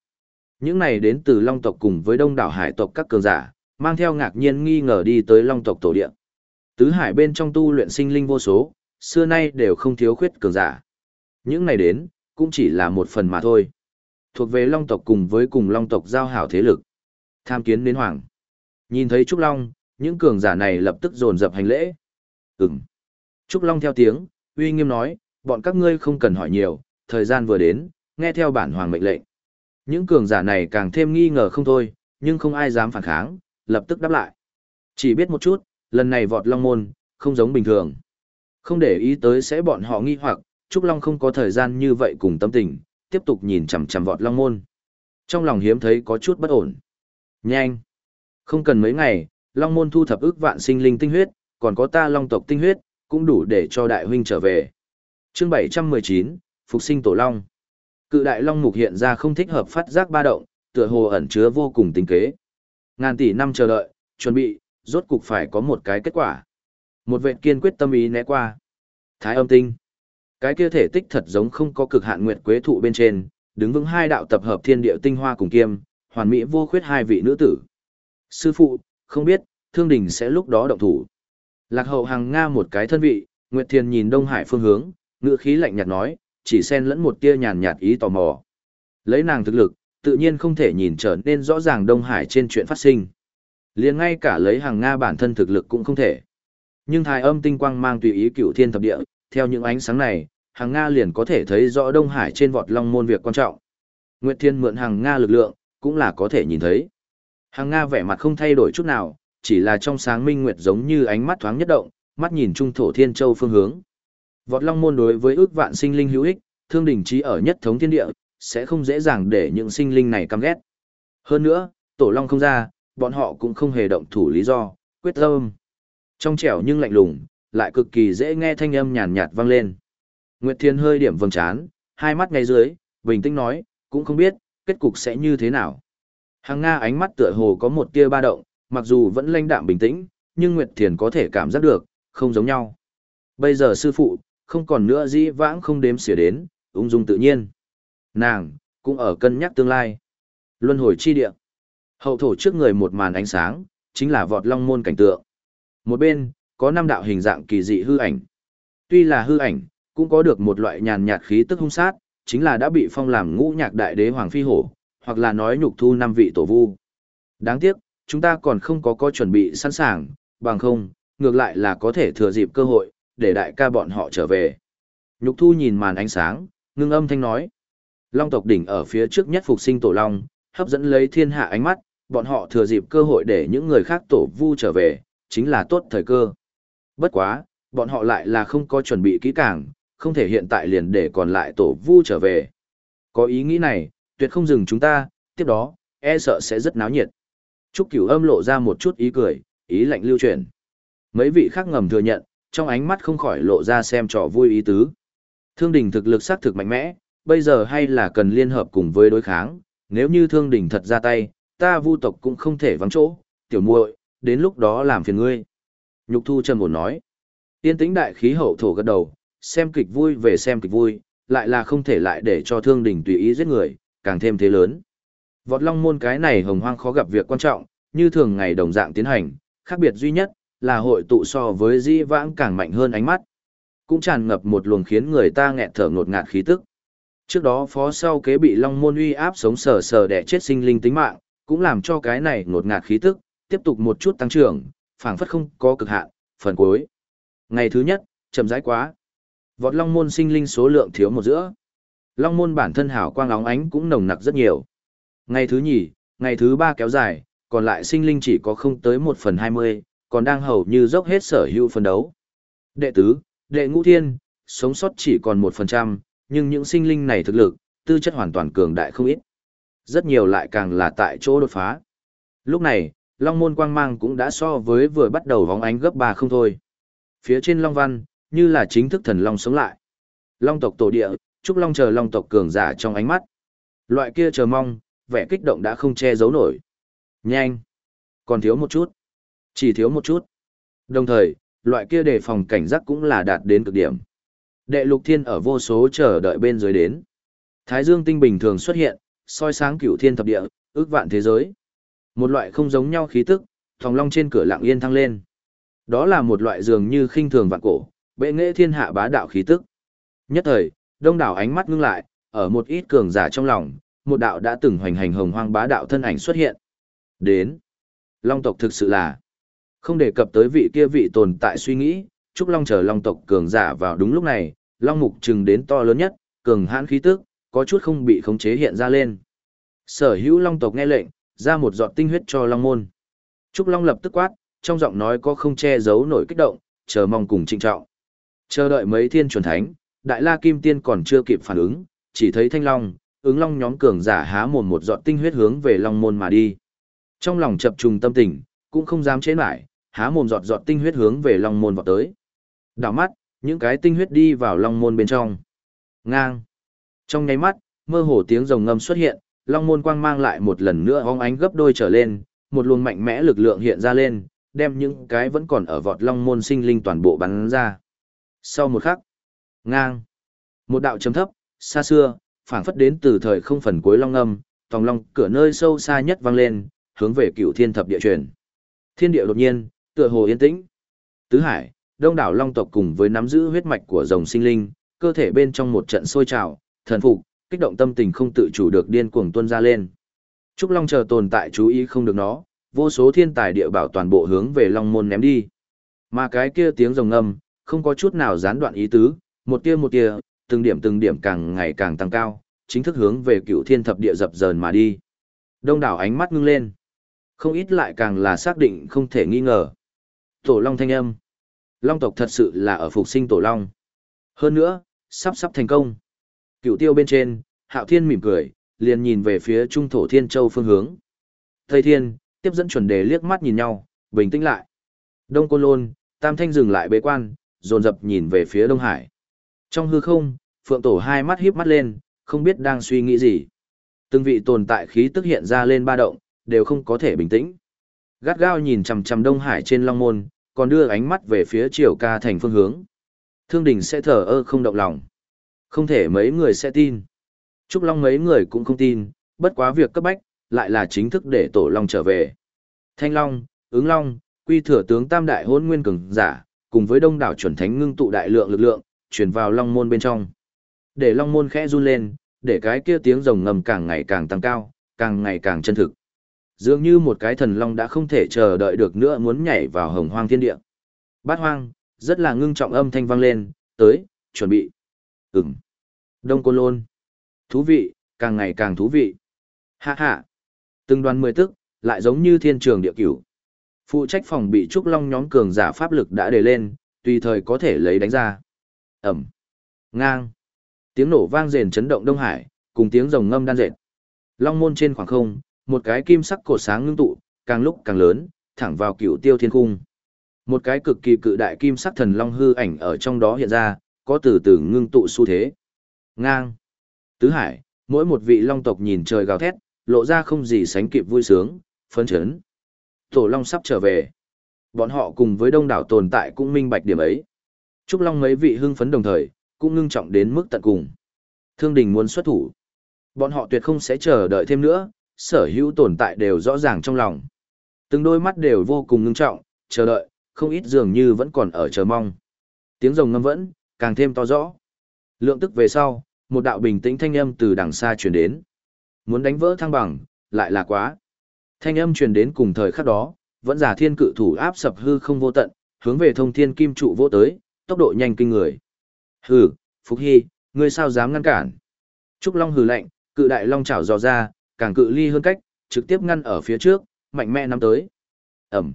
Những này đến từ Long tộc cùng với đông đảo hải tộc các cường giả, mang theo ngạc nhiên nghi ngờ đi tới Long tộc tổ địa. Tứ hải bên trong tu luyện sinh linh vô số, xưa nay đều không thiếu khuyết cường giả. Những này đến, cũng chỉ là một phần mà thôi. Thuộc về Long tộc cùng với cùng Long tộc giao hảo thế lực. Tham kiến đến hoàng. Nhìn thấy Trúc Long, những cường giả này lập tức dồn dập hành lễ. Ừm. Trúc Long theo tiếng, uy nghiêm nói, bọn các ngươi không cần hỏi nhiều, thời gian vừa đến, nghe theo bản hoàng mệnh lệnh. Những cường giả này càng thêm nghi ngờ không thôi, nhưng không ai dám phản kháng, lập tức đáp lại. Chỉ biết một chút, lần này vọt long môn, không giống bình thường. Không để ý tới sẽ bọn họ nghi hoặc, Trúc Long không có thời gian như vậy cùng tâm tình, tiếp tục nhìn chằm chằm vọt long môn. Trong lòng hiếm thấy có chút bất ổn. Nhanh! Không cần mấy ngày, long môn thu thập ước vạn sinh linh tinh huyết, còn có ta long tộc tinh huyết, cũng đủ để cho đại huynh trở về. Chương 719, Phục sinh tổ long. Cự đại long mục hiện ra không thích hợp phát giác ba động, tựa hồ ẩn chứa vô cùng tinh kế. Ngàn tỷ năm chờ đợi, chuẩn bị, rốt cục phải có một cái kết quả. Một vệ kiên quyết tâm ý né qua. Thái âm tinh. Cái kia thể tích thật giống không có cực hạn nguyệt quế thụ bên trên, đứng vững hai đạo tập hợp thiên địa tinh hoa cùng kiêm, hoàn mỹ vô khuyết hai vị nữ tử. Sư phụ, không biết, thương đình sẽ lúc đó động thủ. Lạc hậu hàng Nga một cái thân vị, Nguyệt Thiền nhìn Đông Hải phương hướng, ngữ khí lạnh nhạt nói, chỉ xen lẫn một tia nhàn nhạt ý tò mò. Lấy nàng thực lực, tự nhiên không thể nhìn trở nên rõ ràng Đông Hải trên chuyện phát sinh. liền ngay cả lấy hàng Nga bản thân thực lực cũng không thể. Nhưng thái âm tinh quang mang tùy ý cựu thiên thập địa, theo những ánh sáng này, hàng Nga liền có thể thấy rõ Đông Hải trên vọt long môn việc quan trọng. Nguyệt Thiên mượn hàng Nga lực lượng, cũng là có thể nhìn thấy. Hàng Nga vẻ mặt không thay đổi chút nào, chỉ là trong sáng minh nguyệt giống như ánh mắt thoáng nhất động, mắt nhìn trung thổ thiên châu phương hướng. Vọt long môn đối với ước vạn sinh linh hữu ích, thương đỉnh trí ở nhất thống thiên địa, sẽ không dễ dàng để những sinh linh này căm ghét. Hơn nữa, tổ long không ra, bọn họ cũng không hề động thủ lý do, quyết tâm. Trong trẻo nhưng lạnh lùng, lại cực kỳ dễ nghe thanh âm nhàn nhạt vang lên. Nguyệt Thiên hơi điểm vầng trán, hai mắt ngay dưới, bình tĩnh nói, cũng không biết, kết cục sẽ như thế nào. Hàng Nga ánh mắt tựa hồ có một tia ba động, mặc dù vẫn lãnh đạm bình tĩnh, nhưng Nguyệt Thiền có thể cảm giác được, không giống nhau. Bây giờ sư phụ, không còn nữa dĩ vãng không đếm xỉa đến, ung dung tự nhiên. Nàng, cũng ở cân nhắc tương lai. Luân hồi chi địa. Hậu thổ trước người một màn ánh sáng, chính là vọt long môn cảnh tượng. Một bên, có năm đạo hình dạng kỳ dị hư ảnh. Tuy là hư ảnh, cũng có được một loại nhàn nhạt khí tức hung sát, chính là đã bị phong làm ngũ nhạc đại đế hoàng phi hổ, hoặc là nói nhục thu năm vị tổ vu. Đáng tiếc, chúng ta còn không có có chuẩn bị sẵn sàng, bằng không, ngược lại là có thể thừa dịp cơ hội, để đại ca bọn họ trở về. Nhục thu nhìn màn ánh sáng, ngưng âm thanh nói. Long tộc đỉnh ở phía trước nhất phục sinh tổ long, hấp dẫn lấy thiên hạ ánh mắt, bọn họ thừa dịp cơ hội để những người khác tổ vu trở về, chính là tốt thời cơ. Bất quá, bọn họ lại là không có chuẩn bị kỹ càng, không thể hiện tại liền để còn lại tổ vu trở về. Có ý nghĩ này, tuyệt không dừng chúng ta, tiếp đó, e sợ sẽ rất náo nhiệt. Trúc Cửu Âm lộ ra một chút ý cười, ý lạnh lưu truyền. Mấy vị khác ngầm thừa nhận, trong ánh mắt không khỏi lộ ra xem trò vui ý tứ. Thương đình thực lực xác thực mạnh mẽ, bây giờ hay là cần liên hợp cùng với đối kháng, nếu như thương đình thật ra tay, ta vu tộc cũng không thể vắng chỗ, tiểu muội, đến lúc đó làm phiền ngươi. Nhục thu trầm ổn nói. Tiên tĩnh đại khí hậu thổ gật đầu, xem kịch vui về xem kịch vui, lại là không thể lại để cho thương đình tùy ý giết người, càng thêm thế lớn. Vọt long môn cái này hồng hoang khó gặp việc quan trọng, như thường ngày đồng dạng tiến hành, khác biệt duy nhất là hội tụ so với di vãng càng mạnh hơn ánh mắt. Cũng tràn ngập một luồng khiến người ta nghẹt thở ngột ngạt khí tức. Trước đó phó sau kế bị long môn uy áp sống sờ sờ đẻ chết sinh linh tính mạng, cũng làm cho cái này ngột ngạt khí tức, tiếp tục một chút tăng trưởng, phảng phất không có cực hạn, phần cuối. Ngày thứ nhất, chậm rãi quá. Vọt long môn sinh linh số lượng thiếu một giữa. Long môn bản thân hào quang óng ánh cũng nồng nặc rất nhiều. Ngày thứ nhì, ngày thứ ba kéo dài, còn lại sinh linh chỉ có không tới một phần hai mươi, còn đang hầu như dốc hết sở hữu phân đấu. Đệ tứ, đệ ngũ thiên, sống sót chỉ còn một phần trăm, nhưng những sinh linh này thực lực, tư chất hoàn toàn cường đại không ít. Rất nhiều lại càng là tại chỗ đột phá. Lúc này, Long môn quang mang cũng đã so với vừa bắt đầu vóng ánh gấp ba không thôi. Phía trên Long Văn, như là chính thức thần Long sống lại. Long tộc tổ địa, Trúc Long chờ Long tộc cường giả trong ánh mắt. Loại kia chờ mong, vẻ kích động đã không che giấu nổi. Nhanh! Còn thiếu một chút. Chỉ thiếu một chút. Đồng thời, loại kia đề phòng cảnh giác cũng là đạt đến cực điểm. Đệ lục thiên ở vô số chờ đợi bên dưới đến. Thái dương tinh bình thường xuất hiện, soi sáng cửu thiên thập địa, ước vạn thế giới. Một loại không giống nhau khí tức, thòng long trên cửa lặng yên thăng lên. Đó là một loại dường như khinh thường vạn cổ, bệ nghệ thiên hạ bá đạo khí tức. Nhất thời, đông đảo ánh mắt ngưng lại, ở một ít cường giả trong lòng, một đạo đã từng hoành hành hồng hoang bá đạo thân ảnh xuất hiện. Đến. Long tộc thực sự là không đề cập tới vị kia vị tồn tại suy nghĩ, Trúc Long chờ Long tộc cường giả vào đúng lúc này, Long mục trừng đến to lớn nhất, cường hãn khí tức, có chút không bị khống chế hiện ra lên. Sở hữu Long tộc nghe lệnh, ra một giọt tinh huyết cho Long môn. Trúc Long lập tức quát, trong giọng nói có không che giấu nổi kích động, chờ mong cùng trinh trọng. Chờ đợi mấy thiên chuẩn thánh, Đại La Kim Tiên còn chưa kịp phản ứng, chỉ thấy Thanh Long, ứng Long nhóm cường giả há mồm một giọt tinh huyết hướng về Long môn mà đi. Trong lòng chập trùng tâm tình, cũng không dám chế lại, há mồm giọt giọt tinh huyết hướng về Long môn vọt tới. Đảo mắt, những cái tinh huyết đi vào Long môn bên trong. Ngang. Trong nháy mắt, mơ hồ tiếng rồng ngâm xuất hiện, Long môn quang mang lại một lần nữa hóng ánh gấp đôi trở lên, một luồng mạnh mẽ lực lượng hiện ra lên, đem những cái vẫn còn ở vọt Long môn sinh linh toàn bộ bắn ra. Sau một khắc, ngang. Một đạo chấm thấp, xa xưa, phảng phất đến từ thời không phần cuối long âm tòng long cửa nơi sâu xa nhất vang lên, hướng về cựu thiên thập địa truyền. Thiên địa đột nhiên, tựa hồ yên tĩnh. Tứ hải, đông đảo long tộc cùng với nắm giữ huyết mạch của rồng sinh linh, cơ thể bên trong một trận sôi trào, thần phục, kích động tâm tình không tự chủ được điên cuồng tuôn ra lên. Trúc Long chờ tồn tại chú ý không được nó, vô số thiên tài địa bảo toàn bộ hướng về Long môn ném đi. Mà cái kia tiếng rồng ngâm, không có chút nào gián đoạn ý tứ, một tia một tia, từng điểm từng điểm càng ngày càng tăng cao, chính thức hướng về cựu thiên thập địa dập dờn mà đi. Đông đảo ánh mắt ngưng lên. Không ít lại càng là xác định không thể nghi ngờ. Tổ Long thanh âm. Long tộc thật sự là ở phục sinh Tổ Long. Hơn nữa, sắp sắp thành công. Cựu tiêu bên trên, Hạo Thiên mỉm cười, liền nhìn về phía Trung Thổ Thiên Châu phương hướng. Tây Thiên, tiếp dẫn chuẩn đề liếc mắt nhìn nhau, bình tĩnh lại. Đông Côn Lôn, Tam Thanh dừng lại bế quan, dồn dập nhìn về phía Đông Hải. Trong hư không, Phượng Tổ hai mắt híp mắt lên, không biết đang suy nghĩ gì. Từng vị tồn tại khí tức hiện ra lên ba động, đều không có thể bình tĩnh. Gắt gao nhìn chằm chằm Đông Hải trên Long Môn, còn đưa ánh mắt về phía Triều Ca thành phương hướng. Thương Đình sẽ thở ơ không động lòng. Không thể mấy người sẽ tin. Trúc Long mấy người cũng không tin, bất quá việc cấp bách, lại là chính thức để Tổ Long trở về. Thanh Long, ứng Long, quy thừa tướng Tam Đại hôn nguyên cường giả, cùng với đông đảo chuẩn thánh ngưng tụ đại lượng lực lượng, chuyển vào Long Môn bên trong. Để Long Môn khẽ run lên, để cái kia tiếng rồng ngầm càng ngày càng tăng cao, càng ngày càng chân thực. Dường như một cái thần long đã không thể chờ đợi được nữa muốn nhảy vào hồng hoang thiên địa. Bát hoang, rất là ngưng trọng âm thanh vang lên, tới, chuẩn bị. Ừm. Đông Côn Lôn. Thú vị, càng ngày càng thú vị. Hạ hạ. Từng đoàn mười tức, lại giống như thiên trường địa cửu. Phụ trách phòng bị trúc long nhóm cường giả pháp lực đã đề lên, tùy thời có thể lấy đánh ra. Ẩm. Ngang. Tiếng nổ vang rền chấn động Đông Hải, cùng tiếng rồng ngâm đan rệt. Long môn trên khoảng không, một cái kim sắc cột sáng ngưng tụ, càng lúc càng lớn, thẳng vào cựu tiêu thiên cung. Một cái cực kỳ cự đại kim sắc thần long hư ảnh ở trong đó hiện ra, có từ từ ngưng tụ xu thế. Ngang. Tứ hải, mỗi một vị long tộc nhìn trời gào thét, lộ ra không gì sánh kịp vui sướng, phấn chấn. Tổ long sắp trở về. Bọn họ cùng với đông đảo tồn tại cũng minh bạch điểm ấy. Trúc Long mấy vị hưng phấn đồng thời, cũng ngưng trọng đến mức tận cùng. Thương đình muốn xuất thủ. Bọn họ tuyệt không sẽ chờ đợi thêm nữa, sở hữu tồn tại đều rõ ràng trong lòng. Từng đôi mắt đều vô cùng ngưng trọng, chờ đợi, không ít dường như vẫn còn ở chờ mong. Tiếng rồng ngâm vẫn, càng thêm to rõ. Lượng tức về sau, một đạo bình tĩnh thanh âm từ đằng xa truyền đến. Muốn đánh vỡ thăng bằng, lại là quá. Thanh âm truyền đến cùng thời khắc đó, vẫn giả thiên cự thủ áp sập hư không vô tận, hướng về thông thiên kim trụ vô tới, tốc độ nhanh kinh người. Hừ, Phúc Hy, ngươi sao dám ngăn cản? Trúc Long hừ lạnh, cự đại long chảo dò ra, càng cự ly hơn cách, trực tiếp ngăn ở phía trước, mạnh mẽ nắm tới. Ẩm.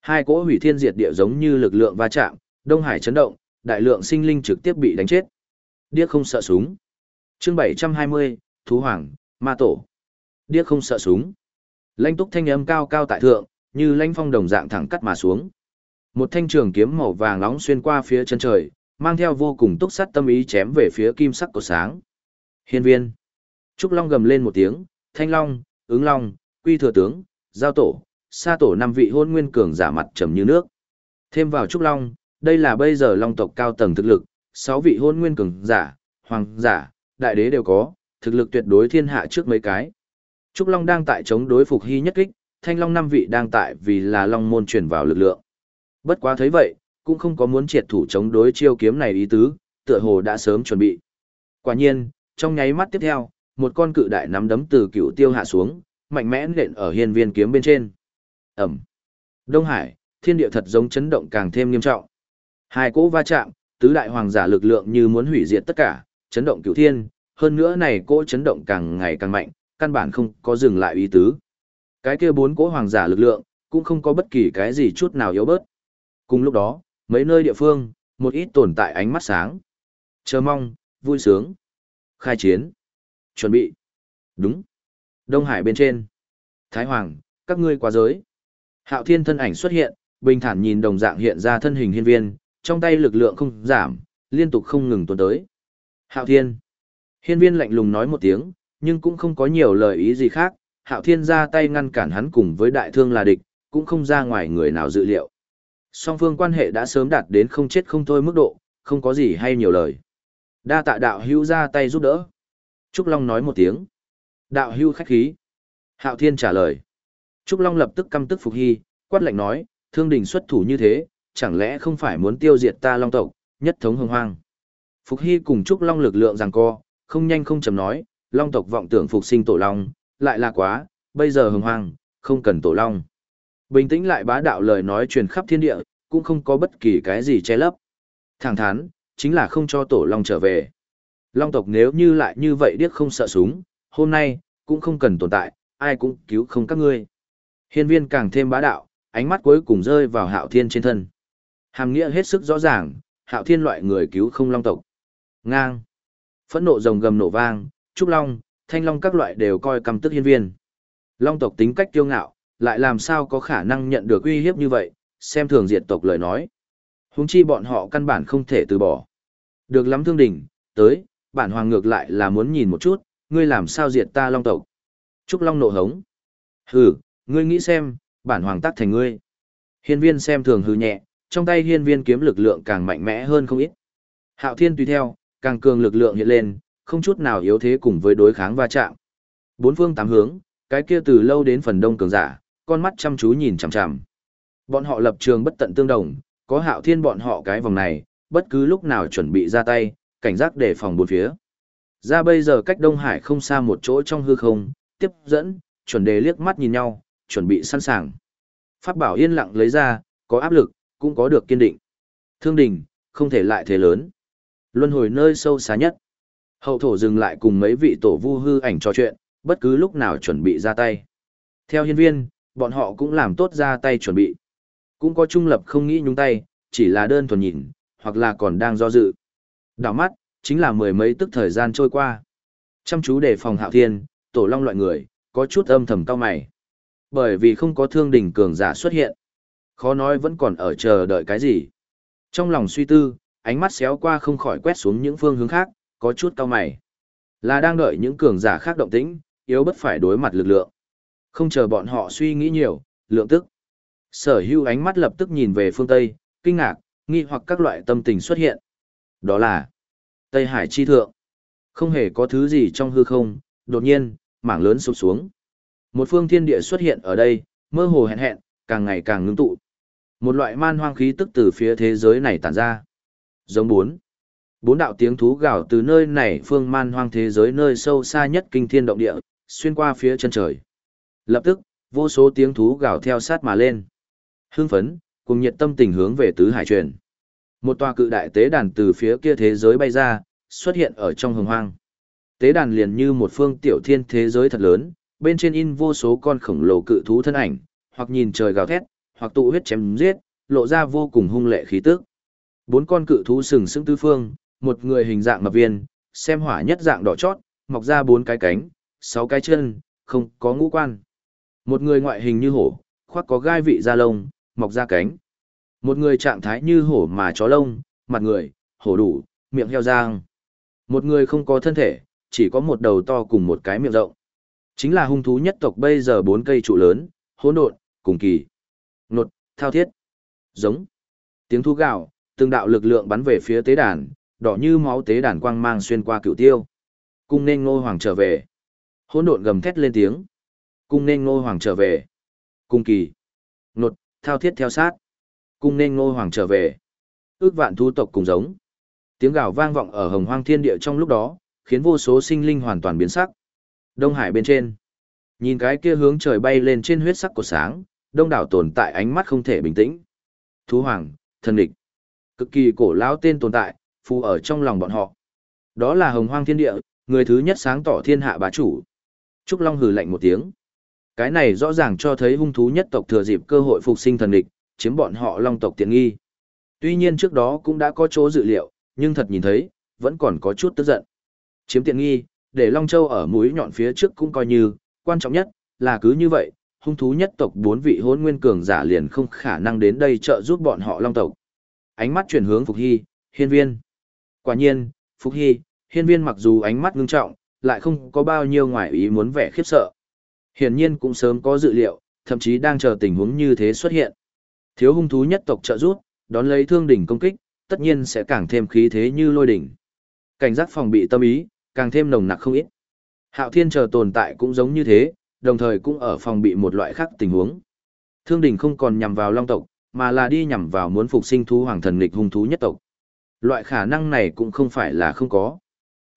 Hai cỗ hủy thiên diệt địa giống như lực lượng va chạm, Đông Hải chấn động, đại lượng sinh linh trực tiếp bị đánh chết. Điếc không sợ súng. Chương 720, Thú Hoàng, Ma Tổ. Điếc không sợ súng. Lãnh túc thanh âm cao cao tại thượng, như lãnh phong đồng dạng thẳng cắt mà xuống. Một thanh trường kiếm màu vàng nóng xuyên qua phía chân trời, mang theo vô cùng túc sắt tâm ý chém về phía kim sắc của sáng. Hiên viên. Trúc Long gầm lên một tiếng, thanh long, ứng long, quy thừa tướng, giao tổ, sa tổ năm vị hôn nguyên cường giả mặt trầm như nước. Thêm vào Trúc Long, đây là bây giờ Long tộc cao tầng thực lực, sáu vị hôn nguyên cường giả, hoàng giả, đại đế đều có, thực lực tuyệt đối thiên hạ trước mấy cái. Trúc Long đang tại chống đối phục hy nhất kích, Thanh Long năm vị đang tại vì là Long môn chuyển vào lực lượng. Bất quá thấy vậy, cũng không có muốn triệt thủ chống đối chiêu kiếm này ý tứ, tựa hồ đã sớm chuẩn bị. Quả nhiên, trong nháy mắt tiếp theo, một con cự đại nắm đấm từ cựu tiêu hạ xuống, mạnh mẽ nện ở hiên viên kiếm bên trên. Ẩm. Đông Hải, thiên địa thật giống chấn động càng thêm nghiêm trọng. Hai cỗ va chạm, tứ đại hoàng giả lực lượng như muốn hủy diệt tất cả, chấn động cửu thiên, hơn nữa này cỗ chấn động càng ngày càng mạnh, căn bản không có dừng lại ý tứ. Cái kia bốn cỗ hoàng giả lực lượng, cũng không có bất kỳ cái gì chút nào yếu bớt. Cùng lúc đó, mấy nơi địa phương, một ít tồn tại ánh mắt sáng. Chờ mong, vui sướng. Khai chiến. Chuẩn bị. Đúng. Đông Hải bên trên. Thái Hoàng, các ngươi quá giới. Hạo Thiên thân ảnh xuất hiện, bình thản nhìn đồng dạng hiện ra thân hình hiên viên, trong tay lực lượng không giảm, liên tục không ngừng tuần tới. Hạo Thiên. Hiên viên lạnh lùng nói một tiếng, nhưng cũng không có nhiều lời ý gì khác, Hạo Thiên ra tay ngăn cản hắn cùng với đại thương là địch, cũng không ra ngoài người nào dự liệu. Song phương quan hệ đã sớm đạt đến không chết không thôi mức độ, không có gì hay nhiều lời. Đa tạ đạo hữu ra tay giúp đỡ. Trúc Long nói một tiếng. Đạo hưu khách khí. Hạo Thiên trả lời. Trúc Long lập tức căm tức Phục Hy, quát lạnh nói, thương đình xuất thủ như thế, chẳng lẽ không phải muốn tiêu diệt ta Long tộc, nhất thống hồng hoang. Phục Hy cùng Trúc Long lực lượng giằng co, không nhanh không chậm nói, Long tộc vọng tưởng phục sinh tổ Long, lại là quá, bây giờ hồng hoang, không cần tổ Long. Bình tĩnh lại bá đạo lời nói truyền khắp thiên địa, cũng không có bất kỳ cái gì che lấp. Thẳng thắn, chính là không cho tổ Long trở về. Long tộc nếu như lại như vậy điếc không sợ súng, hôm nay, cũng không cần tồn tại, ai cũng cứu không các ngươi. Hiên viên càng thêm bá đạo, ánh mắt cuối cùng rơi vào hạo thiên trên thân. Hàm nghĩa hết sức rõ ràng, hạo thiên loại người cứu không long tộc. Ngang. Phẫn nộ rồng gầm nổ vang, trúc long, thanh long các loại đều coi căm tức hiên viên. Long tộc tính cách kiêu ngạo, lại làm sao có khả năng nhận được uy hiếp như vậy, xem thường diệt tộc lời nói. Huống chi bọn họ căn bản không thể từ bỏ. Được lắm thương đỉnh, tới, bản hoàng ngược lại là muốn nhìn một chút, ngươi làm sao diệt ta long tộc. Trúc Long nộ hống. Hừ, ngươi nghĩ xem, bản hoàng tắc thành ngươi. Hiên viên xem thường hừ nhẹ, trong tay hiên viên kiếm lực lượng càng mạnh mẽ hơn không ít. Hạo thiên tùy theo, càng cường lực lượng hiện lên, không chút nào yếu thế cùng với đối kháng va chạm. Bốn phương tám hướng, cái kia từ lâu đến phần đông cường giả, con mắt chăm chú nhìn chằm chằm. Bọn họ lập trường bất tận tương đồng, có hạo thiên bọn họ cái vòng này, bất cứ lúc nào chuẩn bị ra tay, cảnh giác đề phòng bốn phía. Ra bây giờ cách Đông Hải không xa một chỗ trong hư không, tiếp dẫn, chuẩn đề liếc mắt nhìn nhau, chuẩn bị sẵn sàng. Pháp bảo yên lặng lấy ra, có áp lực, cũng có được kiên định. Thương đình, không thể lại thế lớn. Luân hồi nơi sâu xa nhất. Hậu thổ dừng lại cùng mấy vị tổ vu hư ảnh trò chuyện, bất cứ lúc nào chuẩn bị ra tay. Theo hiên viên, bọn họ cũng làm tốt ra tay chuẩn bị. Cũng có trung lập không nghĩ nhúng tay, chỉ là đơn thuần nhìn, hoặc là còn đang do dự. Đảo mắt, chính là mười mấy tức thời gian trôi qua. Chăm chú đề phòng hạo thiên, tổ long loại người, có chút âm thầm cao mày. Bởi vì không có thương đình cường giả xuất hiện. Khó nói vẫn còn ở chờ đợi cái gì. Trong lòng suy tư, ánh mắt xéo qua không khỏi quét xuống những phương hướng khác, có chút cao mày. Là đang đợi những cường giả khác động tĩnh, yếu bất phải đối mặt lực lượng. Không chờ bọn họ suy nghĩ nhiều, lượng tức. Sở hưu ánh mắt lập tức nhìn về phương Tây, kinh ngạc, nghi hoặc các loại tâm tình xuất hiện. Đó là Tây Hải chi thượng. Không hề có thứ gì trong hư không, đột nhiên, mảng lớn sụp xuống. Một phương thiên địa xuất hiện ở đây, mơ hồ hẹn hẹn, càng ngày càng ngưng tụ. Một loại man hoang khí tức từ phía thế giới này tản ra. Giống bốn. Bốn đạo tiếng thú gào từ nơi này phương man hoang thế giới nơi sâu xa nhất kinh thiên động địa, xuyên qua phía chân trời. Lập tức, vô số tiếng thú gào theo sát mà lên. Hưng phấn, cùng nhiệt tâm tình hướng về tứ hải truyền. Một tòa cự đại tế đàn từ phía kia thế giới bay ra, xuất hiện ở trong hồng hoang. Tế đàn liền như một phương tiểu thiên thế giới thật lớn, bên trên in vô số con khổng lồ cự thú thân ảnh, hoặc nhìn trời gào thét, hoặc tụ huyết chém giết, lộ ra vô cùng hung lệ khí tức. Bốn con cự thú sừng sững tứ phương, một người hình dạng mập viên, xem hỏa nhất dạng đỏ chót, mọc ra bốn cái cánh, sáu cái chân, không có ngũ quan. Một người ngoại hình như hổ, khoác có gai vị da lông, mọc ra cánh. Một người trạng thái như hổ mà chó lông, mặt người, hổ đủ, miệng heo giang. Một người không có thân thể, chỉ có một đầu to cùng một cái miệng rộng. Chính là hung thú nhất tộc bây giờ bốn cây trụ lớn, hỗn độn, cùng kỳ. Nột, thao thiết. Giống. Tiếng thu gạo, từng đạo lực lượng bắn về phía tế đàn, đỏ như máu tế đàn quang mang xuyên qua cựu tiêu. Cung nên ngô hoàng trở về. Hỗn độn gầm thét lên tiếng. Cung nên ngô hoàng trở về. Cung kỳ. Nột, thao thiết theo sát. Cung nên ngôi hoàng trở về. Ước vạn thu tộc cùng giống. Tiếng gào vang vọng ở hồng hoang thiên địa trong lúc đó, khiến vô số sinh linh hoàn toàn biến sắc. Đông Hải bên trên. Nhìn cái kia hướng trời bay lên trên huyết sắc của sáng, đông đảo tồn tại ánh mắt không thể bình tĩnh. Thú hoàng, thần địch. Cực kỳ cổ lão tên tồn tại, phù ở trong lòng bọn họ. Đó là hồng hoang thiên địa, người thứ nhất sáng tỏ thiên hạ bá chủ. Trúc Long hừ lạnh một tiếng. Cái này rõ ràng cho thấy hung thú nhất tộc thừa dịp cơ hội phục sinh thần địch, chiếm bọn họ long tộc tiện nghi. Tuy nhiên trước đó cũng đã có chỗ dự liệu, nhưng thật nhìn thấy, vẫn còn có chút tức giận. Chiếm tiện nghi, để Long Châu ở mũi nhọn phía trước cũng coi như, quan trọng nhất, là cứ như vậy, hung thú nhất tộc bốn vị hôn nguyên cường giả liền không khả năng đến đây trợ giúp bọn họ Long tộc. Ánh mắt chuyển hướng Phục Hy, hiên viên. Quả nhiên, Phục Hy, hiên viên mặc dù ánh mắt ngưng trọng, lại không có bao nhiêu ngoại ý muốn vẻ khiếp sợ. Hiển nhiên cũng sớm có dự liệu, thậm chí đang chờ tình huống như thế xuất hiện. Thiếu hung thú nhất tộc trợ giúp, đón lấy thương đỉnh công kích, tất nhiên sẽ càng thêm khí thế như lôi đỉnh. Cảnh giác phòng bị tâm ý, càng thêm nồng nặc không ít. Hạo Thiên chờ tồn tại cũng giống như thế, đồng thời cũng ở phòng bị một loại khác tình huống. Thương đỉnh không còn nhằm vào long tộc, mà là đi nhằm vào muốn phục sinh thú hoàng thần nghịch hung thú nhất tộc. Loại khả năng này cũng không phải là không có.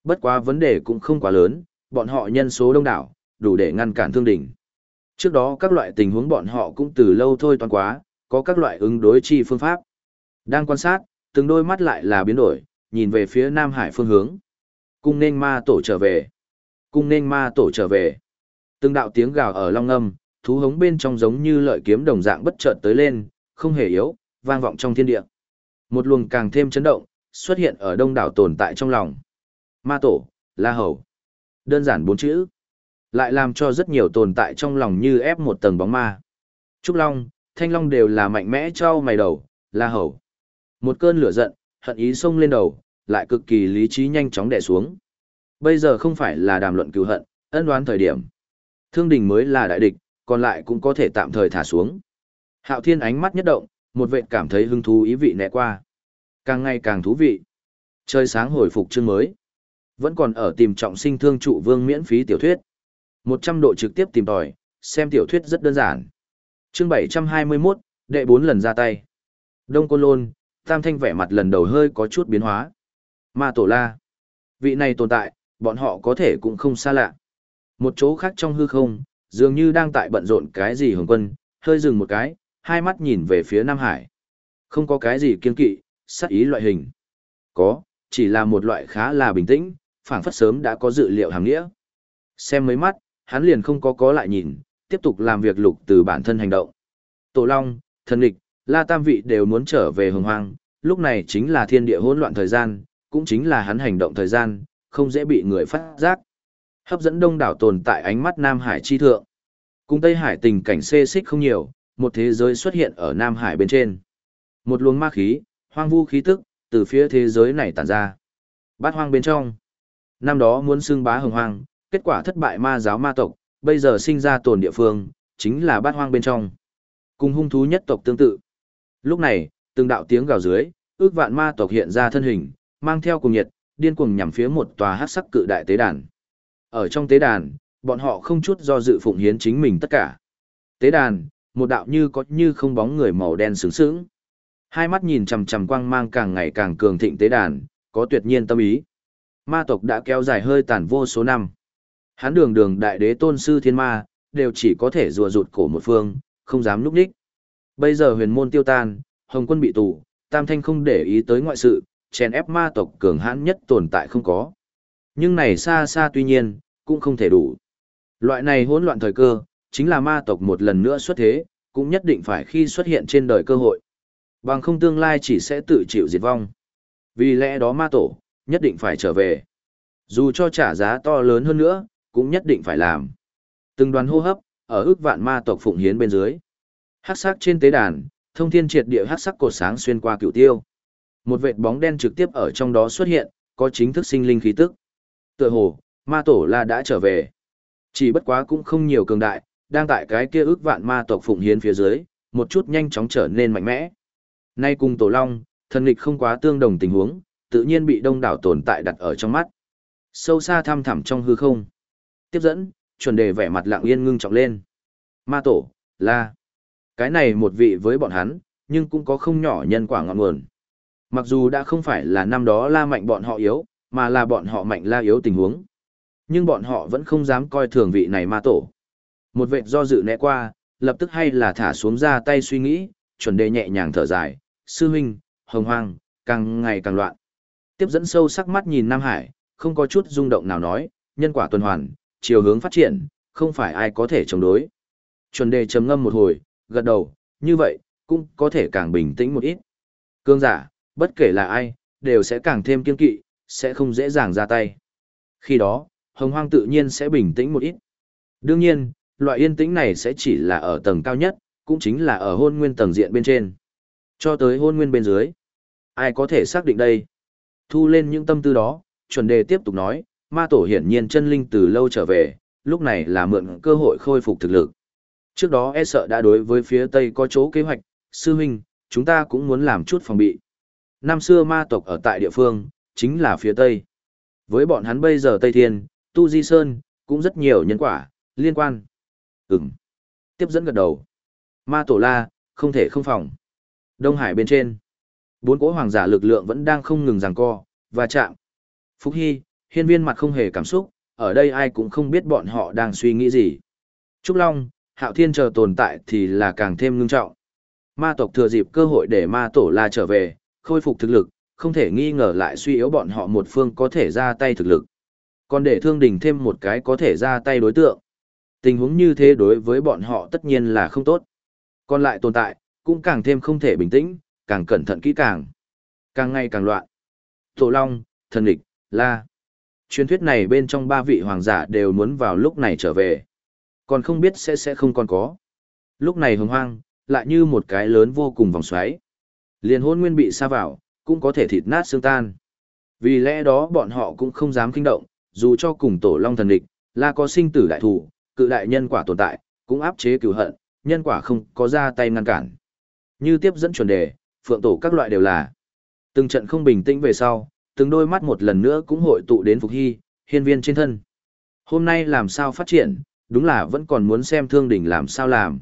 Bất quá vấn đề cũng không quá lớn, bọn họ nhân số đông đảo, đủ để ngăn cản thương đỉnh. Trước đó các loại tình huống bọn họ cũng từ lâu thôi toàn quá, có các loại ứng đối chi phương pháp. Đang quan sát, từng đôi mắt lại là biến đổi, nhìn về phía Nam Hải phương hướng. Cung nên ma tổ trở về. Cung nên ma tổ trở về. Từng đạo tiếng gào ở long âm, thú hống bên trong giống như lợi kiếm đồng dạng bất chợt tới lên, không hề yếu, vang vọng trong thiên địa. Một luồng càng thêm chấn động, xuất hiện ở đông đảo tồn tại trong lòng. Ma tổ, La Hầu. Đơn giản bốn chữ. Lại làm cho rất nhiều tồn tại trong lòng như ép một tầng bóng ma. Trúc Long, Thanh Long đều là mạnh mẽ cho mày đầu, La Hầu. Một cơn lửa giận, hận ý xông lên đầu, lại cực kỳ lý trí nhanh chóng đè xuống. Bây giờ không phải là đàm luận cứu hận, ân đoán thời điểm. Thương đình mới là đại địch, còn lại cũng có thể tạm thời thả xuống. Hạo Thiên ánh mắt nhất động, một vệ cảm thấy hứng thú ý vị nẹ qua. Càng ngày càng thú vị. Chơi sáng hồi phục chương mới. Vẫn còn ở tìm trọng sinh thương trụ vương miễn phí tiểu thuyết. 100 độ trực tiếp tìm tòi, xem tiểu thuyết rất đơn giản. Chương 721, đệ 4 lần ra tay. Đông Côn Lôn, Tam Thanh vẻ mặt lần đầu hơi có chút biến hóa. Ma Tổ La. Vị này tồn tại, bọn họ có thể cũng không xa lạ. Một chỗ khác trong hư không, dường như đang tại bận rộn cái gì hồng quân, hơi dừng một cái, hai mắt nhìn về phía Nam Hải. Không có cái gì kiên kỵ, sát ý loại hình. Có, chỉ là một loại khá là bình tĩnh, phảng phất sớm đã có dự liệu hàng nghĩa. Xem mấy mắt, hắn liền không có có lại nhìn, tiếp tục làm việc lục từ bản thân hành động. Tổ Long, thần địch, La Tam Vị đều muốn trở về hồng hoang, lúc này chính là thiên địa hỗn loạn thời gian, cũng chính là hắn hành động thời gian, không dễ bị người phát giác. Hấp dẫn đông đảo tồn tại ánh mắt Nam Hải chi thượng. Cùng Tây Hải tình cảnh xê xích không nhiều, một thế giới xuất hiện ở Nam Hải bên trên. Một luồng ma khí, hoang vu khí tức, từ phía thế giới này tản ra. Bát hoang bên trong. Năm đó muốn xưng bá hồng hoang, kết quả thất bại ma giáo ma tộc, bây giờ sinh ra tồn địa phương, chính là bát hoang bên trong. Cùng hung thú nhất tộc tương tự. Lúc này, từng đạo tiếng gào dưới, ước vạn ma tộc hiện ra thân hình, mang theo cùng nhiệt, điên cuồng nhằm phía một tòa hắc sắc cự đại tế đàn. Ở trong tế đàn, bọn họ không chút do dự phụng hiến chính mình tất cả. Tế đàn, một đạo như có như không bóng người màu đen sướng sướng. Hai mắt nhìn chằm chằm quang mang càng ngày càng cường thịnh tế đàn, có tuyệt nhiên tâm ý. Ma tộc đã kéo dài hơi tàn vô số năm. Hán đường đường đại đế tôn sư thiên ma, đều chỉ có thể rùa rụt cổ một phương, không dám núp đích. Bây giờ huyền môn tiêu tan, hồng quân bị tù, tam thanh không để ý tới ngoại sự, chèn ép ma tộc cường hãn nhất tồn tại không có. Nhưng này xa xa tuy nhiên, cũng không thể đủ. Loại này hỗn loạn thời cơ, chính là ma tộc một lần nữa xuất thế, cũng nhất định phải khi xuất hiện trên đời cơ hội. Bằng không tương lai chỉ sẽ tự chịu diệt vong. Vì lẽ đó ma tổ, nhất định phải trở về. Dù cho trả giá to lớn hơn nữa, cũng nhất định phải làm. Từng đoàn hô hấp, ở ước vạn ma tộc phụng hiến bên dưới. Hắc sắc trên tế đàn, thông thiên triệt địa hắc sắc cột sáng xuyên qua cựu tiêu. Một vệt bóng đen trực tiếp ở trong đó xuất hiện, có chính thức sinh linh khí tức. Tựa hồ, ma tổ la đã trở về. Chỉ bất quá cũng không nhiều cường đại, đang tại cái kia ước vạn ma tộc phụng hiến phía dưới, một chút nhanh chóng trở nên mạnh mẽ. Nay cùng Tổ Long, thần lịch không quá tương đồng tình huống, tự nhiên bị đông đảo tồn tại đặt ở trong mắt. Sâu xa thăm thẳm trong hư không. Tiếp dẫn, chuẩn đề vẻ mặt lặng yên ngưng trọng lên. Ma tổ, la. Cái này một vị với bọn hắn, nhưng cũng có không nhỏ nhân quả ngọn nguồn. Mặc dù đã không phải là năm đó la mạnh bọn họ yếu, mà là bọn họ mạnh la yếu tình huống. Nhưng bọn họ vẫn không dám coi thường vị này ma tổ. Một vệ do dự né qua, lập tức hay là thả xuống ra tay suy nghĩ, chuẩn đề nhẹ nhàng thở dài, sư huynh, hồng hoang, càng ngày càng loạn. Tiếp dẫn sâu sắc mắt nhìn Nam Hải, không có chút rung động nào nói, nhân quả tuần hoàn, chiều hướng phát triển, không phải ai có thể chống đối. Chuẩn đề trầm ngâm một hồi, gật đầu, như vậy, cũng có thể càng bình tĩnh một ít. Cương giả, bất kể là ai, đều sẽ càng thêm kiên kỵ, sẽ không dễ dàng ra tay. Khi đó, hồng hoang tự nhiên sẽ bình tĩnh một ít. Đương nhiên, loại yên tĩnh này sẽ chỉ là ở tầng cao nhất, cũng chính là ở hôn nguyên tầng diện bên trên. Cho tới hôn nguyên bên dưới. Ai có thể xác định đây? Thu lên những tâm tư đó, chuẩn đề tiếp tục nói, ma tổ hiển nhiên chân linh từ lâu trở về, lúc này là mượn cơ hội khôi phục thực lực. Trước đó e sợ đã đối với phía Tây có chỗ kế hoạch, sư huynh, chúng ta cũng muốn làm chút phòng bị. Năm xưa ma tộc ở tại địa phương, chính là phía Tây. Với bọn hắn bây giờ Tây Thiên, Tu Di Sơn, cũng rất nhiều nhân quả, liên quan. Ừm. Tiếp dẫn gật đầu. Ma Tổ La, không thể không phòng. Đông Hải bên trên. Bốn cỗ hoàng giả lực lượng vẫn đang không ngừng giằng co, và chạm. Phúc Hy, hiên viên mặt không hề cảm xúc, ở đây ai cũng không biết bọn họ đang suy nghĩ gì. Trúc Long, Hạo Thiên chờ tồn tại thì là càng thêm ngưng trọng. Ma tộc thừa dịp cơ hội để ma tổ la trở về, khôi phục thực lực, không thể nghi ngờ lại suy yếu bọn họ một phương có thể ra tay thực lực. Còn để thương đình thêm một cái có thể ra tay đối tượng. Tình huống như thế đối với bọn họ tất nhiên là không tốt. Còn lại tồn tại, cũng càng thêm không thể bình tĩnh, càng cẩn thận kỹ càng. Càng ngày càng loạn. Tổ Long, Thần Địch, La. Truyền thuyết này bên trong ba vị hoàng giả đều muốn vào lúc này trở về. Còn không biết sẽ sẽ không còn có. Lúc này hồng hoang, lại như một cái lớn vô cùng vòng xoáy. Liền hôn nguyên bị xa vào, cũng có thể thịt nát xương tan. Vì lẽ đó bọn họ cũng không dám kinh động, dù cho cùng tổ long thần địch, là có sinh tử đại thủ, cự đại nhân quả tồn tại, cũng áp chế cửu hận, nhân quả không có ra tay ngăn cản. Như tiếp dẫn chuẩn đề, phượng tổ các loại đều là. Từng trận không bình tĩnh về sau, từng đôi mắt một lần nữa cũng hội tụ đến Phục Hy, hiên viên trên thân. Hôm nay làm sao phát triển, đúng là vẫn còn muốn xem thương đỉnh làm sao làm.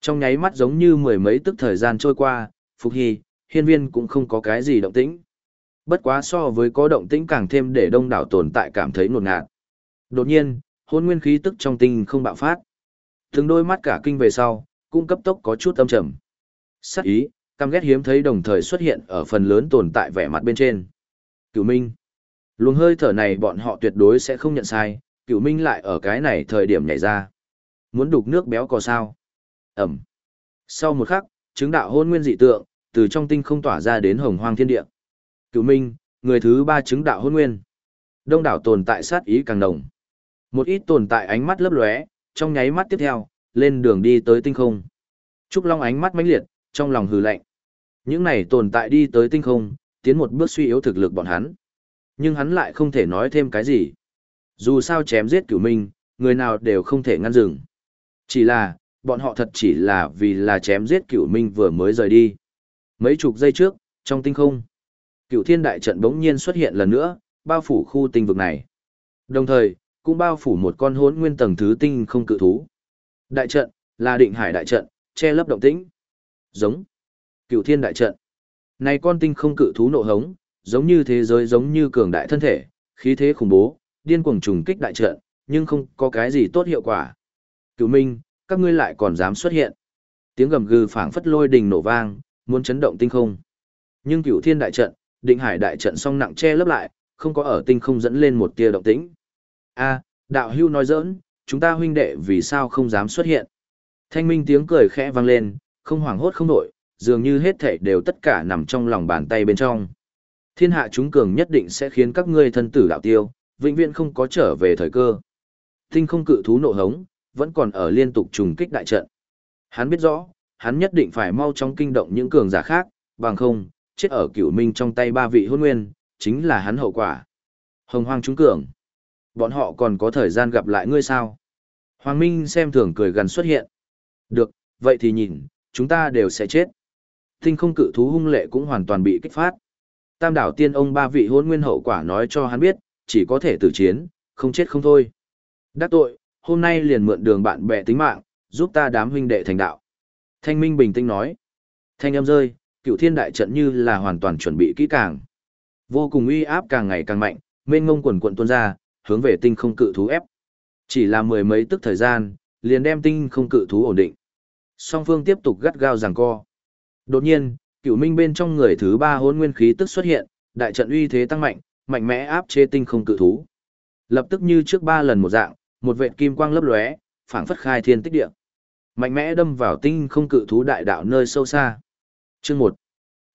Trong nháy mắt giống như mười mấy tức thời gian trôi qua, Phục Hy, hiên viên cũng không có cái gì động tĩnh. Bất quá so với có động tĩnh càng thêm để đông đảo tồn tại cảm thấy nột ngạt. Đột nhiên, hôn nguyên khí tức trong tinh không bạo phát. Từng đôi mắt cả kinh về sau, cũng cấp tốc có chút âm trầm. Sắc ý, căm ghét hiếm thấy đồng thời xuất hiện ở phần lớn tồn tại vẻ mặt bên trên. Cửu Minh. Luồng hơi thở này bọn họ tuyệt đối sẽ không nhận sai, Cửu Minh lại ở cái này thời điểm nhảy ra. Muốn đục nước béo có sao? Ẩm. Sau một khắc, chứng đạo hôn nguyên dị tượng, từ trong tinh không tỏa ra đến hồng hoang thiên địa. Cửu Minh, người thứ ba chứng đạo hôn nguyên. Đông đảo tồn tại sát ý càng nồng. Một ít tồn tại ánh mắt lấp lóe, trong nháy mắt tiếp theo, lên đường đi tới tinh không. Trúc Long ánh mắt mãnh liệt, trong lòng hừ lạnh. Những này tồn tại đi tới tinh không, tiến một bước suy yếu thực lực bọn hắn. Nhưng hắn lại không thể nói thêm cái gì. Dù sao chém giết cửu minh, người nào đều không thể ngăn dừng. Chỉ là, bọn họ thật chỉ là vì là chém giết cửu minh vừa mới rời đi. Mấy chục giây trước, trong tinh không, cửu thiên đại trận bỗng nhiên xuất hiện lần nữa, bao phủ khu tinh vực này. Đồng thời, cũng bao phủ một con hốn nguyên tầng thứ tinh không cự thú. Đại trận, là định hải đại trận, che lấp động tĩnh. Giống. Cửu thiên đại trận. Này con tinh không cự thú nộ hống, giống như thế giới giống như cường đại thân thể, khí thế khủng bố, điên cuồng trùng kích đại trận, nhưng không có cái gì tốt hiệu quả. Cửu Minh, các ngươi lại còn dám xuất hiện. Tiếng gầm gừ phảng phất lôi đình nổ vang, muốn chấn động tinh không. Nhưng Cửu Thiên đại trận, Định Hải đại trận song nặng che lấp lại, không có ở tinh không dẫn lên một tia động tĩnh. A, đạo hưu nói giỡn, chúng ta huynh đệ vì sao không dám xuất hiện? Thanh minh tiếng cười khẽ vang lên, không hoảng hốt không nổi, dường như hết thảy đều tất cả nằm trong lòng bàn tay bên trong. Thiên hạ chúng cường nhất định sẽ khiến các ngươi thân tử đạo tiêu, vĩnh viễn không có trở về thời cơ. Tinh không cự thú nộ hống, vẫn còn ở liên tục trùng kích đại trận. Hắn biết rõ, hắn nhất định phải mau chóng kinh động những cường giả khác, bằng không, chết ở cửu minh trong tay ba vị hôn nguyên, chính là hắn hậu quả. Hồng hoang chúng cường. Bọn họ còn có thời gian gặp lại ngươi sao? Hoàng Minh xem thường cười gần xuất hiện. Được, vậy thì nhìn, chúng ta đều sẽ chết. Tinh không cự thú hung lệ cũng hoàn toàn bị kích phát. Tam đảo tiên ông ba vị hôn nguyên hậu quả nói cho hắn biết, chỉ có thể tử chiến, không chết không thôi. Đắc tội, hôm nay liền mượn đường bạn bè tính mạng, giúp ta đám huynh đệ thành đạo. Thanh Minh bình tĩnh nói. Thanh âm rơi, cựu thiên đại trận như là hoàn toàn chuẩn bị kỹ càng. Vô cùng uy áp càng ngày càng mạnh, mênh ngông quần quận tuôn ra, hướng về tinh không cự thú ép. Chỉ là mười mấy tức thời gian, liền đem tinh không cự thú ổn định. Song phương tiếp tục gắt gao giằng co. Đột nhiên, cựu minh bên trong người thứ ba hôn nguyên khí tức xuất hiện, đại trận uy thế tăng mạnh, mạnh mẽ áp chế tinh không cự thú. Lập tức như trước ba lần một dạng, một vệt kim quang lấp lóe, phảng phất khai thiên tích địa. Mạnh mẽ đâm vào tinh không cự thú đại đạo nơi sâu xa. Chương 1.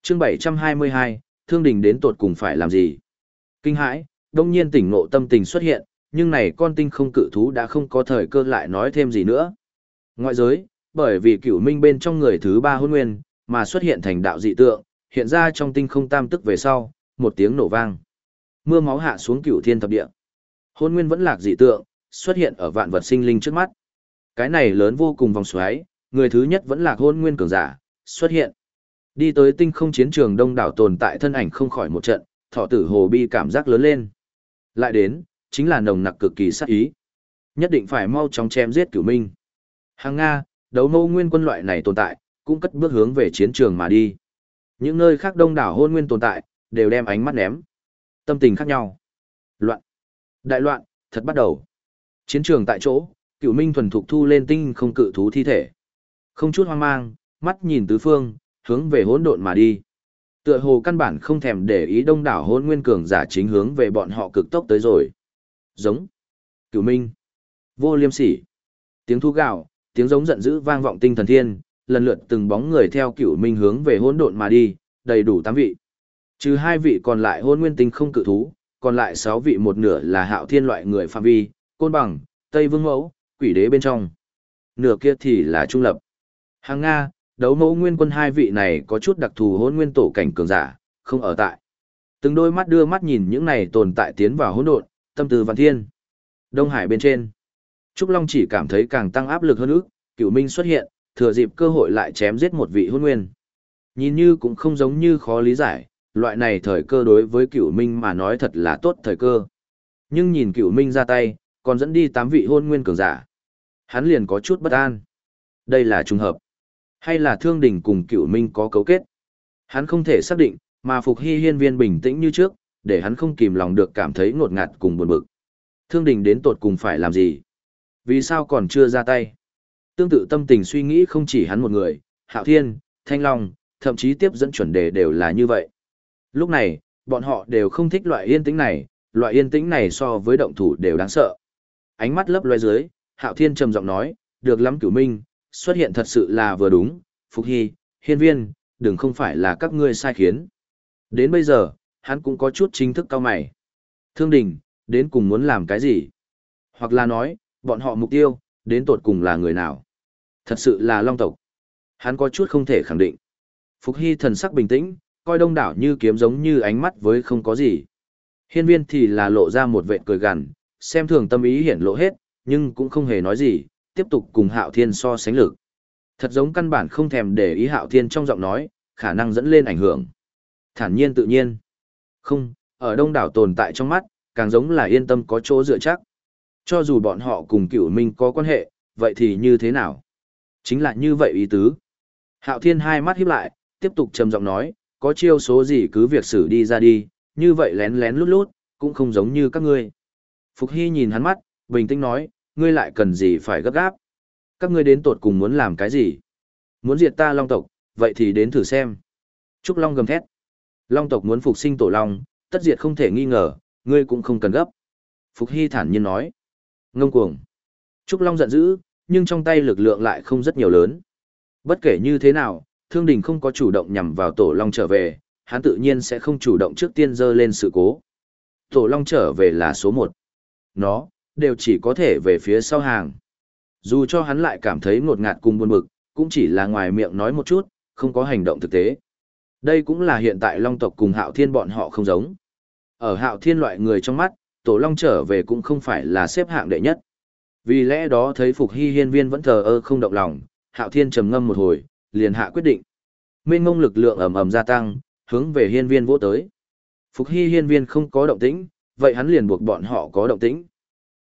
Chương 722, Thương Đình đến tột cùng phải làm gì? Kinh hãi, đông nhiên tỉnh ngộ tâm tình xuất hiện, nhưng này con tinh không cự thú đã không có thời cơ lại nói thêm gì nữa. Ngoại giới, bởi vì cửu minh bên trong người thứ ba hôn nguyên, mà xuất hiện thành đạo dị tượng, hiện ra trong tinh không tam tức về sau, một tiếng nổ vang. Mưa máu hạ xuống cửu thiên thập địa. Hôn nguyên vẫn lạc dị tượng, xuất hiện ở vạn vật sinh linh trước mắt. Cái này lớn vô cùng vòng xoáy, người thứ nhất vẫn là hôn nguyên cường giả, xuất hiện. Đi tới tinh không chiến trường đông đảo tồn tại thân ảnh không khỏi một trận, thọ tử hồ bi cảm giác lớn lên. Lại đến, chính là nồng nặc cực kỳ sát ý. Nhất định phải mau chóng chém giết cửu minh. Hàng Nga, đấu mâu nguyên quân loại này tồn tại, cũng cất bước hướng về chiến trường mà đi. Những nơi khác đông đảo hôn nguyên tồn tại, đều đem ánh mắt ném. Tâm tình khác nhau. Loạn. Đại loạn, thật bắt đầu. Chiến trường tại chỗ, cửu minh thuần thục thu lên tinh không cự thú thi thể. Không chút hoang mang, mắt nhìn tứ phương, hướng về hỗn độn mà đi. Tựa hồ căn bản không thèm để ý đông đảo hôn nguyên cường giả chính hướng về bọn họ cực tốc tới rồi. Giống. Cửu minh. Vô liêm sỉ. Tiếng thu gạo, tiếng giống giận dữ vang vọng tinh thần thiên, lần lượt từng bóng người theo cửu minh hướng về hỗn độn mà đi, đầy đủ tám vị. Trừ hai vị còn lại hôn nguyên tinh không cự thú, còn lại sáu vị một nửa là hạo thiên loại người phạm vi, côn bằng, tây vương mẫu, quỷ đế bên trong. Nửa kia thì là trung lập. Hàng Nga, đấu mẫu nguyên quân hai vị này có chút đặc thù hôn nguyên tổ cảnh cường giả, không ở tại. Từng đôi mắt đưa mắt nhìn những này tồn tại tiến vào hỗn độn, tâm từ văn thiên. Đông Hải bên trên. Trúc Long chỉ cảm thấy càng tăng áp lực hơn ước, cửu minh xuất hiện, thừa dịp cơ hội lại chém giết một vị hôn nguyên. Nhìn như cũng không giống như khó lý giải, loại này thời cơ đối với cửu minh mà nói thật là tốt thời cơ. Nhưng nhìn cửu minh ra tay, còn dẫn đi tám vị hôn nguyên cường giả. Hắn liền có chút bất an. Đây là trùng hợp. Hay là thương đình cùng cửu minh có cấu kết? Hắn không thể xác định, mà Phục Hy hiên viên bình tĩnh như trước, để hắn không kìm lòng được cảm thấy ngột ngạt cùng buồn bực. Thương đình đến tột cùng phải làm gì? Vì sao còn chưa ra tay? Tương tự tâm tình suy nghĩ không chỉ hắn một người, Hạo Thiên, Thanh Long, thậm chí tiếp dẫn chuẩn đề đều là như vậy. Lúc này, bọn họ đều không thích loại yên tĩnh này, loại yên tĩnh này so với động thủ đều đáng sợ. Ánh mắt lấp loe dưới, Hạo Thiên trầm giọng nói, được lắm cửu minh, xuất hiện thật sự là vừa đúng, Phục Hy, Hiên Viên, đừng không phải là các ngươi sai khiến. Đến bây giờ, hắn cũng có chút chính thức cao mày. Thương đình, đến cùng muốn làm cái gì? Hoặc là nói, bọn họ mục tiêu, đến tột cùng là người nào? Thật sự là long tộc. Hắn có chút không thể khẳng định. Phục Hy thần sắc bình tĩnh, coi đông đảo như kiếm giống như ánh mắt với không có gì. Hiên viên thì là lộ ra một vệ cười gằn, xem thường tâm ý hiển lộ hết, nhưng cũng không hề nói gì, tiếp tục cùng hạo thiên so sánh lực. Thật giống căn bản không thèm để ý hạo thiên trong giọng nói, khả năng dẫn lên ảnh hưởng. Thản nhiên tự nhiên. Không, ở đông đảo tồn tại trong mắt, càng giống là yên tâm có chỗ dựa chắc. Cho dù bọn họ cùng cửu minh có quan hệ, vậy thì như thế nào? Chính là như vậy ý tứ. Hạo thiên hai mắt híp lại, tiếp tục trầm giọng nói, có chiêu số gì cứ việc xử đi ra đi, như vậy lén lén lút lút, cũng không giống như các ngươi. Phục Hy nhìn hắn mắt, bình tĩnh nói, ngươi lại cần gì phải gấp gáp. Các ngươi đến tột cùng muốn làm cái gì? Muốn diệt ta long tộc, vậy thì đến thử xem. Trúc Long gầm thét. Long tộc muốn phục sinh tổ long, tất diệt không thể nghi ngờ, ngươi cũng không cần gấp. Phục Hy thản nhiên nói. Ngông cuồng. Trúc Long giận dữ, nhưng trong tay lực lượng lại không rất nhiều lớn. Bất kể như thế nào, Thương Đình không có chủ động nhằm vào Tổ Long trở về, hắn tự nhiên sẽ không chủ động trước tiên dơ lên sự cố. Tổ Long trở về là số một. Nó, đều chỉ có thể về phía sau hàng. Dù cho hắn lại cảm thấy ngột ngạt cùng buồn bực, cũng chỉ là ngoài miệng nói một chút, không có hành động thực tế. Đây cũng là hiện tại Long tộc cùng Hạo Thiên bọn họ không giống. Ở Hạo Thiên loại người trong mắt, Tổ Long trở về cũng không phải là xếp hạng đệ nhất. Vì lẽ đó thấy Phục Hy hiên viên vẫn thờ ơ không động lòng, Hạo Thiên trầm ngâm một hồi, liền hạ quyết định. Mênh ngông lực lượng ầm ầm gia tăng, hướng về hiên viên vỗ tới. Phục Hy hiên viên không có động tĩnh, vậy hắn liền buộc bọn họ có động tĩnh.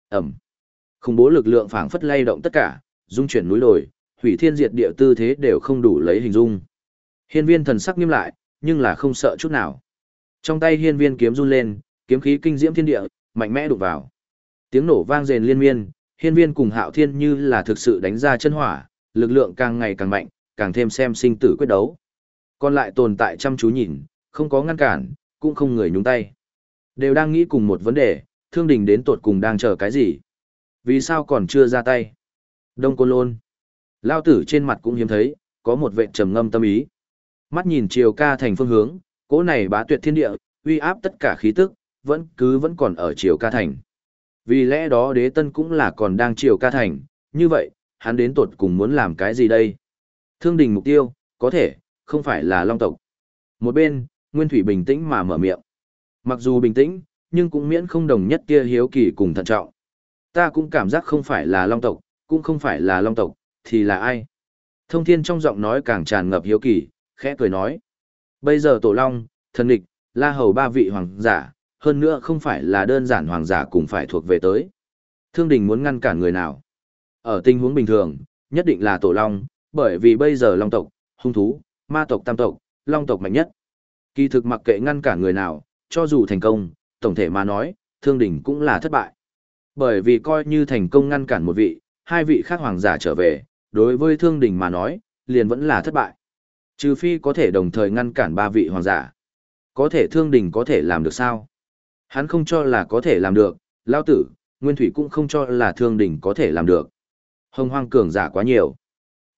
Ẩm. Khủng bố lực lượng phảng phất lay động tất cả, dung chuyển núi đồi, hủy thiên diệt địa tư thế đều không đủ lấy hình dung. Hiên viên thần sắc nghiêm lại, nhưng là không sợ chút nào. Trong tay hiên viên kiếm run lên, kiếm khí kinh diễm thiên địa, mạnh mẽ đụng vào. Tiếng nổ vang rền liên miên, hiên viên cùng hạo thiên như là thực sự đánh ra chân hỏa, lực lượng càng ngày càng mạnh, càng thêm xem sinh tử quyết đấu. Còn lại tồn tại chăm chú nhìn, không có ngăn cản, cũng không người nhúng tay. Đều đang nghĩ cùng một vấn đề, thương đình đến tột cùng đang chờ cái gì? Vì sao còn chưa ra tay? Đông Côn Lôn. Lao tử trên mặt cũng hiếm thấy, có một vệ trầm ngâm tâm ý. Mắt nhìn chiều ca thành phương hướng, cỗ này bá tuyệt thiên địa, uy áp tất cả khí tức, vẫn cứ vẫn còn ở chiều ca thành. Vì lẽ đó đế tân cũng là còn đang chiều ca thành, như vậy, hắn đến tột cùng muốn làm cái gì đây? Thương đình mục tiêu, có thể, không phải là long tộc. Một bên, Nguyên Thủy bình tĩnh mà mở miệng. Mặc dù bình tĩnh, nhưng cũng miễn không đồng nhất kia hiếu kỳ cùng thận trọng. Ta cũng cảm giác không phải là long tộc, cũng không phải là long tộc, thì là ai? Thông thiên trong giọng nói càng tràn ngập hiếu kỳ, khẽ cười nói. Bây giờ tổ long, thần địch, la hầu ba vị hoàng giả, hơn nữa không phải là đơn giản hoàng giả cùng phải thuộc về tới. Thương đình muốn ngăn cản người nào? Ở tình huống bình thường, nhất định là tổ long, bởi vì bây giờ long tộc, hung thú, ma tộc tam tộc, long tộc mạnh nhất. Kỳ thực mặc kệ ngăn cản người nào, cho dù thành công, tổng thể mà nói, thương đình cũng là thất bại. Bởi vì coi như thành công ngăn cản một vị, hai vị khác hoàng giả trở về, đối với thương đình mà nói, liền vẫn là thất bại. Trừ phi có thể đồng thời ngăn cản ba vị hoàng giả. Có thể thương đình có thể làm được sao? Hắn không cho là có thể làm được, lao tử, nguyên thủy cũng không cho là thương đình có thể làm được. Hồng hoang cường giả quá nhiều.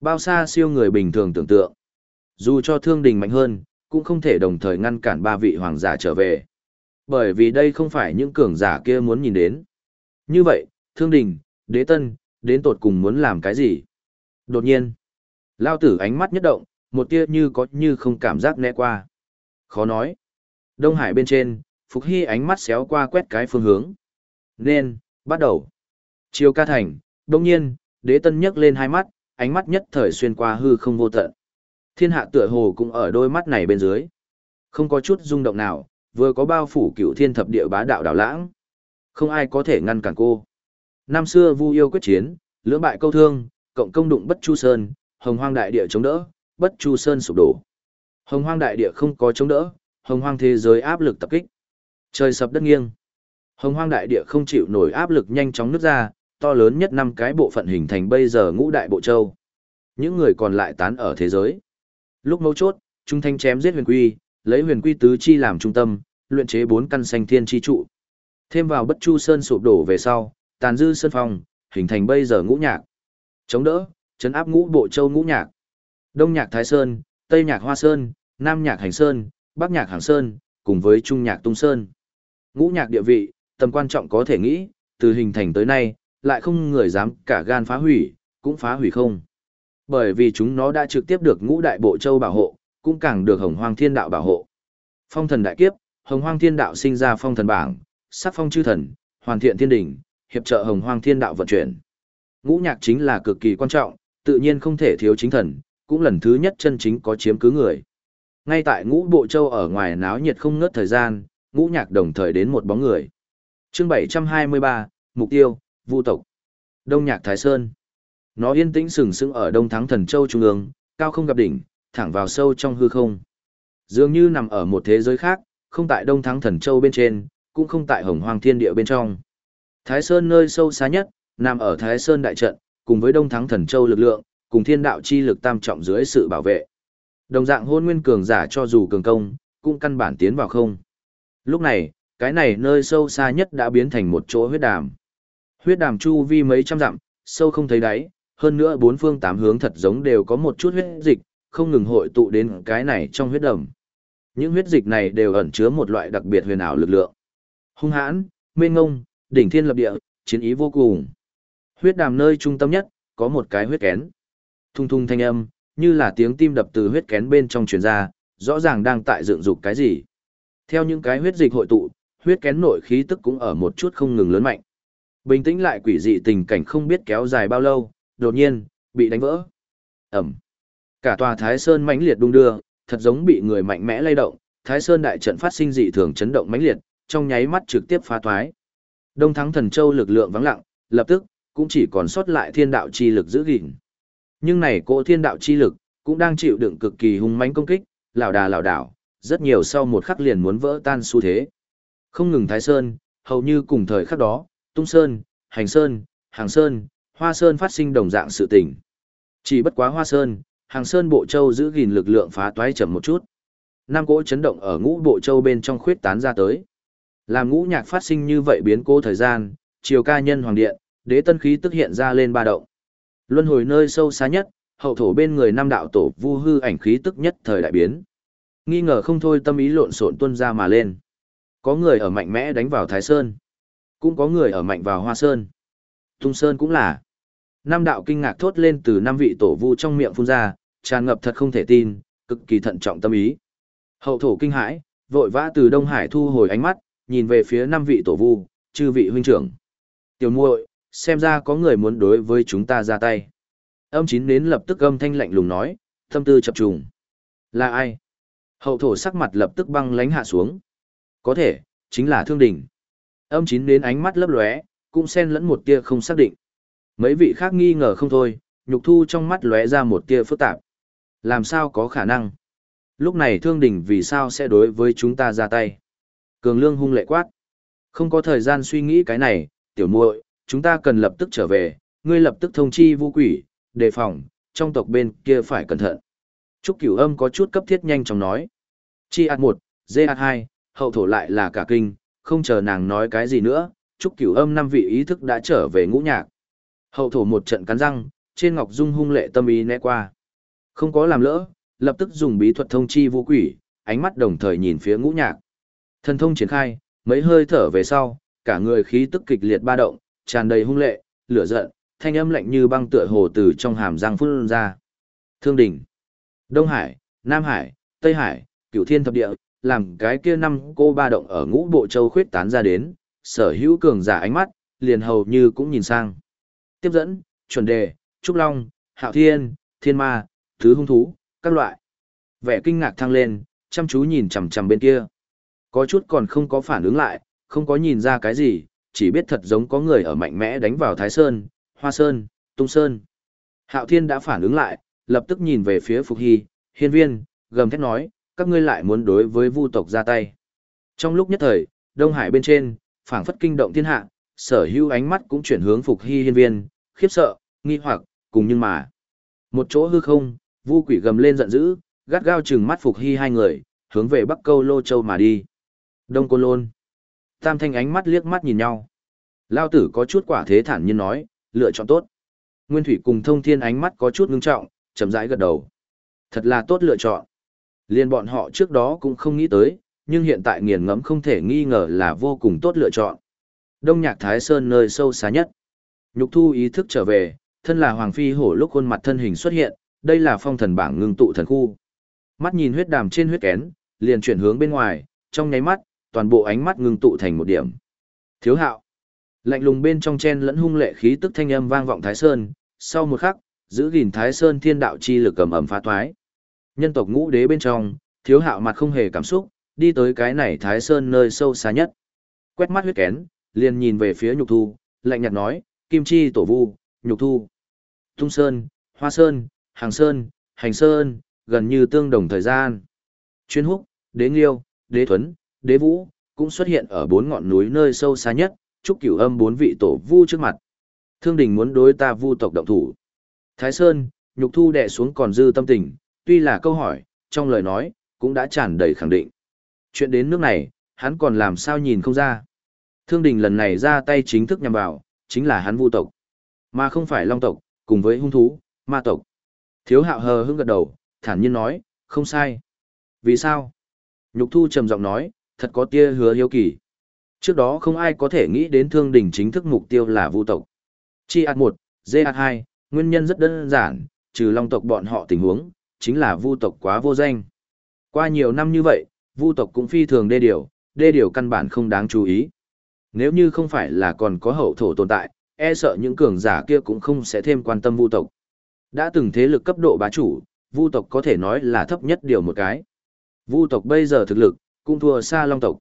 Bao xa siêu người bình thường tưởng tượng. Dù cho thương đình mạnh hơn, cũng không thể đồng thời ngăn cản ba vị hoàng giả trở về. Bởi vì đây không phải những cường giả kia muốn nhìn đến. Như vậy, thương đình, đế tân, đến tột cùng muốn làm cái gì? Đột nhiên, lao tử ánh mắt nhất động, một tia như có như không cảm giác né qua. Khó nói. Đông Hải bên trên, Phục Hy ánh mắt xéo qua quét cái phương hướng. Nên, bắt đầu. Chiều ca thành, đồng nhiên, đế tân nhấc lên hai mắt, ánh mắt nhất thời xuyên qua hư không vô tận. Thiên hạ tựa hồ cũng ở đôi mắt này bên dưới. Không có chút rung động nào, vừa có bao phủ cựu thiên thập địa bá đạo đảo lãng. Không ai có thể ngăn cản cô. Năm xưa Vu yêu quyết chiến, lưỡng bại câu thương, cộng công đụng bất chu sơn, hồng hoang đại địa chống đỡ, bất chu sơn sụp đổ. Hồng hoang đại địa không có chống đỡ, hồng hoang thế giới áp lực tập kích. Trời sập đất nghiêng. Hồng hoang đại địa không chịu nổi áp lực nhanh chóng nứt ra, to lớn nhất năm cái bộ phận hình thành bây giờ ngũ đại bộ châu. Những người còn lại tán ở thế giới. Lúc mấu chốt, trung thanh chém giết huyền quy, lấy huyền quy tứ chi làm trung tâm, luyện chế bốn căn xanh thiên chi trụ. Thêm vào bất chu sơn sụp đổ về sau, tàn dư sơn phong, hình thành bây giờ ngũ nhạc. Chống đỡ, chấn áp ngũ bộ châu ngũ nhạc. Đông nhạc Thái Sơn, Tây nhạc Hoa Sơn, Nam nhạc Hành Sơn, Bắc nhạc Hàng Sơn, cùng với Trung nhạc Tung Sơn. Ngũ nhạc địa vị, tầm quan trọng có thể nghĩ, từ hình thành tới nay, lại không người dám cả gan phá hủy, cũng phá hủy không. Bởi vì chúng nó đã trực tiếp được ngũ đại bộ châu bảo hộ, cũng càng được hồng hoang thiên đạo bảo hộ. Phong thần đại kiếp, hồng hoang thiên đạo sinh ra phong thần bảng, sắc phong chư thần, hoàn thiện thiên đỉnh, hiệp trợ hồng hoang thiên đạo vận chuyển. Ngũ nhạc chính là cực kỳ quan trọng, tự nhiên không thể thiếu chính thần, cũng lần thứ nhất chân chính có chiếm cứ người. Ngay tại ngũ bộ châu ở ngoài náo nhiệt không ngớt thời gian, ngũ nhạc đồng thời đến một bóng người. chương 723, mục tiêu, vu tộc. Đông nhạc Thái Sơn. Nó yên tĩnh sừng sững ở Đông Thắng Thần Châu Trung ương, cao không gặp đỉnh, thẳng vào sâu trong hư không. Dường như nằm ở một thế giới khác, không tại Đông Thắng Thần Châu bên trên, cũng không tại Hồng Hoang Thiên Địa bên trong. Thái Sơn nơi sâu xa nhất, nằm ở Thái Sơn đại trận, cùng với Đông Thắng Thần Châu lực lượng, cùng thiên đạo chi lực tam trọng dưới sự bảo vệ. Đồng dạng hôn nguyên cường giả cho dù cường công, cũng căn bản tiến vào không. Lúc này, cái này nơi sâu xa nhất đã biến thành một chỗ huyết đàm. Huyết đàm chu vi mấy trăm dặm, sâu không thấy đáy, hơn nữa bốn phương tám hướng thật giống đều có một chút huyết dịch, không ngừng hội tụ đến cái này trong huyết đầm. Những huyết dịch này đều ẩn chứa một loại đặc biệt huyền ảo lực lượng. Hung hãn, mênh ngông, đỉnh thiên lập địa, chiến ý vô cùng. Huyết đàm nơi trung tâm nhất, có một cái huyết kén. Thung thung thanh âm, như là tiếng tim đập từ huyết kén bên trong truyền ra, rõ ràng đang tại dựng dục cái gì. Theo những cái huyết dịch hội tụ, huyết kén nội khí tức cũng ở một chút không ngừng lớn mạnh. Bình tĩnh lại quỷ dị tình cảnh không biết kéo dài bao lâu, đột nhiên, bị đánh vỡ. Ẩm. Cả tòa Thái Sơn mãnh liệt đung đưa, thật giống bị người mạnh mẽ lay động, Thái Sơn đại trận phát sinh dị thường chấn động mãnh liệt, trong nháy mắt trực tiếp phá thoái. Đông Thắng Thần Châu lực lượng vắng lặng, lập tức cũng chỉ còn sót lại thiên đạo chi lực giữ gìn. Nhưng này cỗ thiên đạo chi lực cũng đang chịu đựng cực kỳ hung mãnh công kích, lão đà lão đảo, rất nhiều sau một khắc liền muốn vỡ tan xu thế. Không ngừng Thái Sơn, hầu như cùng thời khắc đó, Tung Sơn, Hành Sơn, Hàng Sơn, Hoa Sơn phát sinh đồng dạng sự tình. Chỉ bất quá Hoa Sơn, Hàng Sơn Bộ Châu giữ gìn lực lượng phá toái chậm một chút. Nam cỗ chấn động ở ngũ Bộ Châu bên trong khuyết tán ra tới. Làm ngũ nhạc phát sinh như vậy biến cố thời gian, chiều ca nhân hoàng điện, đế tân khí tức hiện ra lên ba động. Luân hồi nơi sâu xa nhất, hậu thổ bên người Nam đạo tổ vu hư ảnh khí tức nhất thời đại biến. Nghi ngờ không thôi tâm ý lộn xộn tuân ra mà lên. Có người ở mạnh mẽ đánh vào Thái Sơn. Cũng có người ở mạnh vào Hoa Sơn. Tung Sơn cũng là. Nam đạo kinh ngạc thốt lên từ năm vị tổ vu trong miệng phun ra, tràn ngập thật không thể tin, cực kỳ thận trọng tâm ý. Hậu thổ kinh hãi, vội vã từ Đông Hải thu hồi ánh mắt, nhìn về phía năm vị tổ vu, chư vị huynh trưởng. Tiểu muội, xem ra có người muốn đối với chúng ta ra tay. Âm chín nến lập tức âm thanh lạnh lùng nói, tâm tư chập trùng. Là ai? Hậu thổ sắc mặt lập tức băng lánh hạ xuống. Có thể, chính là thương đình. Âm chín đến ánh mắt lấp lóe, cũng xen lẫn một tia không xác định. Mấy vị khác nghi ngờ không thôi, nhục thu trong mắt lóe ra một tia phức tạp. Làm sao có khả năng? Lúc này thương đình vì sao sẽ đối với chúng ta ra tay? Cường lương hung lệ quát. Không có thời gian suy nghĩ cái này, tiểu muội, chúng ta cần lập tức trở về, ngươi lập tức thông chi vu quỷ, đề phòng, trong tộc bên kia phải cẩn thận. Trúc cửu âm có chút cấp thiết nhanh chóng nói. Chi ạt một, dê ạt hai, hậu thổ lại là cả kinh, không chờ nàng nói cái gì nữa, Trúc cửu âm năm vị ý thức đã trở về ngũ nhạc. Hậu thổ một trận cắn răng, trên ngọc dung hung lệ tâm ý né qua. Không có làm lỡ, lập tức dùng bí thuật thông chi vũ quỷ, ánh mắt đồng thời nhìn phía ngũ nhạc. Thần thông triển khai, mấy hơi thở về sau, cả người khí tức kịch liệt ba động, tràn đầy hung lệ, lửa giận, thanh âm lạnh như băng tựa hồ từ trong hàm răng phun ra. Thương đỉnh, Đông Hải, Nam Hải, Tây Hải, Cửu Thiên thập địa, làm cái kia năm cô ba động ở ngũ bộ châu khuyết tán ra đến, sở hữu cường giả ánh mắt, liền hầu như cũng nhìn sang. Tiếp dẫn, chuẩn đề, trúc long, hạo thiên, thiên ma, thứ hung thú, các loại. Vẻ kinh ngạc thăng lên, chăm chú nhìn chằm chằm bên kia. Có chút còn không có phản ứng lại, không có nhìn ra cái gì, chỉ biết thật giống có người ở mạnh mẽ đánh vào Thái Sơn, Hoa Sơn, Tung Sơn. Hạo Thiên đã phản ứng lại, lập tức nhìn về phía Phục Hy, hiên viên, gầm thét nói, các ngươi lại muốn đối với vu tộc ra tay. Trong lúc nhất thời, Đông Hải bên trên, phảng phất kinh động thiên hạ, sở hữu ánh mắt cũng chuyển hướng Phục Hy hiên viên, khiếp sợ, nghi hoặc, cùng nhưng mà. Một chỗ hư không, vu quỷ gầm lên giận dữ, gắt gao chừng mắt Phục Hy hai người, hướng về Bắc Câu Lô Châu mà đi. Đông Côn Lôn. Tam thanh ánh mắt liếc mắt nhìn nhau. Lao tử có chút quả thế thản nhiên nói, lựa chọn tốt. Nguyên Thủy cùng thông thiên ánh mắt có chút ngưng trọng, chậm rãi gật đầu. Thật là tốt lựa chọn. Liên bọn họ trước đó cũng không nghĩ tới, nhưng hiện tại nghiền ngẫm không thể nghi ngờ là vô cùng tốt lựa chọn. Đông Nhạc Thái Sơn nơi sâu xa nhất. Nhục thu ý thức trở về, thân là Hoàng Phi hổ lúc khuôn mặt thân hình xuất hiện, đây là phong thần bảng ngưng tụ thần khu. Mắt nhìn huyết đàm trên huyết kén, liền chuyển hướng bên ngoài, trong nháy mắt, toàn bộ ánh mắt ngưng tụ thành một điểm. Thiếu hạo. Lạnh lùng bên trong chen lẫn hung lệ khí tức thanh âm vang vọng Thái Sơn, sau một khắc, giữ gìn Thái Sơn thiên đạo chi lực cầm ẩm phá thoái. Nhân tộc ngũ đế bên trong, thiếu hạo mặt không hề cảm xúc, đi tới cái này Thái Sơn nơi sâu xa nhất. Quét mắt huyết kén, liền nhìn về phía nhục thu, lạnh nhạt nói, kim chi tổ vu, nhục thu. Tung Sơn, Hoa Sơn, Hàng Sơn, Hành Sơn, gần như tương đồng thời gian. Chuyên húc, đế nghiêu, đế thuấn, đế vũ, cũng xuất hiện ở bốn ngọn núi nơi sâu xa nhất, chúc cửu âm bốn vị tổ vu trước mặt. Thương đình muốn đối ta vu tộc động thủ. Thái Sơn, nhục thu đè xuống còn dư tâm tình, tuy là câu hỏi, trong lời nói, cũng đã tràn đầy khẳng định. Chuyện đến nước này, hắn còn làm sao nhìn không ra. Thương đình lần này ra tay chính thức nhằm vào, chính là hắn vu tộc, mà không phải long tộc, cùng với hung thú, ma tộc. Thiếu hạo hờ hững gật đầu, thản nhiên nói, không sai. Vì sao? Nhục thu trầm giọng nói, thật có tia hứa hiếu kỳ. Trước đó không ai có thể nghĩ đến thương đình chính thức mục tiêu là vu tộc. Chi ạt 1, dê ạt 2, nguyên nhân rất đơn giản, trừ long tộc bọn họ tình huống, chính là vu tộc quá vô danh. Qua nhiều năm như vậy, vu tộc cũng phi thường đê điều, đê điều căn bản không đáng chú ý. Nếu như không phải là còn có hậu thổ tồn tại, e sợ những cường giả kia cũng không sẽ thêm quan tâm vu tộc. Đã từng thế lực cấp độ bá chủ, vu tộc có thể nói là thấp nhất điều một cái. Vu tộc bây giờ thực lực, cũng thua xa long tộc.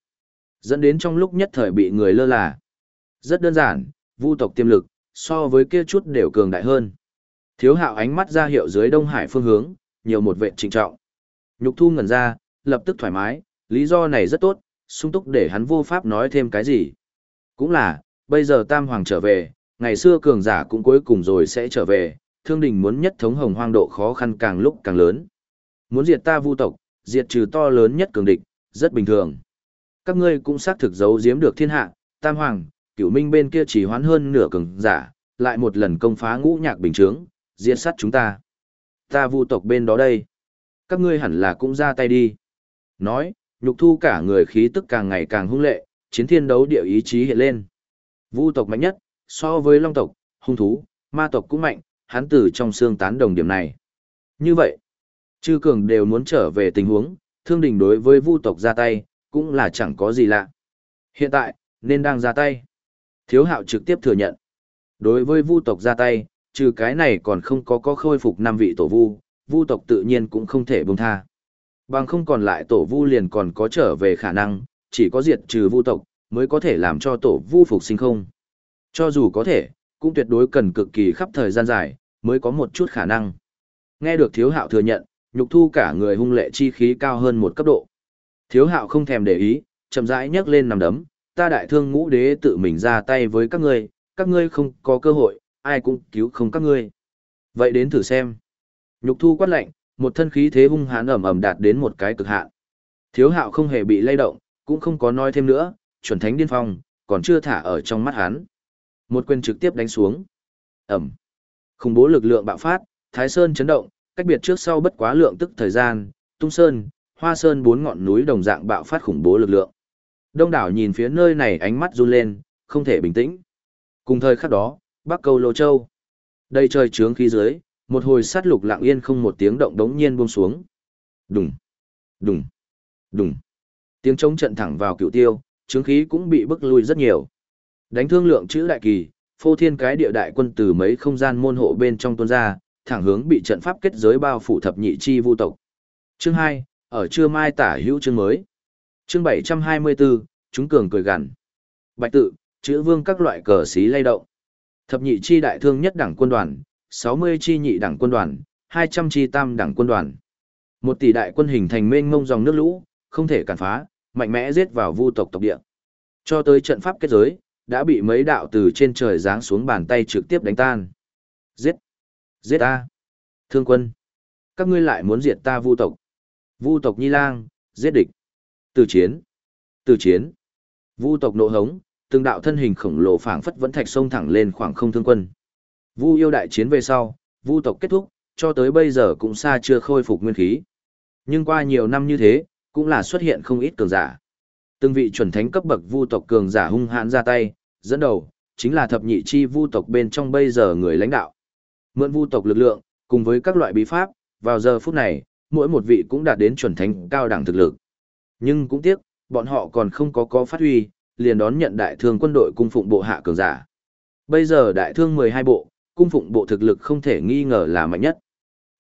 Dẫn đến trong lúc nhất thời bị người lơ là. Rất đơn giản, vu tộc tiềm lực, so với kia chút đều cường đại hơn. Thiếu hạo ánh mắt ra hiệu dưới Đông Hải phương hướng, nhiều một vệ trịnh trọng. Nhục thu ngẩn ra, lập tức thoải mái, lý do này rất tốt, sung túc để hắn vô pháp nói thêm cái gì. Cũng là, bây giờ Tam Hoàng trở về, ngày xưa cường giả cũng cuối cùng rồi sẽ trở về, thương đình muốn nhất thống hồng hoang độ khó khăn càng lúc càng lớn. Muốn diệt ta vu tộc, diệt trừ to lớn nhất cường địch, rất bình thường. Các ngươi cũng xác thực giấu giếm được thiên hạ, Tam Hoàng, cửu minh bên kia chỉ hoán hơn nửa cường giả, lại một lần công phá ngũ nhạc bình trướng, diệt sát chúng ta. Ta vu tộc bên đó đây. Các ngươi hẳn là cũng ra tay đi. Nói, nhục thu cả người khí tức càng ngày càng hung lệ, chiến thiên đấu địa ý chí hiện lên. Vu tộc mạnh nhất, so với long tộc, hung thú, ma tộc cũng mạnh, hắn từ trong xương tán đồng điểm này. Như vậy, chư cường đều muốn trở về tình huống, thương đình đối với vu tộc ra tay, cũng là chẳng có gì lạ. Hiện tại, nên đang ra tay. Thiếu hạo trực tiếp thừa nhận. Đối với vu tộc ra tay, trừ cái này còn không có có khôi phục năm vị tổ vu, vu tộc tự nhiên cũng không thể buông tha. Bằng không còn lại tổ vu liền còn có trở về khả năng, chỉ có diệt trừ vu tộc, mới có thể làm cho tổ vu phục sinh không. Cho dù có thể, cũng tuyệt đối cần cực kỳ khắp thời gian dài, mới có một chút khả năng. Nghe được thiếu hạo thừa nhận, nhục thu cả người hung lệ chi khí cao hơn một cấp độ. Thiếu hạo không thèm để ý, chậm rãi nhấc lên nằm đấm, ta đại thương ngũ đế tự mình ra tay với các ngươi, các ngươi không có cơ hội, ai cũng cứu không các ngươi. Vậy đến thử xem. Nhục thu quát lạnh, một thân khí thế hung hãn ẩm ẩm đạt đến một cái cực hạn. Thiếu hạo không hề bị lay động, cũng không có nói thêm nữa, chuẩn thánh điên phong, còn chưa thả ở trong mắt hắn. Một quyền trực tiếp đánh xuống. Ẩm. Khủng bố lực lượng bạo phát, Thái Sơn chấn động, cách biệt trước sau bất quá lượng tức thời gian, Tung Sơn, Hoa Sơn bốn ngọn núi đồng dạng bạo phát khủng bố lực lượng. Đông đảo nhìn phía nơi này ánh mắt run lên, không thể bình tĩnh. Cùng thời khắc đó, Bắc Câu Lô Châu. Đây trời trướng khí dưới, một hồi sát lục lặng yên không một tiếng động đống nhiên buông xuống. Đùng, đùng, đùng. Tiếng trống trận thẳng vào cựu tiêu, trướng khí cũng bị bức lui rất nhiều. Đánh thương lượng chữ đại kỳ, phô thiên cái địa đại quân từ mấy không gian môn hộ bên trong tuôn ra, thẳng hướng bị trận pháp kết giới bao phủ thập nhị chi vu tộc. Chương 2, ở trưa mai tả hữu chương mới. Chương 724, chúng cường cười gằn. Bạch tự, chữ vương các loại cờ xí lay động. Thập nhị chi đại thương nhất đẳng quân đoàn, 60 chi nhị đẳng quân đoàn, 200 chi tam đẳng quân đoàn. Một tỷ đại quân hình thành mênh mông dòng nước lũ, không thể cản phá, mạnh mẽ giết vào vu tộc tộc địa. Cho tới trận pháp kết giới, đã bị mấy đạo từ trên trời giáng xuống bàn tay trực tiếp đánh tan. Giết! Giết ta! Thương quân! Các ngươi lại muốn diệt ta vu tộc. Vu tộc Nhi Lang, giết địch. Từ chiến! Từ chiến! Vu tộc nộ hống, từng đạo thân hình khổng lồ phảng phất vẫn thạch sông thẳng lên khoảng không thương quân. Vu yêu đại chiến về sau, vu tộc kết thúc, cho tới bây giờ cũng xa chưa khôi phục nguyên khí. Nhưng qua nhiều năm như thế, cũng là xuất hiện không ít cường giả. Từng vị chuẩn thánh cấp bậc vu tộc cường giả hung hãn ra tay, dẫn đầu, chính là thập nhị chi vu tộc bên trong bây giờ người lãnh đạo. Mượn vu tộc lực lượng, cùng với các loại bí pháp, vào giờ phút này, mỗi một vị cũng đạt đến chuẩn thánh cao đẳng thực lực. Nhưng cũng tiếc, bọn họ còn không có có phát huy, liền đón nhận đại thương quân đội cung phụng bộ hạ cường giả. Bây giờ đại thương 12 bộ, cung phụng bộ thực lực không thể nghi ngờ là mạnh nhất.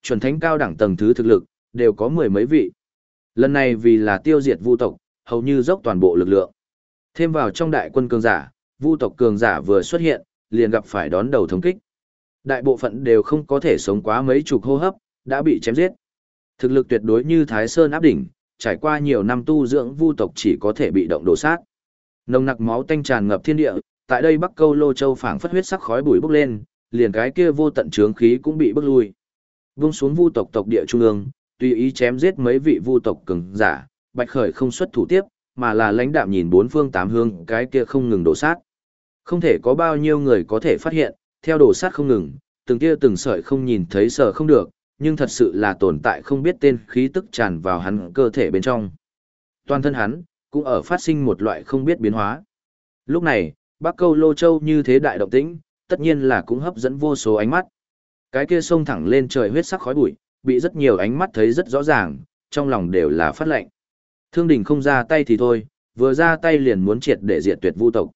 Chuẩn thánh cao đẳng tầng thứ thực lực, đều có mười mấy vị. Lần này vì là tiêu diệt vu tộc, hầu như dốc toàn bộ lực lượng. Thêm vào trong đại quân cường giả, vu tộc cường giả vừa xuất hiện, liền gặp phải đón đầu thống kích. Đại bộ phận đều không có thể sống quá mấy chục hô hấp, đã bị chém giết. Thực lực tuyệt đối như Thái Sơn áp đỉnh, trải qua nhiều năm tu dưỡng vu tộc chỉ có thể bị động đổ sát. Nồng nặc máu tanh tràn ngập thiên địa, tại đây Bắc Câu Lô Châu phảng phất huyết sắc khói bụi bốc lên, liền cái kia vô tận trướng khí cũng bị bức lui. Vung xuống vu tộc tộc địa trung ương, tùy ý chém giết mấy vị vu tộc cường giả, Bạch Khởi không xuất thủ tiếp, mà là lãnh đạm nhìn bốn phương tám hướng, cái kia không ngừng đổ sát. Không thể có bao nhiêu người có thể phát hiện, theo đổ sát không ngừng, từng kia từng sợi không nhìn thấy sợ không được, nhưng thật sự là tồn tại không biết tên khí tức tràn vào hắn cơ thể bên trong. Toàn thân hắn, cũng ở phát sinh một loại không biết biến hóa. Lúc này, Bắc Câu Lô Châu như thế đại động tĩnh, tất nhiên là cũng hấp dẫn vô số ánh mắt. Cái kia sông thẳng lên trời huyết sắc khói bụi, bị rất nhiều ánh mắt thấy rất rõ ràng, trong lòng đều là phát lệnh. Thương đình không ra tay thì thôi, vừa ra tay liền muốn triệt để diệt tuyệt vu tộc.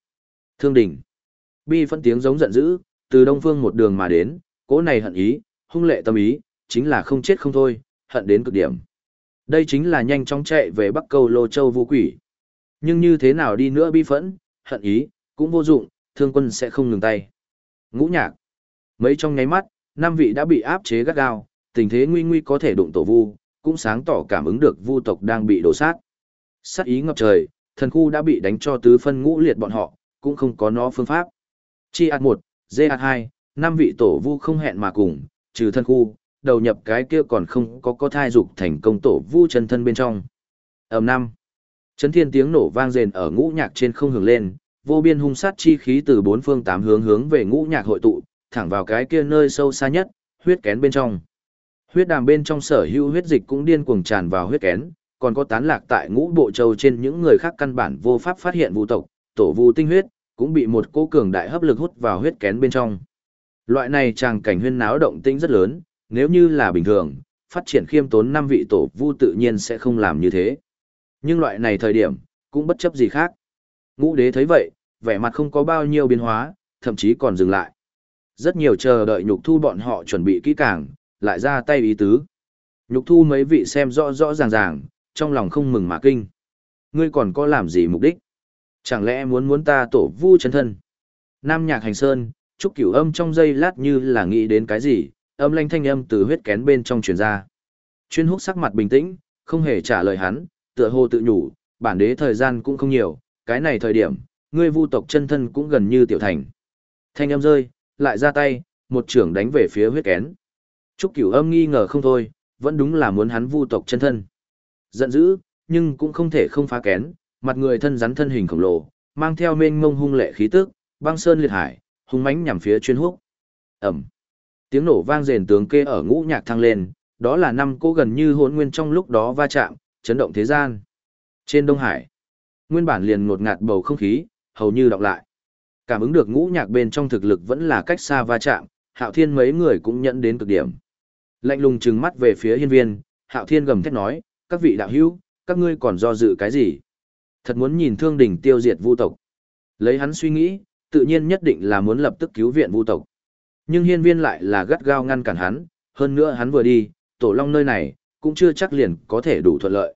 Thương đỉnh. Bi phân tiếng giống giận dữ, từ đông phương một đường mà đến, cỗ này hận ý, hung lệ tâm ý, chính là không chết không thôi, hận đến cực điểm. Đây chính là nhanh chóng chạy về Bắc Câu Lô Châu Vũ Quỷ. Nhưng như thế nào đi nữa bi phẫn, hận ý, cũng vô dụng, thương quân sẽ không ngừng tay. Ngũ nhạc. Mấy trong nháy mắt, năm vị đã bị áp chế gắt gao, tình thế nguy nguy có thể đụng tổ vu, cũng sáng tỏ cảm ứng được vu tộc đang bị đổ sát. Sát ý ngập trời, thần khu đã bị đánh cho tứ phân ngũ liệt bọn họ, cũng không có nó phương pháp. Chi ạt 1, dê ạt 2, năm vị tổ vu không hẹn mà cùng, trừ thân khu, đầu nhập cái kia còn không có có thai dục thành công tổ vu chân thân bên trong. Ầm năm. Chấn thiên tiếng nổ vang rền ở ngũ nhạc trên không hưởng lên, vô biên hung sát chi khí từ bốn phương tám hướng hướng về ngũ nhạc hội tụ, thẳng vào cái kia nơi sâu xa nhất, huyết kén bên trong. Huyết đàm bên trong sở hữu huyết dịch cũng điên cuồng tràn vào huyết kén, còn có tán lạc tại ngũ bộ châu trên những người khác căn bản vô pháp phát hiện vũ tộc, tổ vu tinh huyết, cũng bị một cô cường đại hấp lực hút vào huyết kén bên trong. Loại này tràng cảnh huyên náo động tĩnh rất lớn, nếu như là bình thường, phát triển khiêm tốn năm vị tổ vu tự nhiên sẽ không làm như thế. Nhưng loại này thời điểm, cũng bất chấp gì khác. Ngũ đế thấy vậy, vẻ mặt không có bao nhiêu biến hóa, thậm chí còn dừng lại. Rất nhiều chờ đợi nhục thu bọn họ chuẩn bị kỹ càng, lại ra tay ý tứ. Nhục thu mấy vị xem rõ rõ ràng ràng, trong lòng không mừng mà kinh. Ngươi còn có làm gì mục đích? Chẳng lẽ muốn muốn ta tổ vu chân thân? Nam nhạc hành sơn, trúc cửu âm trong giây lát như là nghĩ đến cái gì, âm lanh thanh âm từ huyết kén bên trong truyền ra. Chuyên húc sắc mặt bình tĩnh, không hề trả lời hắn, tựa hồ tự nhủ, bản đế thời gian cũng không nhiều, cái này thời điểm, ngươi vu tộc chân thân cũng gần như tiểu thành. Thanh âm rơi, lại ra tay, một trưởng đánh về phía huyết kén. Trúc cửu âm nghi ngờ không thôi, vẫn đúng là muốn hắn vu tộc chân thân. Giận dữ, nhưng cũng không thể không phá kén, mặt người thân rắn thân hình khổng lồ, mang theo mênh mông hung lệ khí tức, băng sơn liệt hải, hung mãnh nhằm phía chuyên húc. ầm. Tiếng nổ vang rền tướng kê ở ngũ nhạc thăng lên, đó là năm cô gần như hỗn nguyên trong lúc đó va chạm, chấn động thế gian. Trên Đông Hải, nguyên bản liền ngột ngạt bầu không khí, hầu như đọc lại. Cảm ứng được ngũ nhạc bên trong thực lực vẫn là cách xa va chạm, Hạo Thiên mấy người cũng nhận đến cực điểm. Lạnh lùng trừng mắt về phía hiên viên, Hạo Thiên gầm thét nói, các vị đạo hữu, các ngươi còn do dự cái gì? Thật muốn nhìn thương đỉnh tiêu diệt vu tộc. Lấy hắn suy nghĩ, tự nhiên nhất định là muốn lập tức cứu viện vu tộc. Nhưng hiên viên lại là gắt gao ngăn cản hắn, hơn nữa hắn vừa đi, tổ long nơi này, cũng chưa chắc liền có thể đủ thuận lợi.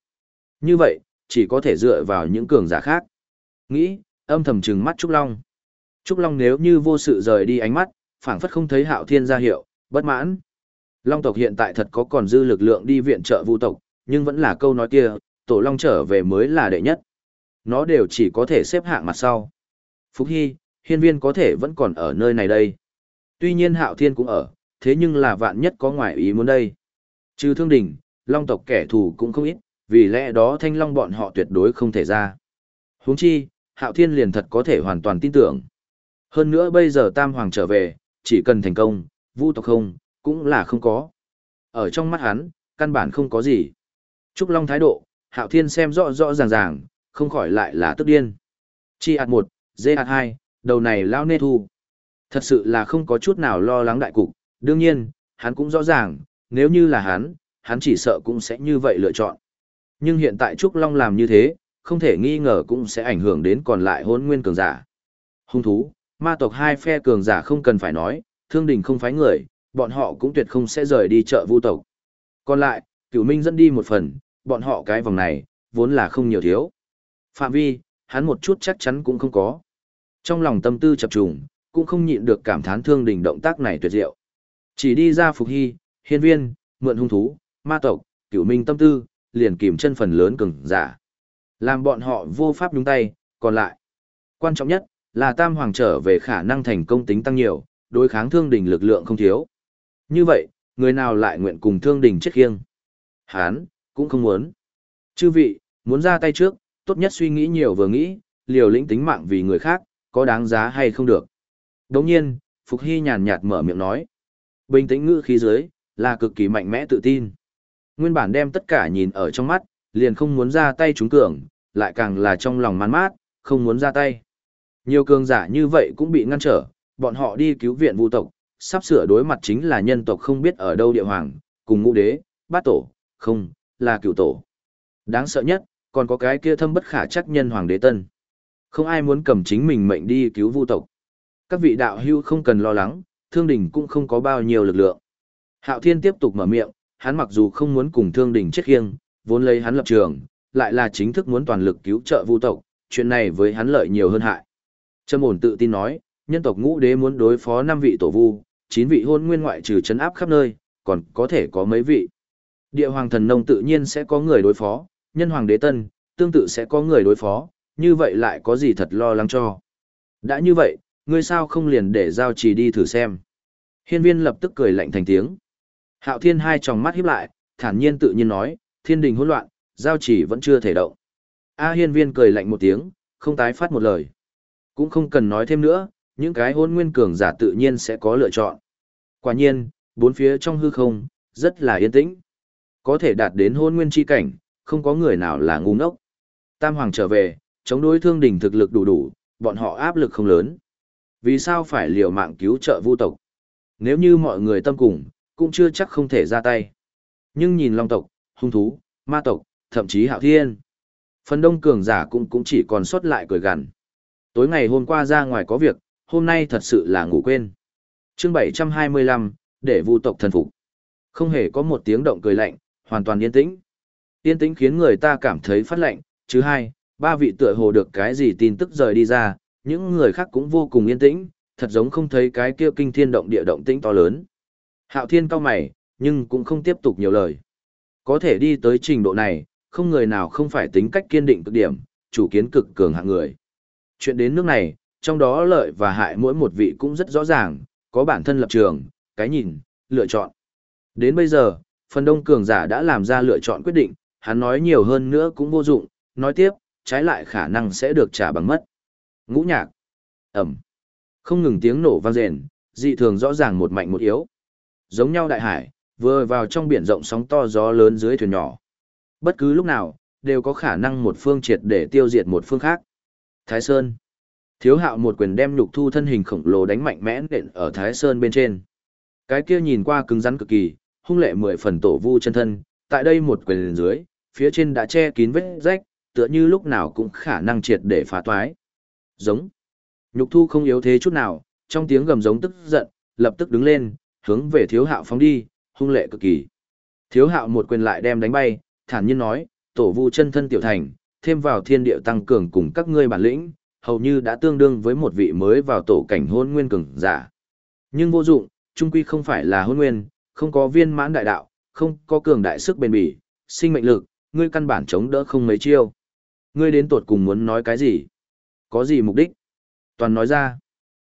Như vậy, chỉ có thể dựa vào những cường giả khác. Nghĩ, âm thầm trừng mắt Trúc Long. Trúc Long nếu như vô sự rời đi ánh mắt, phảng phất không thấy hạo thiên ra hiệu, bất mãn. Long tộc hiện tại thật có còn dư lực lượng đi viện trợ vu tộc, nhưng vẫn là câu nói kia, tổ long trở về mới là đệ nhất. Nó đều chỉ có thể xếp hạng mặt sau. Phúc Hy, hiên viên có thể vẫn còn ở nơi này đây. Tuy nhiên hạo thiên cũng ở, thế nhưng là vạn nhất có ngoại ý muốn đây. Trừ thương đình, long tộc kẻ thù cũng không ít, vì lẽ đó thanh long bọn họ tuyệt đối không thể ra. huống chi, hạo thiên liền thật có thể hoàn toàn tin tưởng. Hơn nữa bây giờ tam hoàng trở về, chỉ cần thành công, vu tộc không, cũng là không có. Ở trong mắt hắn, căn bản không có gì. Trúc Long thái độ, hạo thiên xem rõ rõ ràng ràng, không khỏi lại là tức điên. Chi ạt 1, dê ạt 2, đầu này lao nê thu. Thật sự là không có chút nào lo lắng đại cục, đương nhiên, hắn cũng rõ ràng, nếu như là hắn, hắn chỉ sợ cũng sẽ như vậy lựa chọn. Nhưng hiện tại Trúc Long làm như thế, không thể nghi ngờ cũng sẽ ảnh hưởng đến còn lại hôn nguyên cường giả. Hung thú, ma tộc hai phe cường giả không cần phải nói, thương đình không phái người, bọn họ cũng tuyệt không sẽ rời đi chợ vu tộc. Còn lại, cửu minh dẫn đi một phần, bọn họ cái vòng này, vốn là không nhiều thiếu. Phạm vi, hắn một chút chắc chắn cũng không có. Trong lòng tâm tư chập trùng, cũng không nhịn được cảm thán thương đình động tác này tuyệt diệu. Chỉ đi ra phục hy, hiên viên, mượn hung thú, ma tộc, cửu minh tâm tư, liền kìm chân phần lớn cường giả. Làm bọn họ vô pháp nhúng tay, còn lại. Quan trọng nhất, là tam hoàng trở về khả năng thành công tính tăng nhiều, đối kháng thương đình lực lượng không thiếu. Như vậy, người nào lại nguyện cùng thương đình chết khiêng? Hán, cũng không muốn. Chư vị, muốn ra tay trước, tốt nhất suy nghĩ nhiều vừa nghĩ, liều lĩnh tính mạng vì người khác, có đáng giá hay không được. Đồng nhiên, Phục Hy nhàn nhạt mở miệng nói. Bình tĩnh ngữ khí dưới, là cực kỳ mạnh mẽ tự tin. Nguyên bản đem tất cả nhìn ở trong mắt, liền không muốn ra tay trúng cường, lại càng là trong lòng man mát, không muốn ra tay. Nhiều cường giả như vậy cũng bị ngăn trở, bọn họ đi cứu viện vũ tộc, sắp sửa đối mặt chính là nhân tộc không biết ở đâu địa hoàng, cùng ngũ đế, bát tổ, không, là cựu tổ. Đáng sợ nhất, còn có cái kia thâm bất khả chắc nhân hoàng đế tân. Không ai muốn cầm chính mình mệnh đi cứu vu tộc. Các vị đạo hữu không cần lo lắng, thương đình cũng không có bao nhiêu lực lượng. Hạo Thiên tiếp tục mở miệng, hắn mặc dù không muốn cùng thương đình chết khiêng, vốn lấy hắn lập trường, lại là chính thức muốn toàn lực cứu trợ vu tộc, chuyện này với hắn lợi nhiều hơn hại. Trâm ổn tự tin nói, nhân tộc ngũ đế muốn đối phó năm vị tổ vu, chín vị hôn nguyên ngoại trừ chấn áp khắp nơi, còn có thể có mấy vị. Địa hoàng thần nông tự nhiên sẽ có người đối phó, nhân hoàng đế tân, tương tự sẽ có người đối phó, như vậy lại có gì thật lo lắng cho. Đã như vậy, ngươi sao không liền để giao trì đi thử xem. Hiên viên lập tức cười lạnh thành tiếng. Hạo thiên hai tròng mắt híp lại, thản nhiên tự nhiên nói, thiên đình hỗn loạn, giao trì vẫn chưa thể động. A hiên viên cười lạnh một tiếng, không tái phát một lời. Cũng không cần nói thêm nữa, những cái hôn nguyên cường giả tự nhiên sẽ có lựa chọn. Quả nhiên, bốn phía trong hư không, rất là yên tĩnh. Có thể đạt đến hôn nguyên chi cảnh, không có người nào là ngu ngốc. Tam Hoàng trở về, chống đối thương đình thực lực đủ đủ, bọn họ áp lực không lớn. Vì sao phải liều mạng cứu trợ vu tộc? Nếu như mọi người tâm cùng, cũng chưa chắc không thể ra tay. Nhưng nhìn long tộc, hung thú, ma tộc, thậm chí hạo thiên. Phần đông cường giả cũng cũng chỉ còn sót lại cười gằn. Tối ngày hôm qua ra ngoài có việc, hôm nay thật sự là ngủ quên. chương 725, để vu tộc thần phục. Không hề có một tiếng động cười lạnh, hoàn toàn yên tĩnh. Yên tĩnh khiến người ta cảm thấy phát lạnh, chứ hai, ba vị tựa hồ được cái gì tin tức rời đi ra, những người khác cũng vô cùng yên tĩnh, thật giống không thấy cái kia kinh thiên động địa động tĩnh to lớn. Hạo thiên cao mày, nhưng cũng không tiếp tục nhiều lời. Có thể đi tới trình độ này, không người nào không phải tính cách kiên định cực điểm, chủ kiến cực cường hạng người. Chuyện đến nước này, trong đó lợi và hại mỗi một vị cũng rất rõ ràng, có bản thân lập trường, cái nhìn, lựa chọn. Đến bây giờ, phần đông cường giả đã làm ra lựa chọn quyết định, hắn nói nhiều hơn nữa cũng vô dụng, nói tiếp, trái lại khả năng sẽ được trả bằng mất. Ngũ nhạc. Ẩm. Không ngừng tiếng nổ vang rền, dị thường rõ ràng một mạnh một yếu. Giống nhau đại hải, vừa vào trong biển rộng sóng to gió lớn dưới thuyền nhỏ. Bất cứ lúc nào, đều có khả năng một phương triệt để tiêu diệt một phương khác. Thái Sơn. Thiếu hạo một quyền đem nhục thu thân hình khổng lồ đánh mạnh mẽ nện ở Thái Sơn bên trên. Cái kia nhìn qua cứng rắn cực kỳ, hung lệ mười phần tổ vu chân thân, tại đây một quyền dưới, phía trên đã che kín vết rách, tựa như lúc nào cũng khả năng triệt để phá toái. Giống. Nhục thu không yếu thế chút nào, trong tiếng gầm giống tức giận, lập tức đứng lên, hướng về thiếu hạo phóng đi, hung lệ cực kỳ. Thiếu hạo một quyền lại đem đánh bay, thản nhiên nói, tổ vu chân thân tiểu thành, thêm vào thiên địa tăng cường cùng các ngươi bản lĩnh, hầu như đã tương đương với một vị mới vào tổ cảnh hôn nguyên cường giả. Nhưng vô dụng, trung quy không phải là hôn nguyên, không có viên mãn đại đạo, không có cường đại sức bền bỉ, sinh mệnh lực, ngươi căn bản chống đỡ không mấy chiêu. Ngươi đến tột cùng muốn nói cái gì? Có gì mục đích? Toàn nói ra.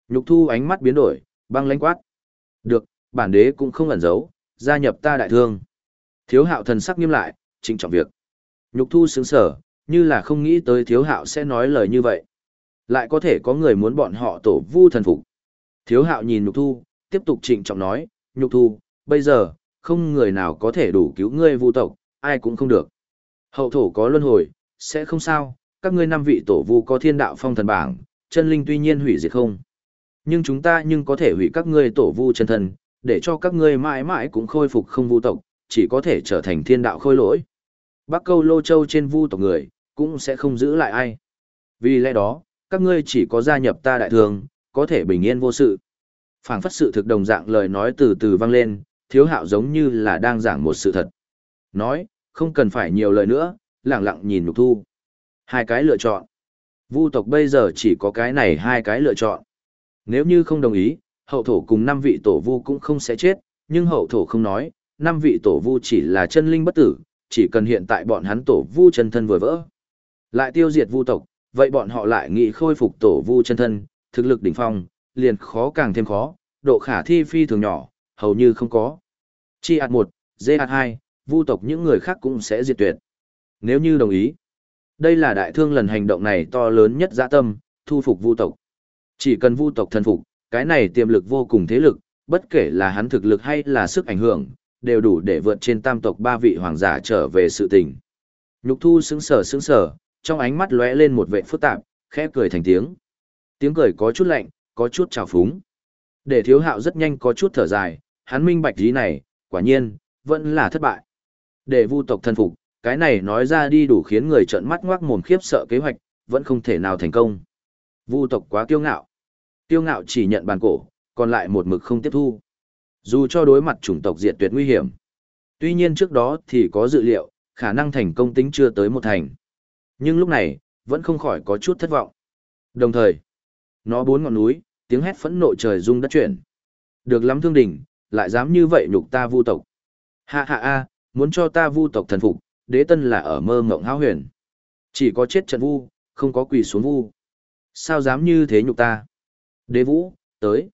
Nhục thu ánh mắt biến đổi, băng lãnh quát. Được, bản đế cũng không ẩn giấu, gia nhập ta đại thương. Thiếu hạo thần sắc nghiêm lại, trịnh trọng việc. Nhục thu sướng sở, như là không nghĩ tới thiếu hạo sẽ nói lời như vậy. Lại có thể có người muốn bọn họ tổ vu thần phục. Thiếu hạo nhìn nhục thu, tiếp tục trịnh trọng nói, nhục thu, bây giờ, không người nào có thể đủ cứu ngươi vu tộc, ai cũng không được. Hậu thổ có luân hồi, sẽ không sao, các ngươi năm vị tổ vu có thiên đạo phong thần bảng, chân linh tuy nhiên hủy diệt không. Nhưng chúng ta nhưng có thể hủy các ngươi tổ vu chân thần, để cho các ngươi mãi mãi cũng khôi phục không vu tộc, chỉ có thể trở thành thiên đạo khôi lỗi. Bắc câu lô châu trên vu tộc người, cũng sẽ không giữ lại ai. Vì lẽ đó, các ngươi chỉ có gia nhập ta đại thường, có thể bình yên vô sự. phảng phất sự thực đồng dạng lời nói từ từ vang lên, thiếu hạo giống như là đang giảng một sự thật. Nói, không cần phải nhiều lời nữa, lặng lặng nhìn nhục thu. Hai cái lựa chọn. Vu tộc bây giờ chỉ có cái này hai cái lựa chọn. Nếu như không đồng ý, hậu thổ cùng năm vị tổ vu cũng không sẽ chết, nhưng hậu thổ không nói, năm vị tổ vu chỉ là chân linh bất tử, chỉ cần hiện tại bọn hắn tổ vu chân thân vừa vỡ. Lại tiêu diệt vu tộc, vậy bọn họ lại nghĩ khôi phục tổ vu chân thân, thực lực đỉnh phong, liền khó càng thêm khó, độ khả thi phi thường nhỏ, hầu như không có. Chi ạt 1, dê ạt 2, vu tộc những người khác cũng sẽ diệt tuyệt. Nếu như đồng ý, đây là đại thương lần hành động này to lớn nhất dã tâm, thu phục vu tộc. Chỉ cần vu tộc thần phục, cái này tiềm lực vô cùng thế lực, bất kể là hắn thực lực hay là sức ảnh hưởng, đều đủ để vượt trên tam tộc ba vị hoàng giả trở về sự tình. Nhục thu sững sờ sững sờ, trong ánh mắt lóe lên một vẻ phức tạp, khẽ cười thành tiếng. Tiếng cười có chút lạnh, có chút trào phúng. Để thiếu hạo rất nhanh có chút thở dài, hắn minh bạch ý này, quả nhiên, vẫn là thất bại. Để vu tộc thần phục, cái này nói ra đi đủ khiến người trợn mắt ngoác mồm khiếp sợ kế hoạch, vẫn không thể nào thành công. Vu tộc quá kiêu ngạo. Kiêu ngạo chỉ nhận bàn cổ, còn lại một mực không tiếp thu. Dù cho đối mặt chủng tộc diệt tuyệt nguy hiểm. Tuy nhiên trước đó thì có dự liệu, khả năng thành công tính chưa tới một thành. Nhưng lúc này, vẫn không khỏi có chút thất vọng. Đồng thời, nó bốn ngọn núi, tiếng hét phẫn nộ trời rung đất chuyển. Được lắm thương đỉnh, lại dám như vậy nhục ta vu tộc. Hạ hạ a, muốn cho ta vu tộc thần phục, đế tân là ở mơ mộng hão huyền. Chỉ có chết trận vu, không có quỳ xuống vu. Sao dám như thế nhục ta? Đế vũ, tới.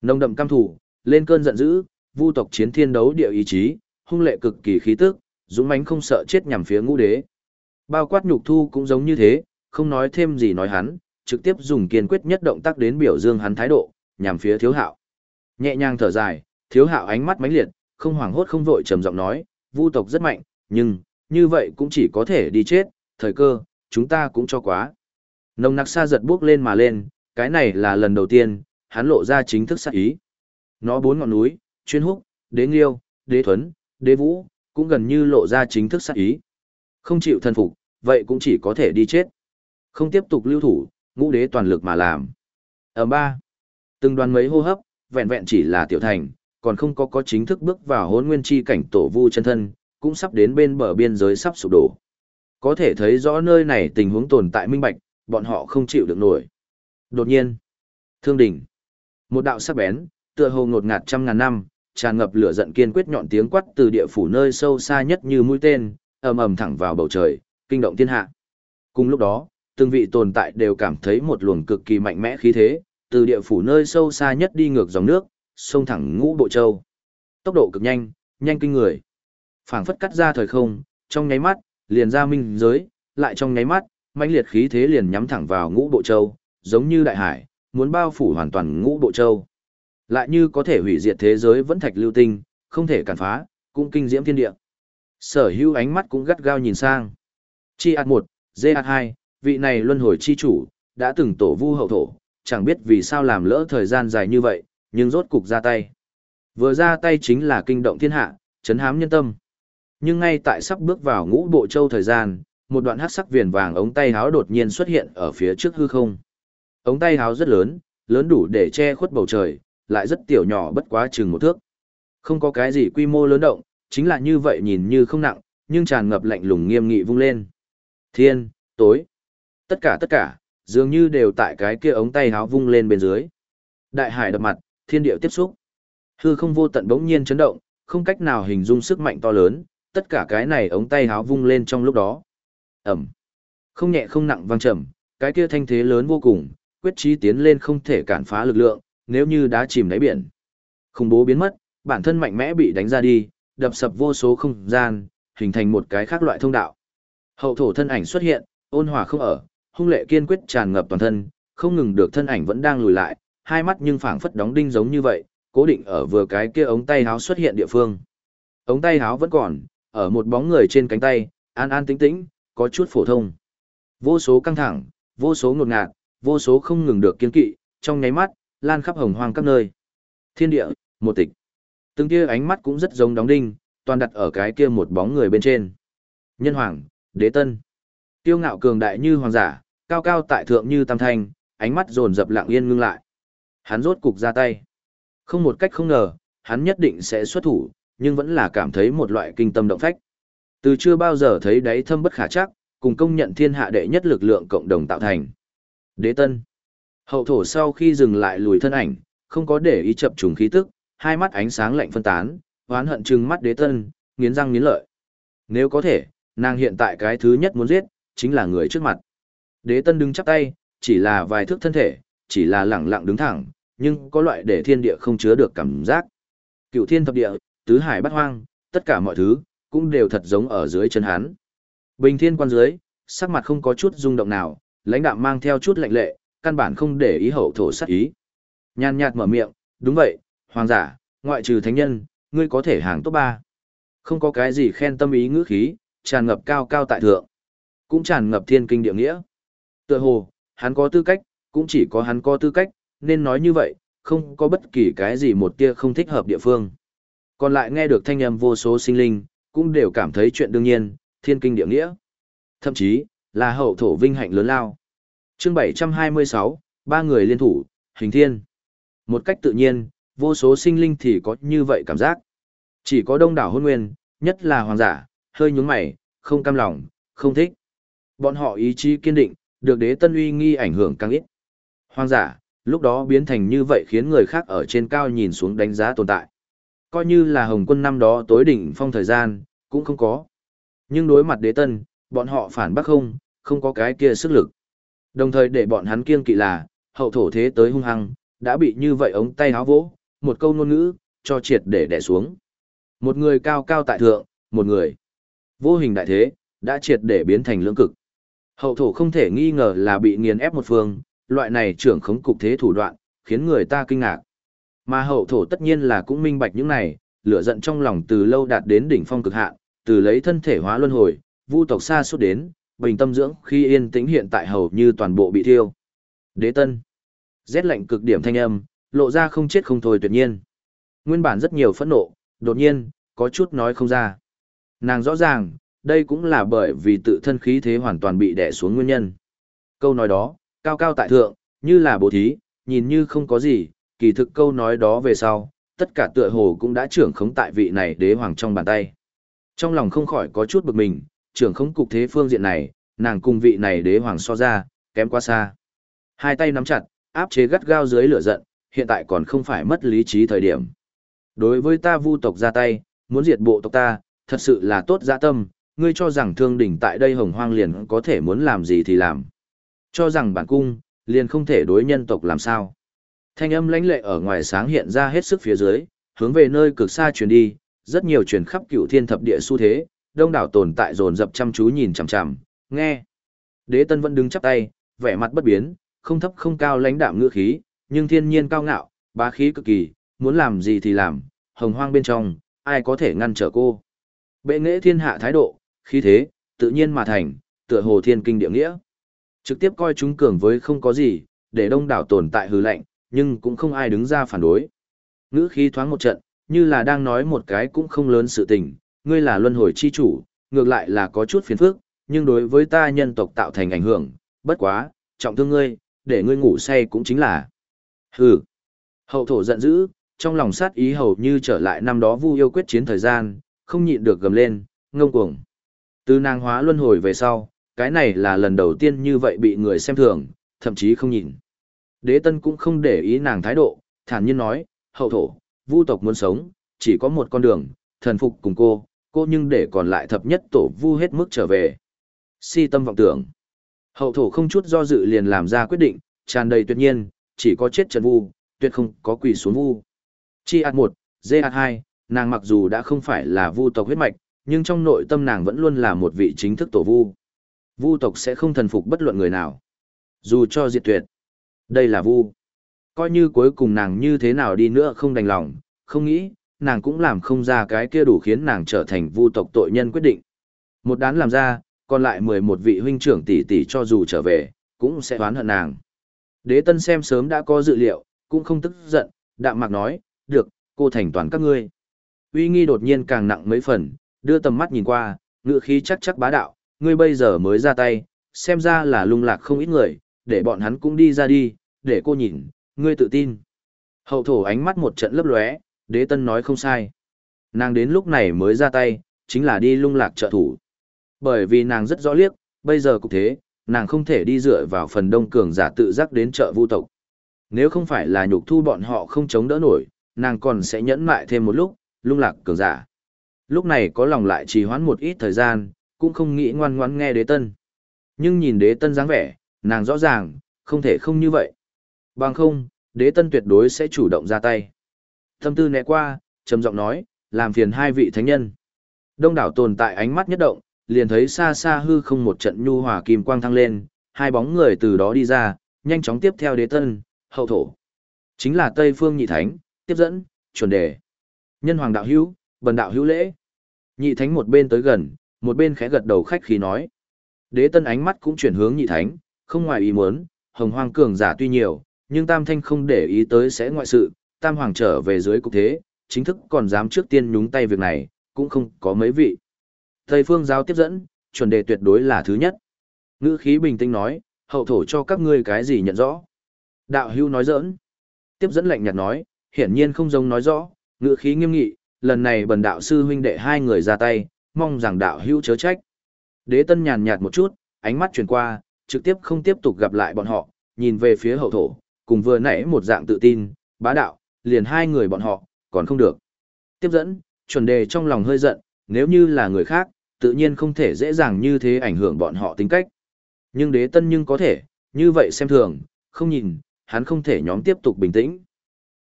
Nông đậm cam thủ, lên cơn giận dữ, vu tộc chiến thiên đấu địa ý chí, hung lệ cực kỳ khí tức, dũng mãnh không sợ chết nhằm phía ngũ đế. Bao quát nhục thu cũng giống như thế, không nói thêm gì nói hắn, trực tiếp dùng kiên quyết nhất động tác đến biểu dương hắn thái độ, nhằm phía thiếu hạo. Nhẹ nhàng thở dài, thiếu hạo ánh mắt mãnh liệt, không hoảng hốt không vội trầm giọng nói, vu tộc rất mạnh, nhưng, như vậy cũng chỉ có thể đi chết, thời cơ, chúng ta cũng cho quá. Nồng nặc xa giật bước lên mà lên, cái này là lần đầu tiên, hắn lộ ra chính thức sát ý. Nó bốn ngọn núi, chuyên húc, đế nghiêu, đế thuấn, đế vũ, cũng gần như lộ ra chính thức sát ý. Không chịu thần phục, vậy cũng chỉ có thể đi chết. Không tiếp tục lưu thủ, ngũ đế toàn lực mà làm. Ở ba, từng đoàn mấy hô hấp, vẹn vẹn chỉ là tiểu thành, còn không có có chính thức bước vào hôn nguyên chi cảnh tổ vu chân thân, cũng sắp đến bên bờ biên giới sắp sụp đổ. Có thể thấy rõ nơi này tình huống tồn tại minh bạch, bọn họ không chịu được nổi. Đột nhiên, thương đỉnh, một đạo sắc bén, tựa hồ ngột ngạt trăm ngàn năm, tràn ngập lửa giận kiên quyết nhọn tiếng quát từ địa phủ nơi sâu xa nhất như mũi tên, ầm ầm thẳng vào bầu trời, kinh động thiên hạ. Cùng lúc đó, từng vị tồn tại đều cảm thấy một luồng cực kỳ mạnh mẽ khí thế, từ địa phủ nơi sâu xa nhất đi ngược dòng nước, xông thẳng ngũ bộ châu. Tốc độ cực nhanh, nhanh kinh người. Phảng phất cắt ra thời không, trong nháy mắt, liền ra minh giới, lại trong nháy mắt, mãnh liệt khí thế liền nhắm thẳng vào ngũ bộ châu, giống như đại hải, muốn bao phủ hoàn toàn ngũ bộ châu. Lại như có thể hủy diệt thế giới vẫn thạch lưu tinh, không thể cản phá, cũng kinh diễm thiên địa. Sở hữu ánh mắt cũng gắt gao nhìn sang. Chi ạt 1, dê ạt 2, vị này luân hồi chi chủ, đã từng tổ vu hậu thổ, chẳng biết vì sao làm lỡ thời gian dài như vậy, nhưng rốt cục ra tay. Vừa ra tay chính là kinh động thiên hạ, chấn hám nhân tâm. Nhưng ngay tại sắp bước vào ngũ bộ châu thời gian, một đoạn hắc sắc viền vàng ống tay háo đột nhiên xuất hiện ở phía trước hư không. Ống tay háo rất lớn, lớn đủ để che khuất bầu trời, lại rất tiểu nhỏ bất quá chừng một thước. Không có cái gì quy mô lớn động, chính là như vậy nhìn như không nặng, nhưng tràn ngập lạnh lùng nghiêm nghị vung lên. Thiên, tối, tất cả tất cả, dường như đều tại cái kia ống tay háo vung lên bên dưới. Đại hải đập mặt, thiên địa tiếp xúc. Hư không vô tận bỗng nhiên chấn động, không cách nào hình dung sức mạnh to lớn, tất cả cái này ống tay háo vung lên trong lúc đó. Ẩm. Không nhẹ không nặng vang trầm, cái kia thanh thế lớn vô cùng, quyết chí tiến lên không thể cản phá lực lượng, nếu như đã chìm đáy biển. Khủng bố biến mất, bản thân mạnh mẽ bị đánh ra đi, đập sập vô số không gian, hình thành một cái khác loại thông đạo. Hậu thổ thân ảnh xuất hiện, ôn hòa không ở, hung lệ kiên quyết tràn ngập toàn thân, không ngừng được thân ảnh vẫn đang lùi lại, hai mắt nhưng phảng phất đóng đinh giống như vậy, cố định ở vừa cái kia ống tay háo xuất hiện địa phương. Ống tay háo vẫn còn, ở một bóng người trên cánh tay, an an tĩnh tĩnh, có chút phổ thông. Vô số căng thẳng, vô số ngột ngạt, vô số không ngừng được kiên kỵ, trong nháy mắt, lan khắp hồng hoang các nơi. Thiên địa, một tịch. Từng kia ánh mắt cũng rất giống đóng đinh, toàn đặt ở cái kia một bóng người bên trên. Nhân hoàng, đế tân. Tiêu ngạo cường đại như hoàng giả, cao cao tại thượng như tam thanh, ánh mắt dồn dập lặng yên ngưng lại. Hắn rốt cục ra tay. Không một cách không ngờ, hắn nhất định sẽ xuất thủ, nhưng vẫn là cảm thấy một loại kinh tâm động phách. Từ chưa bao giờ thấy đáy thâm bất khả chắc, cùng công nhận thiên hạ đệ nhất lực lượng cộng đồng tạo thành. Đế tân. Hậu thổ sau khi dừng lại lùi thân ảnh, không có để ý chập trùng khí tức, hai mắt ánh sáng lạnh phân tán, hoán hận trừng mắt đế tân, nghiến răng nghiến lợi. Nếu có thể, nàng hiện tại cái thứ nhất muốn giết, chính là người trước mặt. Đế tân đứng chắp tay, chỉ là vài thước thân thể, chỉ là lẳng lặng đứng thẳng, nhưng có loại để thiên địa không chứa được cảm giác. Cựu thiên thập địa, tứ hải bát hoang, tất cả mọi thứ, cũng đều thật giống ở dưới chân hắn. Bình thiên quan dưới, sắc mặt không có chút rung động nào, lãnh đạm mang theo chút lạnh lệ, căn bản không để ý hậu thổ sát ý. Nhàn nhạt mở miệng, đúng vậy, hoàng giả, ngoại trừ thánh nhân, ngươi có thể hàng top 3. Không có cái gì khen tâm ý ngữ khí, tràn ngập cao cao tại thượng. Cũng tràn ngập thiên kinh địa nghĩa. Tựa hồ, hắn có tư cách, cũng chỉ có hắn có tư cách, nên nói như vậy, không có bất kỳ cái gì một tia không thích hợp địa phương. Còn lại nghe được thanh âm vô số sinh linh, cũng đều cảm thấy chuyện đương nhiên, thiên kinh địa nghĩa. Thậm chí, là hậu thổ vinh hạnh lớn lao. chương 726, ba người liên thủ, hình thiên. Một cách tự nhiên, vô số sinh linh thì có như vậy cảm giác. Chỉ có đông đảo hôn nguyên, nhất là hoàng giả, hơi nhúng mày, không cam lòng, không thích. Bọn họ ý chí kiên định, được đế tân uy nghi ảnh hưởng càng ít. Hoàng giả, lúc đó biến thành như vậy khiến người khác ở trên cao nhìn xuống đánh giá tồn tại. Coi như là hồng quân năm đó tối đỉnh phong thời gian, cũng không có. Nhưng đối mặt đế tân, bọn họ phản bác không, không có cái kia sức lực. Đồng thời để bọn hắn kiêng kỵ là, hậu thổ thế tới hung hăng, đã bị như vậy ống tay háo vỗ, một câu ngôn ngữ, cho triệt để đè xuống. Một người cao cao tại thượng, một người vô hình đại thế, đã triệt để biến thành lưỡng cực. Hậu thổ không thể nghi ngờ là bị nghiền ép một phương, loại này trưởng khống cục thế thủ đoạn, khiến người ta kinh ngạc. Mà hậu thổ tất nhiên là cũng minh bạch những này, lửa giận trong lòng từ lâu đạt đến đỉnh phong cực hạn, từ lấy thân thể hóa luân hồi, vu tộc xa suốt đến, bình tâm dưỡng khi yên tĩnh hiện tại hầu như toàn bộ bị thiêu. Đế tân. Rét lạnh cực điểm thanh âm, lộ ra không chết không thôi tuyệt nhiên. Nguyên bản rất nhiều phẫn nộ, đột nhiên, có chút nói không ra. Nàng rõ ràng, đây cũng là bởi vì tự thân khí thế hoàn toàn bị đè xuống nguyên nhân. Câu nói đó, cao cao tại thượng, như là bố thí, nhìn như không có gì, kỳ thực câu nói đó về sau, tất cả tựa hồ cũng đã trưởng khống tại vị này đế hoàng trong bàn tay. Trong lòng không khỏi có chút bực mình, trưởng khống cục thế phương diện này, nàng cùng vị này đế hoàng so ra, kém quá xa. Hai tay nắm chặt, áp chế gắt gao dưới lửa giận, hiện tại còn không phải mất lý trí thời điểm. Đối với ta vu tộc ra tay, muốn diệt bộ tộc ta, thật sự là tốt dạ tâm, ngươi cho rằng thương đỉnh tại đây hồng hoang liền có thể muốn làm gì thì làm. Cho rằng bản cung, liền không thể đối nhân tộc làm sao. Thanh âm lãnh lệ ở ngoài sáng hiện ra hết sức phía dưới, hướng về nơi cực xa truyền đi, rất nhiều truyền khắp cửu thiên thập địa xu thế, đông đảo tồn tại dồn dập chăm chú nhìn chằm chằm, nghe. Đế Tân vẫn đứng chắp tay, vẻ mặt bất biến, không thấp không cao lãnh đạm ngữ khí, nhưng thiên nhiên cao ngạo, bá khí cực kỳ, muốn làm gì thì làm, hồng hoang bên trong, ai có thể ngăn trở cô. Bệ nghệ thiên hạ thái độ, khí thế, tự nhiên mà thành, tựa hồ thiên kinh địa nghĩa. Trực tiếp coi chúng cường với không có gì, để đông đảo tồn tại hư lạnh, nhưng cũng không ai đứng ra phản đối. Ngữ khí thoáng một trận, như là đang nói một cái cũng không lớn sự tình, ngươi là luân hồi chi chủ, ngược lại là có chút phiền phức, nhưng đối với ta nhân tộc tạo thành ảnh hưởng, bất quá, trọng thương ngươi, để ngươi ngủ say cũng chính là. Hừ. Hậu thổ giận dữ, trong lòng sát ý hầu như trở lại năm đó vu yêu quyết chiến thời gian, không nhịn được gầm lên, ngông cuồng. Từ nàng hóa luân hồi về sau, cái này là lần đầu tiên như vậy bị người xem thường, thậm chí không nhìn. Đế tân cũng không để ý nàng thái độ, thản nhiên nói, hậu thổ, vu tộc muốn sống, chỉ có một con đường, thần phục cùng cô, cô nhưng để còn lại thập nhất tổ vu hết mức trở về. Si tâm vọng tưởng. Hậu thổ không chút do dự liền làm ra quyết định, tràn đầy tuyệt nhiên, chỉ có chết trần vu, tuyệt không có quỳ xuống vu. Chi ạt 1, dê ạt 2, nàng mặc dù đã không phải là vu tộc huyết mạch, nhưng trong nội tâm nàng vẫn luôn là một vị chính thức tổ vu. Vu tộc sẽ không thần phục bất luận người nào. Dù cho diệt tuyệt. Đây là vu. Coi như cuối cùng nàng như thế nào đi nữa không đành lòng, không nghĩ, nàng cũng làm không ra cái kia đủ khiến nàng trở thành vu tộc tội nhân quyết định. Một đán làm ra, còn lại 11 vị huynh trưởng tỷ tỷ cho dù trở về, cũng sẽ oán hận nàng. Đế tân xem sớm đã có dự liệu, cũng không tức giận, đạm mạc nói, được, cô thành toàn các ngươi. Uy nghi đột nhiên càng nặng mấy phần, đưa tầm mắt nhìn qua, ngựa khí chắc chắc bá đạo, ngươi bây giờ mới ra tay, xem ra là lung lạc không ít người, để bọn hắn cũng đi ra đi, để cô nhìn, ngươi tự tin. Hậu thổ ánh mắt một trận lấp lóe, đế tân nói không sai. Nàng đến lúc này mới ra tay, chính là đi lung lạc trợ thủ. Bởi vì nàng rất rõ liếc, bây giờ cũng thế, nàng không thể đi dựa vào phần đông cường giả tự giác đến trợ vu tộc. Nếu không phải là nhục thu bọn họ không chống đỡ nổi, nàng còn sẽ nhẫn mại thêm một lúc, lung lạc cường giả. Lúc này có lòng lại trì hoãn một ít thời gian, cũng không nghĩ ngoan ngoãn nghe đế tân. Nhưng nhìn đế tân dáng vẻ, nàng rõ ràng, không thể không như vậy. Bằng không, đế tân tuyệt đối sẽ chủ động ra tay. Thâm tư né qua, trầm giọng nói, làm phiền hai vị thánh nhân. Đông đảo tồn tại ánh mắt nhất động, liền thấy xa xa hư không một trận nhu hòa kim quang thăng lên, hai bóng người từ đó đi ra, nhanh chóng tiếp theo đế tân, hậu thổ. Chính là Tây Phương Nhị Thánh, tiếp dẫn, chuẩn đề. Nhân hoàng đạo hữu, bần đạo hữu lễ. Nhị Thánh một bên tới gần, một bên khẽ gật đầu khách khí nói. Đế tân ánh mắt cũng chuyển hướng nhị thánh, không ngoài ý muốn, hồng hoang cường giả tuy nhiều, nhưng tam thanh không để ý tới sẽ ngoại sự, tam hoàng trở về dưới cục thế, chính thức còn dám trước tiên nhúng tay việc này, cũng không có mấy vị. Tây phương giáo tiếp dẫn, chuẩn đề tuyệt đối là thứ nhất. Ngữ khí bình tĩnh nói, hậu thổ cho các ngươi cái gì nhận rõ. Đạo hưu nói giỡn. Tiếp dẫn lệnh nhạt nói, hiển nhiên không giống nói rõ, ngữ khí nghiêm nghị, lần này bần đạo sư huynh đệ hai người ra tay, mong rằng đạo hưu chớ trách. Đế tân nhàn nhạt một chút, ánh mắt chuyển qua, trực tiếp không tiếp tục gặp lại bọn họ, nhìn về phía hậu thổ, cùng vừa nãy một dạng tự tin, bá đạo, liền hai người bọn họ, còn không được. Tiếp dẫn, chuẩn đề trong lòng hơi giận, nếu như là người khác, tự nhiên không thể dễ dàng như thế ảnh hưởng bọn họ tính cách. Nhưng đế tân nhưng có thể, như vậy xem thường, không nhìn, hắn không thể nhóm tiếp tục bình tĩnh.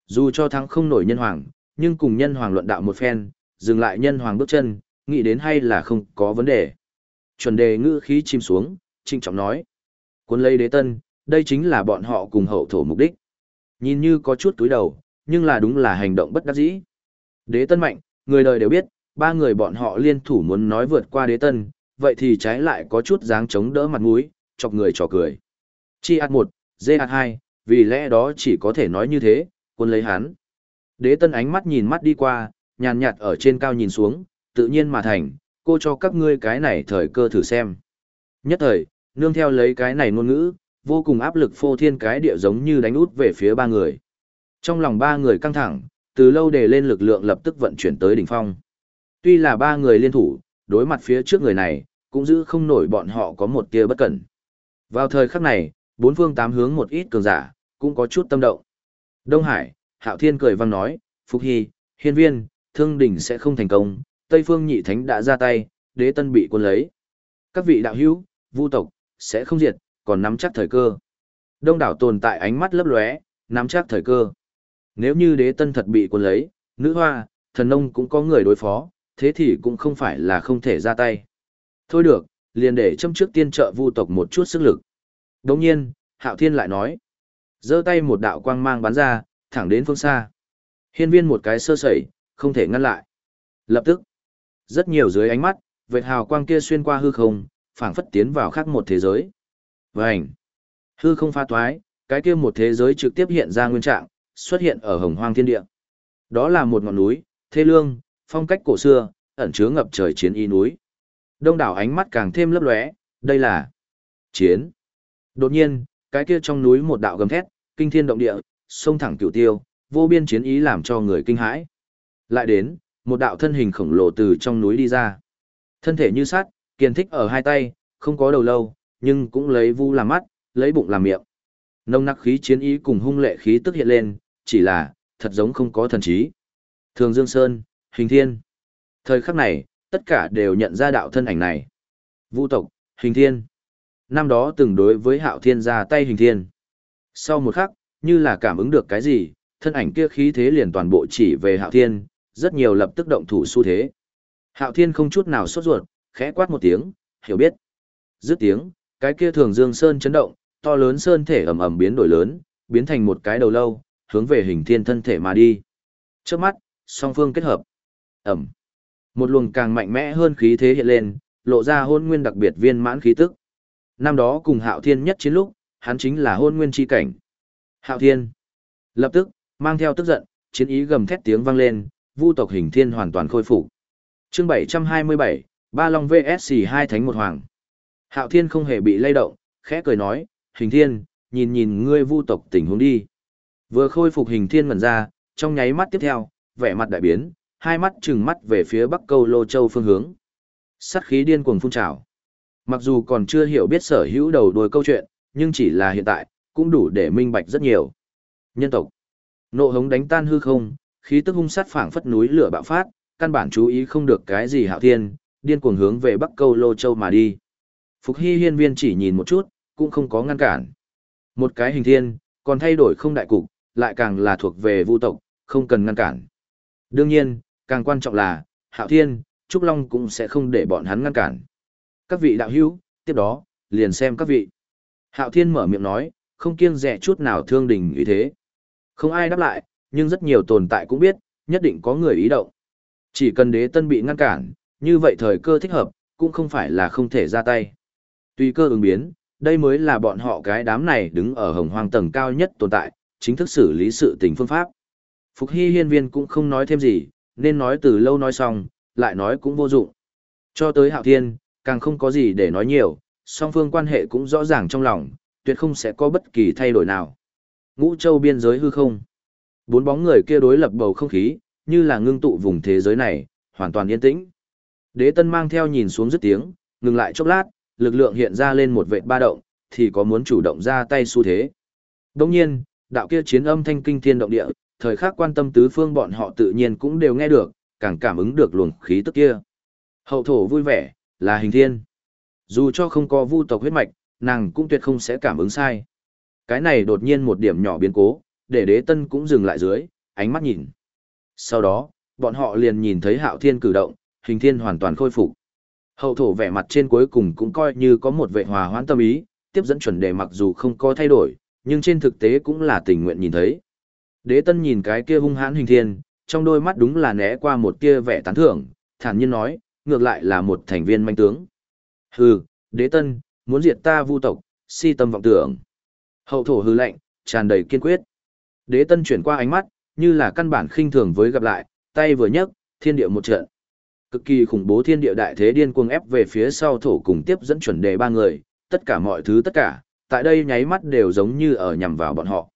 Dù cho thắng không nổi nhân hoàng, nhưng cùng nhân hoàng luận đạo một phen, dừng lại nhân hoàng bước chân, nghĩ đến hay là không có vấn đề. Chuẩn đề ngữ khí chìm xuống, trinh trọng nói. Quân lấy đế tân, đây chính là bọn họ cùng hậu thổ mục đích. Nhìn như có chút túi đầu, nhưng là đúng là hành động bất đắc dĩ. Đế tân mạnh, người đời đều biết, ba người bọn họ liên thủ muốn nói vượt qua đế tân, vậy thì trái lại có chút dáng chống đỡ mặt mũi, chọc người trò cười. Chi ạt một, dê ạt hai, vì lẽ đó chỉ có thể nói như thế, quân lấy hắn. Đế tân ánh mắt nhìn mắt đi qua, nhàn nhạt ở trên cao nhìn xuống, tự nhiên mà thành, cô cho các ngươi cái này thời cơ thử xem. Nhất thời, nương theo lấy cái này ngôn ngữ, vô cùng áp lực phô thiên cái địa giống như đánh út về phía ba người. Trong lòng ba người căng thẳng, từ lâu để lên lực lượng lập tức vận chuyển tới đỉnh phong. Tuy là ba người liên thủ, đối mặt phía trước người này, cũng giữ không nổi bọn họ có một tia bất cẩn. Vào thời khắc này, bốn phương tám hướng một ít cường giả, cũng có chút tâm động. Đông Hải, Hạo Thiên cười vang nói, Phúc Hy, Hiên Viên, Thương Đỉnh sẽ không thành công, Tây Phương Nhị Thánh đã ra tay, đế tân bị quân lấy. Các vị đạo hữu, vu tộc, sẽ không diệt, còn nắm chắc thời cơ. Đông đảo tồn tại ánh mắt lấp lóe, nắm chắc thời cơ. Nếu như đế tân thật bị cuốn lấy, nữ hoa, thần nông cũng có người đối phó, thế thì cũng không phải là không thể ra tay. Thôi được, liền để châm trước tiên trợ vu tộc một chút sức lực. Đồng nhiên, Hạo Thiên lại nói. giơ tay một đạo quang mang bắn ra, thẳng đến phương xa. Hiên viên một cái sơ sẩy, không thể ngăn lại. Lập tức, rất nhiều dưới ánh mắt, vệt hào quang kia xuyên qua hư không, phảng phất tiến vào khác một thế giới. Vành! Hư không pha toái, cái kia một thế giới trực tiếp hiện ra nguyên trạng, xuất hiện ở hồng hoang thiên địa. Đó là một ngọn núi, thê lương, phong cách cổ xưa, ẩn chứa ngập trời chiến y núi. Đông đảo ánh mắt càng thêm lấp lóe, đây là chiến. Đột nhiên, cái kia trong núi một đạo gầm thét, kinh thiên động địa, sông thẳng cửu tiêu, vô biên chiến ý làm cho người kinh hãi. Lại đến, một đạo thân hình khổng lồ từ trong núi đi ra. Thân thể như sắt, kiên thích ở hai tay, không có đầu lâu, nhưng cũng lấy vu làm mắt, lấy bụng làm miệng. Nông nặc khí chiến ý cùng hung lệ khí tức hiện lên, chỉ là, thật giống không có thần trí. Thường Dương Sơn, Hình Thiên. Thời khắc này, tất cả đều nhận ra đạo thân ảnh này. Vu tộc, Hình Thiên. Năm đó từng đối với Hạo Thiên ra tay Hình Thiên. Sau một khắc, như là cảm ứng được cái gì, thân ảnh kia khí thế liền toàn bộ chỉ về Hạo Thiên, rất nhiều lập tức động thủ xu thế. Hạo Thiên không chút nào sốt ruột, khẽ quát một tiếng, hiểu biết. Dứt tiếng, cái kia thường dương sơn chấn động, to lớn sơn thể ầm ầm biến đổi lớn, biến thành một cái đầu lâu, hướng về hình thiên thân thể mà đi. Trước mắt, song phương kết hợp. Ẩm. Một luồng càng mạnh mẽ hơn khí thế hiện lên, lộ ra hôn nguyên đặc biệt viên mãn khí tức. Năm đó cùng hạo thiên nhất chiến lúc, hắn chính là hôn nguyên chi cảnh. Hạo thiên. Lập tức, mang theo tức giận, chiến ý gầm thét tiếng vang lên, vu tộc hình thiên hoàn toàn khôi phục. Chương 727, Ba Long VS hai thánh một hoàng. Hạo Thiên không hề bị lay động, khẽ cười nói, hình thiên, nhìn nhìn ngươi vu tộc tình huống đi. Vừa khôi phục hình thiên ngẩn ra, trong nháy mắt tiếp theo, vẻ mặt đại biến, hai mắt trừng mắt về phía bắc câu lô châu phương hướng. Sát khí điên cuồng phun trào. Mặc dù còn chưa hiểu biết sở hữu đầu đuôi câu chuyện, nhưng chỉ là hiện tại, cũng đủ để minh bạch rất nhiều. Nhân tộc. Nộ hống đánh tan hư không, khí tức hung sát phảng phất núi lửa bạo phát, căn bản chú ý không được cái gì hạo thiên, điên cuồng hướng về bắc câu lô châu mà đi. Phục Hy hiên viên chỉ nhìn một chút, cũng không có ngăn cản. Một cái hình thiên, còn thay đổi không đại cục, lại càng là thuộc về vu tộc, không cần ngăn cản. Đương nhiên, càng quan trọng là, Hạo Thiên, Trúc Long cũng sẽ không để bọn hắn ngăn cản. Các vị đạo hữu, tiếp đó, liền xem các vị. Hạo Thiên mở miệng nói, không kiêng dè chút nào thương đình ý thế. Không ai đáp lại, nhưng rất nhiều tồn tại cũng biết, nhất định có người ý động. Chỉ cần đế tân bị ngăn cản, như vậy thời cơ thích hợp, cũng không phải là không thể ra tay. Tùy cơ ứng biến, đây mới là bọn họ cái đám này đứng ở hồng hoang tầng cao nhất tồn tại, chính thức xử lý sự tình phương pháp. Phục Hy hiên viên cũng không nói thêm gì, nên nói từ lâu nói xong, lại nói cũng vô dụng. Cho tới hạo thiên, càng không có gì để nói nhiều, song phương quan hệ cũng rõ ràng trong lòng, tuyệt không sẽ có bất kỳ thay đổi nào. Ngũ châu biên giới hư không. Bốn bóng người kia đối lập bầu không khí, như là ngưng tụ vùng thế giới này, hoàn toàn yên tĩnh. Đế tân mang theo nhìn xuống dứt tiếng, ngừng lại chốc lát, lực lượng hiện ra lên một vệt ba động, thì có muốn chủ động ra tay xu thế. Đồng nhiên, đạo kia chiến âm thanh kinh thiên động địa, thời khắc quan tâm tứ phương bọn họ tự nhiên cũng đều nghe được, càng cảm ứng được luồng khí tức kia. Hậu thổ vui vẻ, là hình thiên. Dù cho không có vu tộc huyết mạch, nàng cũng tuyệt không sẽ cảm ứng sai. Cái này đột nhiên một điểm nhỏ biến cố, để đế tân cũng dừng lại dưới, ánh mắt nhìn. Sau đó, bọn họ liền nhìn thấy hạo thiên cử động, hình thiên hoàn toàn khôi phục. Hậu thổ vẻ mặt trên cuối cùng cũng coi như có một vệ hòa hoãn tâm ý, tiếp dẫn chuẩn đề mặc dù không có thay đổi, nhưng trên thực tế cũng là tình nguyện nhìn thấy. Đế tân nhìn cái kia hung hãn hình thiên, trong đôi mắt đúng là né qua một kia vẻ tán thưởng, thản nhiên nói, ngược lại là một thành viên manh tướng. Hừ, đế tân, muốn diệt ta vu tộc, si tâm vọng tưởng. Hậu thổ hư lệnh, tràn đầy kiên quyết. Đế tân chuyển qua ánh mắt, như là căn bản khinh thường với gặp lại, tay vừa nhấc, thiên địa một trận. Cực kỳ khủng bố thiên địa đại thế điên cuồng ép về phía sau thổ cùng tiếp dẫn chuẩn đề ba người, tất cả mọi thứ tất cả, tại đây nháy mắt đều giống như ở nhằm vào bọn họ.